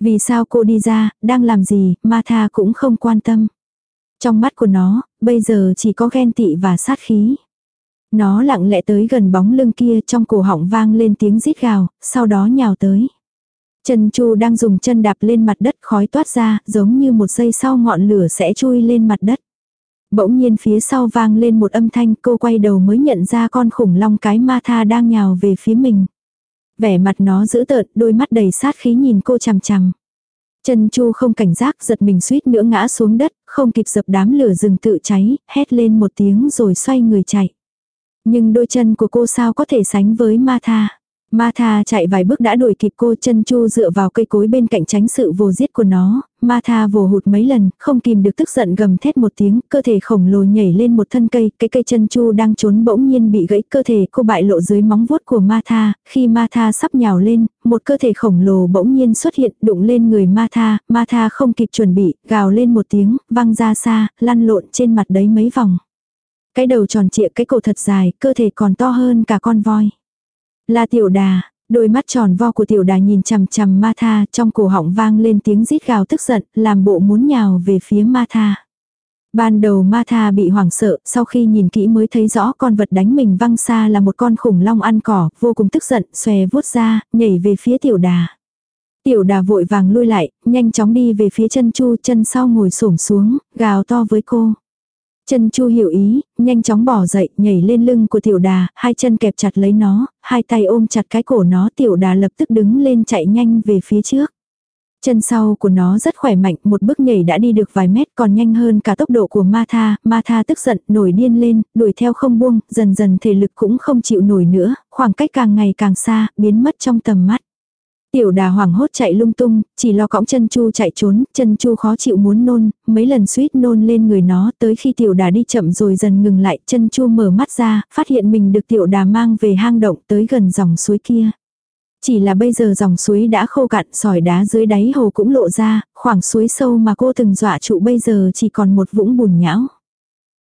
Vì sao cô đi ra, đang làm gì, ma tha cũng không quan tâm. Trong mắt của nó, bây giờ chỉ có ghen tị và sát khí. Nó lặng lẽ tới gần bóng lưng kia trong cổ họng vang lên tiếng rít gào, sau đó nhào tới. Trần Chu đang dùng chân đạp lên mặt đất khói toát ra, giống như một giây sau ngọn lửa sẽ chui lên mặt đất. Bỗng nhiên phía sau vang lên một âm thanh cô quay đầu mới nhận ra con khủng long cái ma tha đang nhào về phía mình. Vẻ mặt nó dữ tợn, đôi mắt đầy sát khí nhìn cô chằm chằm. Trần Chu không cảnh giác giật mình suýt nữa ngã xuống đất, không kịp dập đám lửa rừng tự cháy, hét lên một tiếng rồi xoay người chạy. Nhưng đôi chân của cô sao có thể sánh với ma tha. Ma tha chạy vài bước đã đuổi kịp cô chân chu dựa vào cây cối bên cạnh tránh sự vồ giết của nó, ma tha vồ hụt mấy lần, không kìm được tức giận gầm thét một tiếng, cơ thể khổng lồ nhảy lên một thân cây, cái cây chân chu đang trốn bỗng nhiên bị gãy, cơ thể cô bại lộ dưới móng vuốt của ma tha, khi ma tha sắp nhào lên, một cơ thể khổng lồ bỗng nhiên xuất hiện, đụng lên người ma tha, ma tha không kịp chuẩn bị, gào lên một tiếng, văng ra xa, lăn lộn trên mặt đấy mấy vòng. Cái đầu tròn trịa cái cổ thật dài, cơ thể còn to hơn cả con voi. Là tiểu đà, đôi mắt tròn vo của tiểu đà nhìn chằm chằm ma tha trong cổ họng vang lên tiếng rít gào tức giận, làm bộ muốn nhào về phía ma tha. Ban đầu ma tha bị hoảng sợ, sau khi nhìn kỹ mới thấy rõ con vật đánh mình văng xa là một con khủng long ăn cỏ, vô cùng tức giận, xòe vuốt ra, nhảy về phía tiểu đà. Tiểu đà vội vàng lui lại, nhanh chóng đi về phía chân chu chân sau ngồi xổm xuống, gào to với cô. Chân chu hiểu ý, nhanh chóng bỏ dậy, nhảy lên lưng của tiểu đà, hai chân kẹp chặt lấy nó, hai tay ôm chặt cái cổ nó, tiểu đà lập tức đứng lên chạy nhanh về phía trước. Chân sau của nó rất khỏe mạnh, một bước nhảy đã đi được vài mét còn nhanh hơn cả tốc độ của ma tha, ma tha tức giận, nổi điên lên, đuổi theo không buông, dần dần thể lực cũng không chịu nổi nữa, khoảng cách càng ngày càng xa, biến mất trong tầm mắt. Tiểu đà hoảng hốt chạy lung tung, chỉ lo cõng chân chu chạy trốn, chân chu khó chịu muốn nôn, mấy lần suýt nôn lên người nó, tới khi tiểu đà đi chậm rồi dần ngừng lại, chân chu mở mắt ra, phát hiện mình được tiểu đà mang về hang động tới gần dòng suối kia. Chỉ là bây giờ dòng suối đã khô cạn, sỏi đá dưới đáy hồ cũng lộ ra, khoảng suối sâu mà cô từng dọa trụ bây giờ chỉ còn một vũng bùn nhão.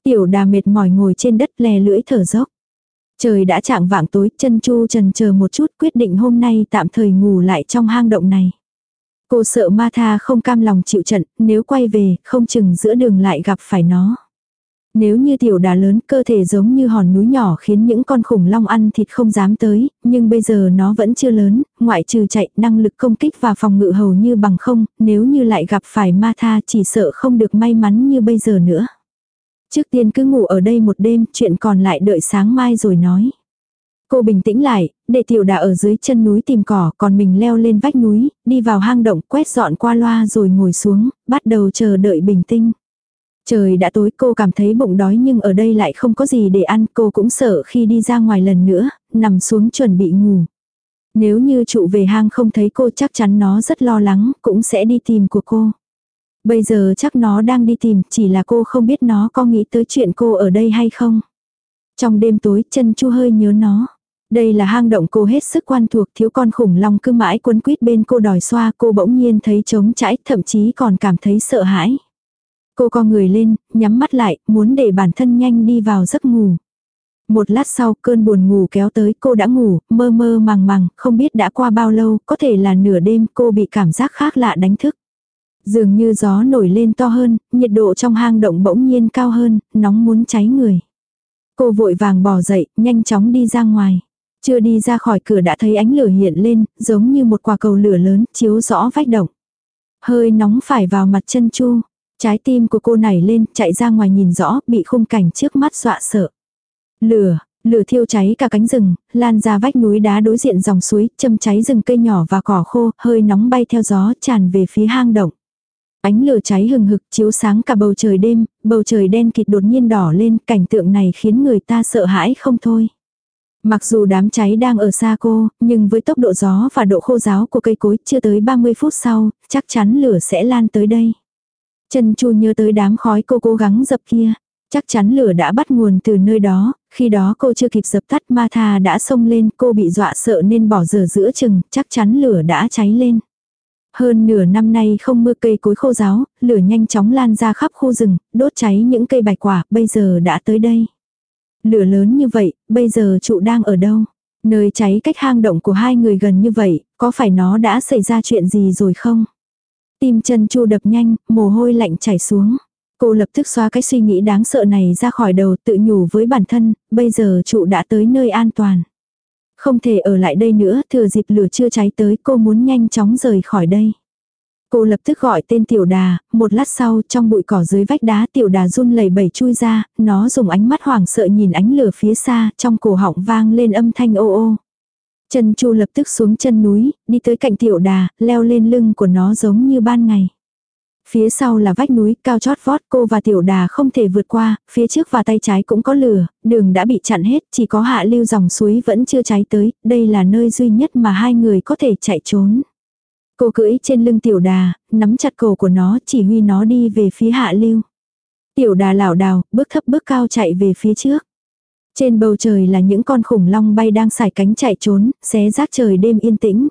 Tiểu đà mệt mỏi ngồi trên đất lè lưỡi thở dốc. Trời đã chạng vạng tối, chân chu trần chờ một chút quyết định hôm nay tạm thời ngủ lại trong hang động này. Cô sợ ma tha không cam lòng chịu trận, nếu quay về, không chừng giữa đường lại gặp phải nó. Nếu như tiểu đà lớn cơ thể giống như hòn núi nhỏ khiến những con khủng long ăn thịt không dám tới, nhưng bây giờ nó vẫn chưa lớn, ngoại trừ chạy năng lực công kích và phòng ngự hầu như bằng không, nếu như lại gặp phải ma tha chỉ sợ không được may mắn như bây giờ nữa. Trước tiên cứ ngủ ở đây một đêm, chuyện còn lại đợi sáng mai rồi nói. Cô bình tĩnh lại, để tiểu đà ở dưới chân núi tìm cỏ, còn mình leo lên vách núi, đi vào hang động, quét dọn qua loa rồi ngồi xuống, bắt đầu chờ đợi bình tinh. Trời đã tối cô cảm thấy bụng đói nhưng ở đây lại không có gì để ăn, cô cũng sợ khi đi ra ngoài lần nữa, nằm xuống chuẩn bị ngủ. Nếu như trụ về hang không thấy cô chắc chắn nó rất lo lắng, cũng sẽ đi tìm của cô. Bây giờ chắc nó đang đi tìm, chỉ là cô không biết nó có nghĩ tới chuyện cô ở đây hay không. Trong đêm tối, chân chu hơi nhớ nó. Đây là hang động cô hết sức quan thuộc, thiếu con khủng long cứ mãi quấn quýt bên cô đòi xoa, cô bỗng nhiên thấy trống trãi, thậm chí còn cảm thấy sợ hãi. Cô co người lên, nhắm mắt lại, muốn để bản thân nhanh đi vào giấc ngủ. Một lát sau cơn buồn ngủ kéo tới cô đã ngủ, mơ mơ màng màng, không biết đã qua bao lâu, có thể là nửa đêm cô bị cảm giác khác lạ đánh thức. Dường như gió nổi lên to hơn, nhiệt độ trong hang động bỗng nhiên cao hơn, nóng muốn cháy người. Cô vội vàng bỏ dậy, nhanh chóng đi ra ngoài. Chưa đi ra khỏi cửa đã thấy ánh lửa hiện lên, giống như một quả cầu lửa lớn, chiếu rõ vách động. Hơi nóng phải vào mặt chân chu. Trái tim của cô nảy lên, chạy ra ngoài nhìn rõ, bị khung cảnh trước mắt dọa sợ. Lửa, lửa thiêu cháy cả cánh rừng, lan ra vách núi đá đối diện dòng suối, châm cháy rừng cây nhỏ và cỏ khô, hơi nóng bay theo gió tràn về phía hang động. Ánh lửa cháy hừng hực chiếu sáng cả bầu trời đêm, bầu trời đen kịt đột nhiên đỏ lên, cảnh tượng này khiến người ta sợ hãi không thôi. Mặc dù đám cháy đang ở xa cô, nhưng với tốc độ gió và độ khô ráo của cây cối chưa tới 30 phút sau, chắc chắn lửa sẽ lan tới đây. Trần Chu nhớ tới đám khói cô cố gắng dập kia. Chắc chắn lửa đã bắt nguồn từ nơi đó, khi đó cô chưa kịp dập tắt ma tha đã xông lên, cô bị dọa sợ nên bỏ giờ giữa chừng, chắc chắn lửa đã cháy lên. Hơn nửa năm nay không mưa cây cối khô giáo, lửa nhanh chóng lan ra khắp khu rừng, đốt cháy những cây bạch quả, bây giờ đã tới đây. Lửa lớn như vậy, bây giờ trụ đang ở đâu? Nơi cháy cách hang động của hai người gần như vậy, có phải nó đã xảy ra chuyện gì rồi không? Tim chân chu đập nhanh, mồ hôi lạnh chảy xuống. Cô lập tức xóa cái suy nghĩ đáng sợ này ra khỏi đầu tự nhủ với bản thân, bây giờ trụ đã tới nơi an toàn. Không thể ở lại đây nữa, thừa dịp lửa chưa cháy tới cô muốn nhanh chóng rời khỏi đây. Cô lập tức gọi tên tiểu đà, một lát sau trong bụi cỏ dưới vách đá tiểu đà run lẩy bẩy chui ra, nó dùng ánh mắt hoảng sợ nhìn ánh lửa phía xa, trong cổ họng vang lên âm thanh ô ô. Chân chu lập tức xuống chân núi, đi tới cạnh tiểu đà, leo lên lưng của nó giống như ban ngày. Phía sau là vách núi cao chót vót cô và tiểu đà không thể vượt qua, phía trước và tay trái cũng có lửa, đường đã bị chặn hết, chỉ có hạ lưu dòng suối vẫn chưa cháy tới, đây là nơi duy nhất mà hai người có thể chạy trốn. Cô cưỡi trên lưng tiểu đà, nắm chặt cổ của nó chỉ huy nó đi về phía hạ lưu. Tiểu đà lảo đảo, bước thấp bước cao chạy về phía trước. Trên bầu trời là những con khủng long bay đang xài cánh chạy trốn, xé rác trời đêm yên tĩnh.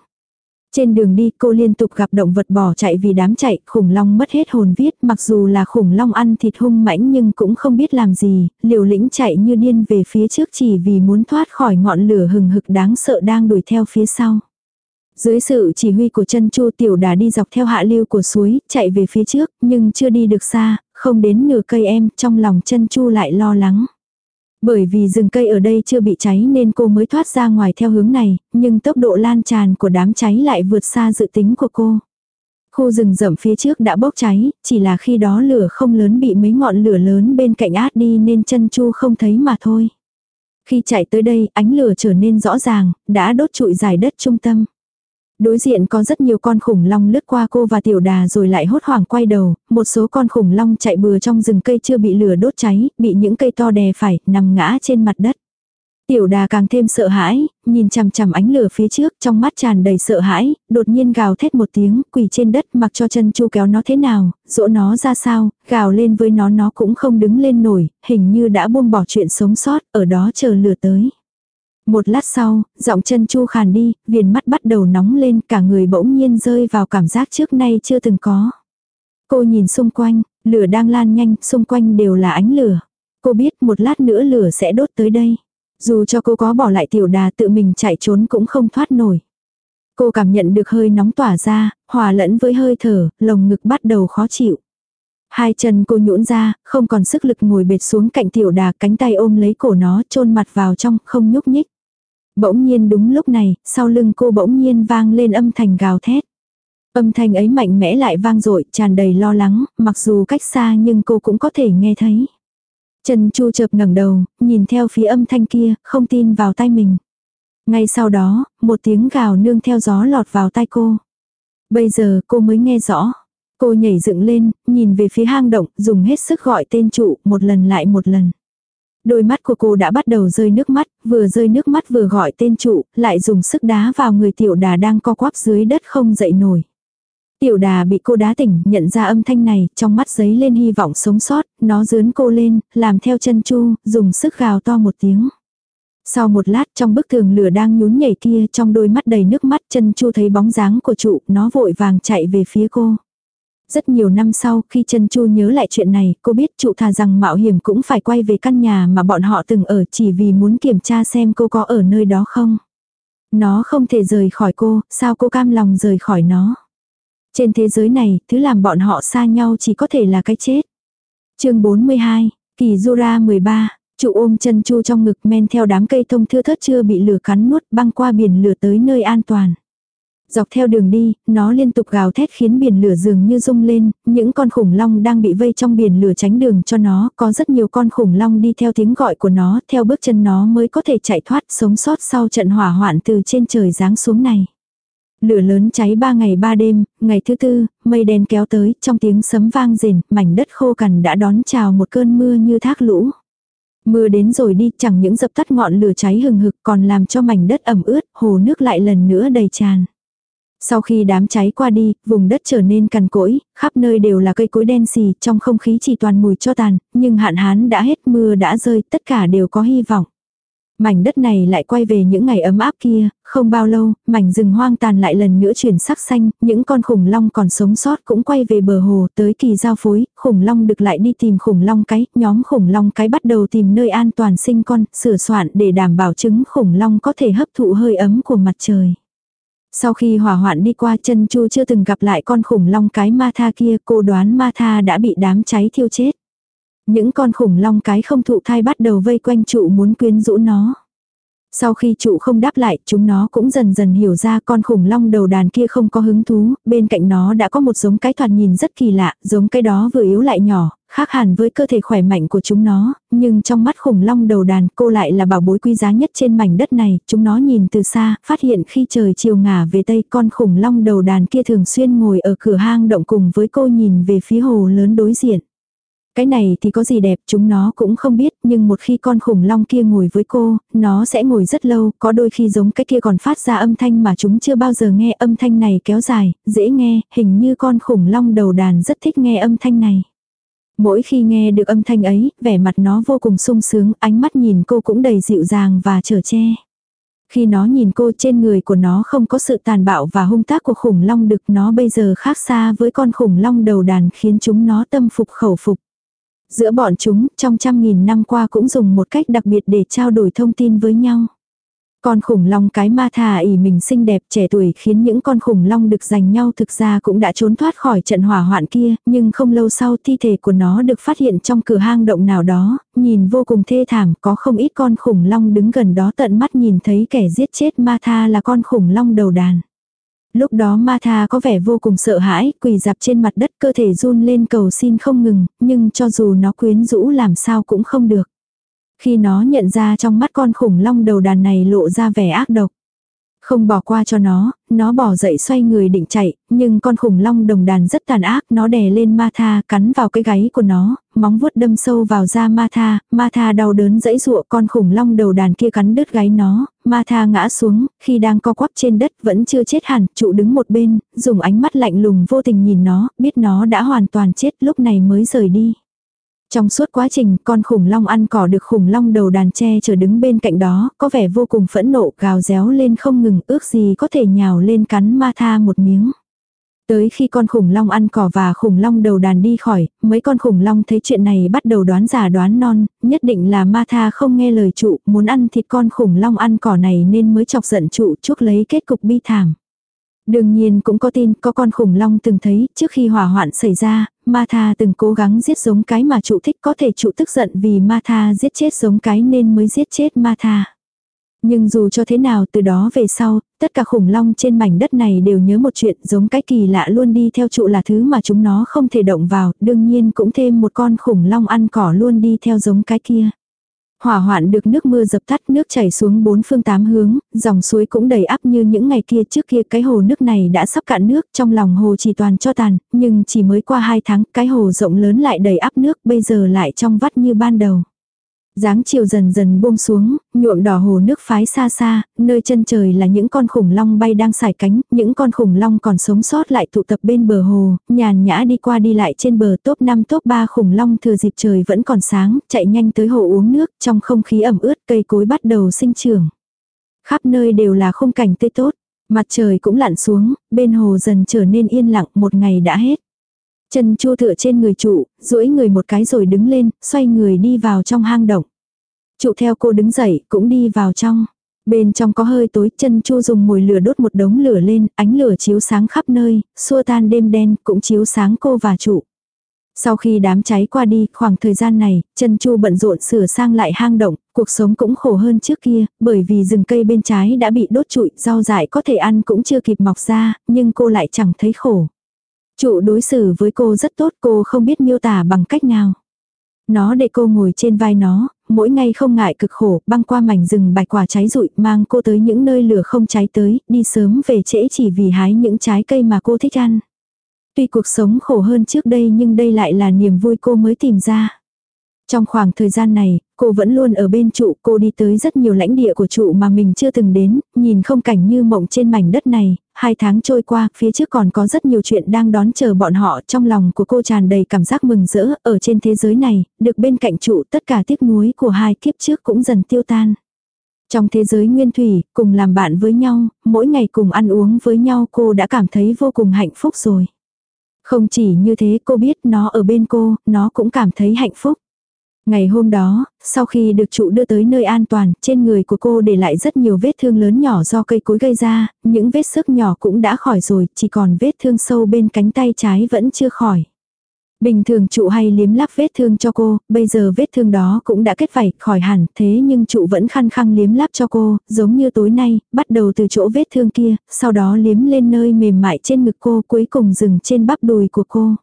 Trên đường đi cô liên tục gặp động vật bỏ chạy vì đám chạy, khủng long mất hết hồn viết, mặc dù là khủng long ăn thịt hung mãnh nhưng cũng không biết làm gì, liều lĩnh chạy như điên về phía trước chỉ vì muốn thoát khỏi ngọn lửa hừng hực đáng sợ đang đuổi theo phía sau. Dưới sự chỉ huy của chân chu tiểu đà đi dọc theo hạ lưu của suối, chạy về phía trước, nhưng chưa đi được xa, không đến nửa cây em, trong lòng chân chu lại lo lắng. Bởi vì rừng cây ở đây chưa bị cháy nên cô mới thoát ra ngoài theo hướng này, nhưng tốc độ lan tràn của đám cháy lại vượt xa dự tính của cô. Khu rừng rậm phía trước đã bốc cháy, chỉ là khi đó lửa không lớn bị mấy ngọn lửa lớn bên cạnh át đi nên chân chu không thấy mà thôi. Khi chạy tới đây, ánh lửa trở nên rõ ràng, đã đốt trụi dài đất trung tâm. Đối diện có rất nhiều con khủng long lướt qua cô và tiểu đà rồi lại hốt hoảng quay đầu, một số con khủng long chạy bừa trong rừng cây chưa bị lửa đốt cháy, bị những cây to đè phải, nằm ngã trên mặt đất. Tiểu đà càng thêm sợ hãi, nhìn chằm chằm ánh lửa phía trước, trong mắt tràn đầy sợ hãi, đột nhiên gào thét một tiếng, quỳ trên đất mặc cho chân chu kéo nó thế nào, dỗ nó ra sao, gào lên với nó nó cũng không đứng lên nổi, hình như đã buông bỏ chuyện sống sót, ở đó chờ lửa tới. Một lát sau, giọng chân chu khàn đi, viền mắt bắt đầu nóng lên cả người bỗng nhiên rơi vào cảm giác trước nay chưa từng có. Cô nhìn xung quanh, lửa đang lan nhanh, xung quanh đều là ánh lửa. Cô biết một lát nữa lửa sẽ đốt tới đây. Dù cho cô có bỏ lại tiểu đà tự mình chạy trốn cũng không thoát nổi. Cô cảm nhận được hơi nóng tỏa ra, hòa lẫn với hơi thở, lồng ngực bắt đầu khó chịu. Hai chân cô nhũn ra, không còn sức lực ngồi bệt xuống cạnh tiểu đà cánh tay ôm lấy cổ nó chôn mặt vào trong, không nhúc nhích. Bỗng nhiên đúng lúc này, sau lưng cô bỗng nhiên vang lên âm thanh gào thét. Âm thanh ấy mạnh mẽ lại vang dội tràn đầy lo lắng, mặc dù cách xa nhưng cô cũng có thể nghe thấy. Trần Chu chợp ngẩng đầu, nhìn theo phía âm thanh kia, không tin vào tai mình. Ngay sau đó, một tiếng gào nương theo gió lọt vào tai cô. Bây giờ cô mới nghe rõ. Cô nhảy dựng lên, nhìn về phía hang động, dùng hết sức gọi tên trụ, một lần lại một lần. Đôi mắt của cô đã bắt đầu rơi nước mắt, vừa rơi nước mắt vừa gọi tên trụ, lại dùng sức đá vào người tiểu đà đang co quắp dưới đất không dậy nổi. Tiểu đà bị cô đá tỉnh, nhận ra âm thanh này, trong mắt giấy lên hy vọng sống sót, nó dướn cô lên, làm theo chân chu, dùng sức gào to một tiếng. Sau một lát trong bức tường lửa đang nhún nhảy kia trong đôi mắt đầy nước mắt chân chu thấy bóng dáng của trụ, nó vội vàng chạy về phía cô. Rất nhiều năm sau, khi Trần Chu nhớ lại chuyện này, cô biết trụ thà rằng mạo hiểm cũng phải quay về căn nhà mà bọn họ từng ở chỉ vì muốn kiểm tra xem cô có ở nơi đó không. Nó không thể rời khỏi cô, sao cô cam lòng rời khỏi nó. Trên thế giới này, thứ làm bọn họ xa nhau chỉ có thể là cái chết. chương 42, Kỳ Jura 13, trụ ôm chân chu trong ngực men theo đám cây thông thưa thớt chưa bị lửa cắn nuốt băng qua biển lửa tới nơi an toàn. Dọc theo đường đi, nó liên tục gào thét khiến biển lửa dường như rung lên, những con khủng long đang bị vây trong biển lửa tránh đường cho nó, có rất nhiều con khủng long đi theo tiếng gọi của nó, theo bước chân nó mới có thể chạy thoát sống sót sau trận hỏa hoạn từ trên trời giáng xuống này. Lửa lớn cháy ba ngày ba đêm, ngày thứ tư, mây đen kéo tới, trong tiếng sấm vang rền, mảnh đất khô cằn đã đón chào một cơn mưa như thác lũ. Mưa đến rồi đi, chẳng những dập tắt ngọn lửa cháy hừng hực còn làm cho mảnh đất ẩm ướt, hồ nước lại lần nữa đầy tràn. Sau khi đám cháy qua đi, vùng đất trở nên cằn cỗi, khắp nơi đều là cây cối đen xì, trong không khí chỉ toàn mùi cho tàn, nhưng hạn hán đã hết mưa đã rơi, tất cả đều có hy vọng. Mảnh đất này lại quay về những ngày ấm áp kia, không bao lâu, mảnh rừng hoang tàn lại lần nữa chuyển sắc xanh, những con khủng long còn sống sót cũng quay về bờ hồ tới kỳ giao phối, khủng long được lại đi tìm khủng long cái, nhóm khủng long cái bắt đầu tìm nơi an toàn sinh con, sửa soạn để đảm bảo trứng khủng long có thể hấp thụ hơi ấm của mặt trời. Sau khi hỏa hoạn đi qua chân chu chưa từng gặp lại con khủng long cái ma tha kia, cô đoán ma tha đã bị đám cháy thiêu chết. Những con khủng long cái không thụ thai bắt đầu vây quanh trụ muốn quyến rũ nó. Sau khi trụ không đáp lại, chúng nó cũng dần dần hiểu ra con khủng long đầu đàn kia không có hứng thú, bên cạnh nó đã có một giống cái thoạt nhìn rất kỳ lạ, giống cái đó vừa yếu lại nhỏ, khác hẳn với cơ thể khỏe mạnh của chúng nó, nhưng trong mắt khủng long đầu đàn cô lại là bảo bối quý giá nhất trên mảnh đất này, chúng nó nhìn từ xa, phát hiện khi trời chiều ngả về tây con khủng long đầu đàn kia thường xuyên ngồi ở cửa hang động cùng với cô nhìn về phía hồ lớn đối diện. Cái này thì có gì đẹp chúng nó cũng không biết nhưng một khi con khủng long kia ngồi với cô, nó sẽ ngồi rất lâu, có đôi khi giống cái kia còn phát ra âm thanh mà chúng chưa bao giờ nghe âm thanh này kéo dài, dễ nghe, hình như con khủng long đầu đàn rất thích nghe âm thanh này. Mỗi khi nghe được âm thanh ấy, vẻ mặt nó vô cùng sung sướng, ánh mắt nhìn cô cũng đầy dịu dàng và trở che. Khi nó nhìn cô trên người của nó không có sự tàn bạo và hung tác của khủng long đực nó bây giờ khác xa với con khủng long đầu đàn khiến chúng nó tâm phục khẩu phục. Giữa bọn chúng, trong trăm nghìn năm qua cũng dùng một cách đặc biệt để trao đổi thông tin với nhau. Con khủng long cái ma thà ỉ mình xinh đẹp trẻ tuổi khiến những con khủng long được giành nhau thực ra cũng đã trốn thoát khỏi trận hỏa hoạn kia, nhưng không lâu sau thi thể của nó được phát hiện trong cửa hang động nào đó, nhìn vô cùng thê thảm, có không ít con khủng long đứng gần đó tận mắt nhìn thấy kẻ giết chết ma tha là con khủng long đầu đàn. Lúc đó ma tha có vẻ vô cùng sợ hãi, quỳ dạp trên mặt đất cơ thể run lên cầu xin không ngừng, nhưng cho dù nó quyến rũ làm sao cũng không được. Khi nó nhận ra trong mắt con khủng long đầu đàn này lộ ra vẻ ác độc. Không bỏ qua cho nó, nó bỏ dậy xoay người định chạy, nhưng con khủng long đồng đàn rất tàn ác, nó đè lên ma tha, cắn vào cái gáy của nó, móng vuốt đâm sâu vào da ma tha, ma tha đau đớn dẫy dụa con khủng long đầu đàn kia cắn đứt gáy nó, ma tha ngã xuống, khi đang co quắp trên đất vẫn chưa chết hẳn, trụ đứng một bên, dùng ánh mắt lạnh lùng vô tình nhìn nó, biết nó đã hoàn toàn chết lúc này mới rời đi. Trong suốt quá trình, con khủng long ăn cỏ được khủng long đầu đàn tre chờ đứng bên cạnh đó, có vẻ vô cùng phẫn nộ, gào réo lên không ngừng, ước gì có thể nhào lên cắn ma tha một miếng. Tới khi con khủng long ăn cỏ và khủng long đầu đàn đi khỏi, mấy con khủng long thấy chuyện này bắt đầu đoán giả đoán non, nhất định là ma tha không nghe lời trụ, muốn ăn thịt con khủng long ăn cỏ này nên mới chọc giận trụ chuốc lấy kết cục bi thảm. Đương nhiên cũng có tin, có con khủng long từng thấy, trước khi hỏa hoạn xảy ra, Ma Tha từng cố gắng giết giống cái mà trụ thích có thể trụ tức giận vì Ma Tha giết chết giống cái nên mới giết chết Ma Tha. Nhưng dù cho thế nào từ đó về sau, tất cả khủng long trên mảnh đất này đều nhớ một chuyện giống cái kỳ lạ luôn đi theo trụ là thứ mà chúng nó không thể động vào, đương nhiên cũng thêm một con khủng long ăn cỏ luôn đi theo giống cái kia. Hỏa hoạn được nước mưa dập tắt nước chảy xuống bốn phương tám hướng, dòng suối cũng đầy ắp như những ngày kia trước kia cái hồ nước này đã sắp cạn nước trong lòng hồ chỉ toàn cho tàn, nhưng chỉ mới qua hai tháng cái hồ rộng lớn lại đầy ắp nước bây giờ lại trong vắt như ban đầu. Dáng chiều dần dần buông xuống, nhuộm đỏ hồ nước phái xa xa, nơi chân trời là những con khủng long bay đang xài cánh, những con khủng long còn sống sót lại tụ tập bên bờ hồ, nhàn nhã đi qua đi lại trên bờ top 5 top 3 khủng long thừa dịp trời vẫn còn sáng, chạy nhanh tới hồ uống nước, trong không khí ẩm ướt cây cối bắt đầu sinh trưởng. Khắp nơi đều là khung cảnh tươi tốt, mặt trời cũng lặn xuống, bên hồ dần trở nên yên lặng một ngày đã hết. Chân chua tựa trên người trụ, duỗi người một cái rồi đứng lên, xoay người đi vào trong hang động. Trụ theo cô đứng dậy, cũng đi vào trong. Bên trong có hơi tối, chân chua dùng mồi lửa đốt một đống lửa lên, ánh lửa chiếu sáng khắp nơi, xua tan đêm đen, cũng chiếu sáng cô và trụ. Sau khi đám cháy qua đi, khoảng thời gian này, chân chu bận rộn sửa sang lại hang động, cuộc sống cũng khổ hơn trước kia, bởi vì rừng cây bên trái đã bị đốt trụi, rau dại có thể ăn cũng chưa kịp mọc ra, nhưng cô lại chẳng thấy khổ. Trụ đối xử với cô rất tốt cô không biết miêu tả bằng cách nào. Nó để cô ngồi trên vai nó, mỗi ngày không ngại cực khổ, băng qua mảnh rừng bạch quả cháy rụi, mang cô tới những nơi lửa không cháy tới, đi sớm về trễ chỉ vì hái những trái cây mà cô thích ăn. Tuy cuộc sống khổ hơn trước đây nhưng đây lại là niềm vui cô mới tìm ra. Trong khoảng thời gian này, cô vẫn luôn ở bên trụ, cô đi tới rất nhiều lãnh địa của trụ mà mình chưa từng đến, nhìn không cảnh như mộng trên mảnh đất này, hai tháng trôi qua, phía trước còn có rất nhiều chuyện đang đón chờ bọn họ, trong lòng của cô tràn đầy cảm giác mừng rỡ, ở trên thế giới này, được bên cạnh trụ tất cả tiếc nuối của hai kiếp trước cũng dần tiêu tan. Trong thế giới nguyên thủy, cùng làm bạn với nhau, mỗi ngày cùng ăn uống với nhau cô đã cảm thấy vô cùng hạnh phúc rồi. Không chỉ như thế cô biết nó ở bên cô, nó cũng cảm thấy hạnh phúc. Ngày hôm đó, sau khi được trụ đưa tới nơi an toàn, trên người của cô để lại rất nhiều vết thương lớn nhỏ do cây cối gây ra, những vết sức nhỏ cũng đã khỏi rồi, chỉ còn vết thương sâu bên cánh tay trái vẫn chưa khỏi. Bình thường trụ hay liếm lắp vết thương cho cô, bây giờ vết thương đó cũng đã kết vảy khỏi hẳn, thế nhưng trụ vẫn khăn khăng liếm lắp cho cô, giống như tối nay, bắt đầu từ chỗ vết thương kia, sau đó liếm lên nơi mềm mại trên ngực cô, cuối cùng dừng trên bắp đùi của cô.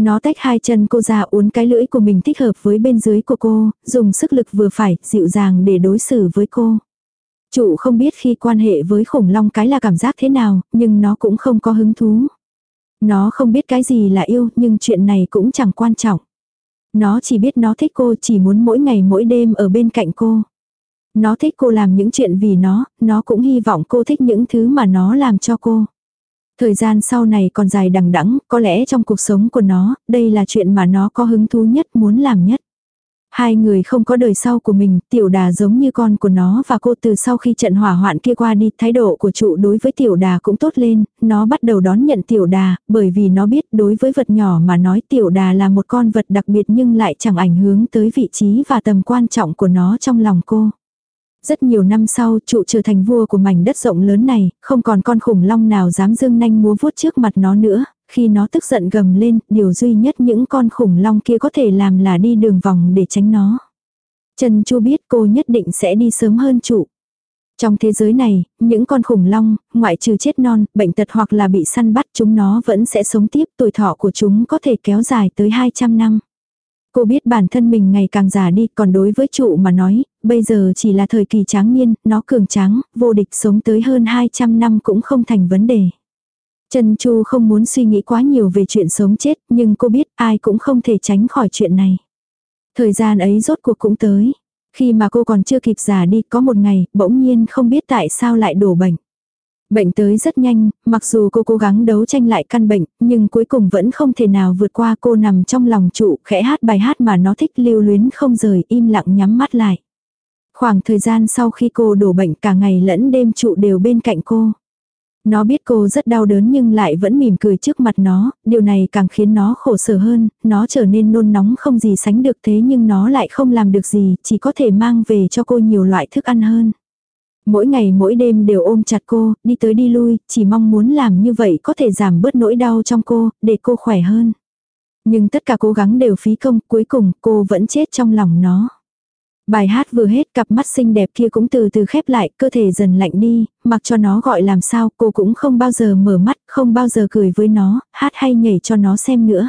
Nó tách hai chân cô ra uốn cái lưỡi của mình thích hợp với bên dưới của cô, dùng sức lực vừa phải, dịu dàng để đối xử với cô. Chủ không biết khi quan hệ với khủng long cái là cảm giác thế nào, nhưng nó cũng không có hứng thú. Nó không biết cái gì là yêu, nhưng chuyện này cũng chẳng quan trọng. Nó chỉ biết nó thích cô, chỉ muốn mỗi ngày mỗi đêm ở bên cạnh cô. Nó thích cô làm những chuyện vì nó, nó cũng hy vọng cô thích những thứ mà nó làm cho cô. Thời gian sau này còn dài đằng đẵng, có lẽ trong cuộc sống của nó, đây là chuyện mà nó có hứng thú nhất, muốn làm nhất. Hai người không có đời sau của mình, tiểu đà giống như con của nó và cô từ sau khi trận hỏa hoạn kia qua đi, thái độ của trụ đối với tiểu đà cũng tốt lên, nó bắt đầu đón nhận tiểu đà, bởi vì nó biết đối với vật nhỏ mà nói tiểu đà là một con vật đặc biệt nhưng lại chẳng ảnh hưởng tới vị trí và tầm quan trọng của nó trong lòng cô. Rất nhiều năm sau, trụ trở thành vua của mảnh đất rộng lớn này, không còn con khủng long nào dám dương nanh múa vuốt trước mặt nó nữa, khi nó tức giận gầm lên, điều duy nhất những con khủng long kia có thể làm là đi đường vòng để tránh nó. Trần Chu biết cô nhất định sẽ đi sớm hơn trụ. Trong thế giới này, những con khủng long, ngoại trừ chết non, bệnh tật hoặc là bị săn bắt chúng nó vẫn sẽ sống tiếp, tuổi thọ của chúng có thể kéo dài tới 200 năm. Cô biết bản thân mình ngày càng già đi, còn đối với trụ mà nói, bây giờ chỉ là thời kỳ tráng niên, nó cường tráng, vô địch sống tới hơn 200 năm cũng không thành vấn đề. Trần Chu không muốn suy nghĩ quá nhiều về chuyện sống chết, nhưng cô biết ai cũng không thể tránh khỏi chuyện này. Thời gian ấy rốt cuộc cũng tới. Khi mà cô còn chưa kịp già đi, có một ngày, bỗng nhiên không biết tại sao lại đổ bệnh. Bệnh tới rất nhanh, mặc dù cô cố gắng đấu tranh lại căn bệnh, nhưng cuối cùng vẫn không thể nào vượt qua cô nằm trong lòng trụ, khẽ hát bài hát mà nó thích lưu luyến không rời, im lặng nhắm mắt lại. Khoảng thời gian sau khi cô đổ bệnh cả ngày lẫn đêm trụ đều bên cạnh cô. Nó biết cô rất đau đớn nhưng lại vẫn mỉm cười trước mặt nó, điều này càng khiến nó khổ sở hơn, nó trở nên nôn nóng không gì sánh được thế nhưng nó lại không làm được gì, chỉ có thể mang về cho cô nhiều loại thức ăn hơn. Mỗi ngày mỗi đêm đều ôm chặt cô, đi tới đi lui, chỉ mong muốn làm như vậy có thể giảm bớt nỗi đau trong cô, để cô khỏe hơn. Nhưng tất cả cố gắng đều phí công, cuối cùng cô vẫn chết trong lòng nó. Bài hát vừa hết cặp mắt xinh đẹp kia cũng từ từ khép lại, cơ thể dần lạnh đi, mặc cho nó gọi làm sao cô cũng không bao giờ mở mắt, không bao giờ cười với nó, hát hay nhảy cho nó xem nữa.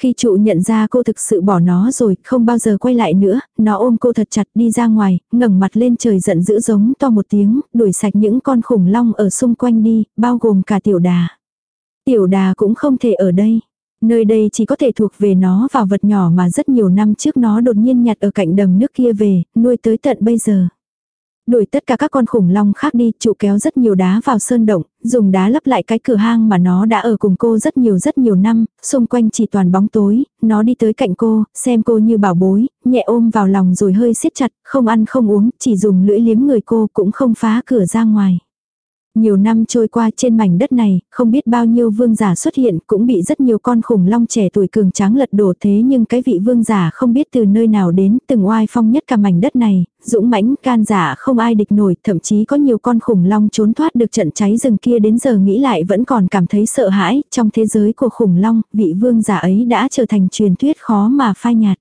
Khi trụ nhận ra cô thực sự bỏ nó rồi, không bao giờ quay lại nữa, nó ôm cô thật chặt đi ra ngoài, ngẩng mặt lên trời giận dữ giống to một tiếng, đuổi sạch những con khủng long ở xung quanh đi, bao gồm cả tiểu đà. Tiểu đà cũng không thể ở đây. Nơi đây chỉ có thể thuộc về nó và vật nhỏ mà rất nhiều năm trước nó đột nhiên nhặt ở cạnh đầm nước kia về, nuôi tới tận bây giờ. Đuổi tất cả các con khủng long khác đi, trụ kéo rất nhiều đá vào sơn động, dùng đá lấp lại cái cửa hang mà nó đã ở cùng cô rất nhiều rất nhiều năm, xung quanh chỉ toàn bóng tối, nó đi tới cạnh cô, xem cô như bảo bối, nhẹ ôm vào lòng rồi hơi siết chặt, không ăn không uống, chỉ dùng lưỡi liếm người cô cũng không phá cửa ra ngoài. Nhiều năm trôi qua trên mảnh đất này, không biết bao nhiêu vương giả xuất hiện cũng bị rất nhiều con khủng long trẻ tuổi cường tráng lật đổ thế nhưng cái vị vương giả không biết từ nơi nào đến từng oai phong nhất cả mảnh đất này, dũng mãnh can giả không ai địch nổi, thậm chí có nhiều con khủng long trốn thoát được trận cháy rừng kia đến giờ nghĩ lại vẫn còn cảm thấy sợ hãi, trong thế giới của khủng long, vị vương giả ấy đã trở thành truyền thuyết khó mà phai nhạt.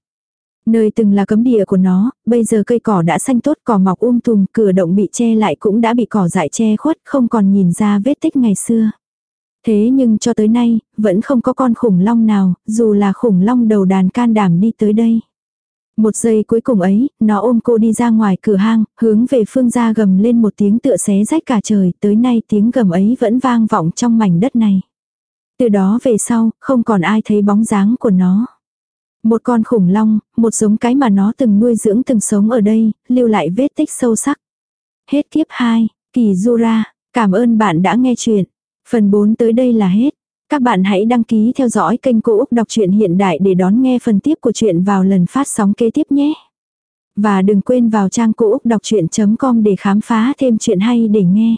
Nơi từng là cấm địa của nó, bây giờ cây cỏ đã xanh tốt cỏ mọc um tùm, cửa động bị che lại cũng đã bị cỏ dại che khuất, không còn nhìn ra vết tích ngày xưa. Thế nhưng cho tới nay, vẫn không có con khủng long nào, dù là khủng long đầu đàn can đảm đi tới đây. Một giây cuối cùng ấy, nó ôm cô đi ra ngoài cửa hang, hướng về phương ra gầm lên một tiếng tựa xé rách cả trời, tới nay tiếng gầm ấy vẫn vang vọng trong mảnh đất này. Từ đó về sau, không còn ai thấy bóng dáng của nó. Một con khủng long, một giống cái mà nó từng nuôi dưỡng từng sống ở đây, lưu lại vết tích sâu sắc. Hết kiếp 2, Kỳ Jura, cảm ơn bạn đã nghe chuyện. Phần 4 tới đây là hết. Các bạn hãy đăng ký theo dõi kênh Cô Úc Đọc truyện Hiện Đại để đón nghe phần tiếp của chuyện vào lần phát sóng kế tiếp nhé. Và đừng quên vào trang cô úc đọc chuyện.com để khám phá thêm chuyện hay để nghe.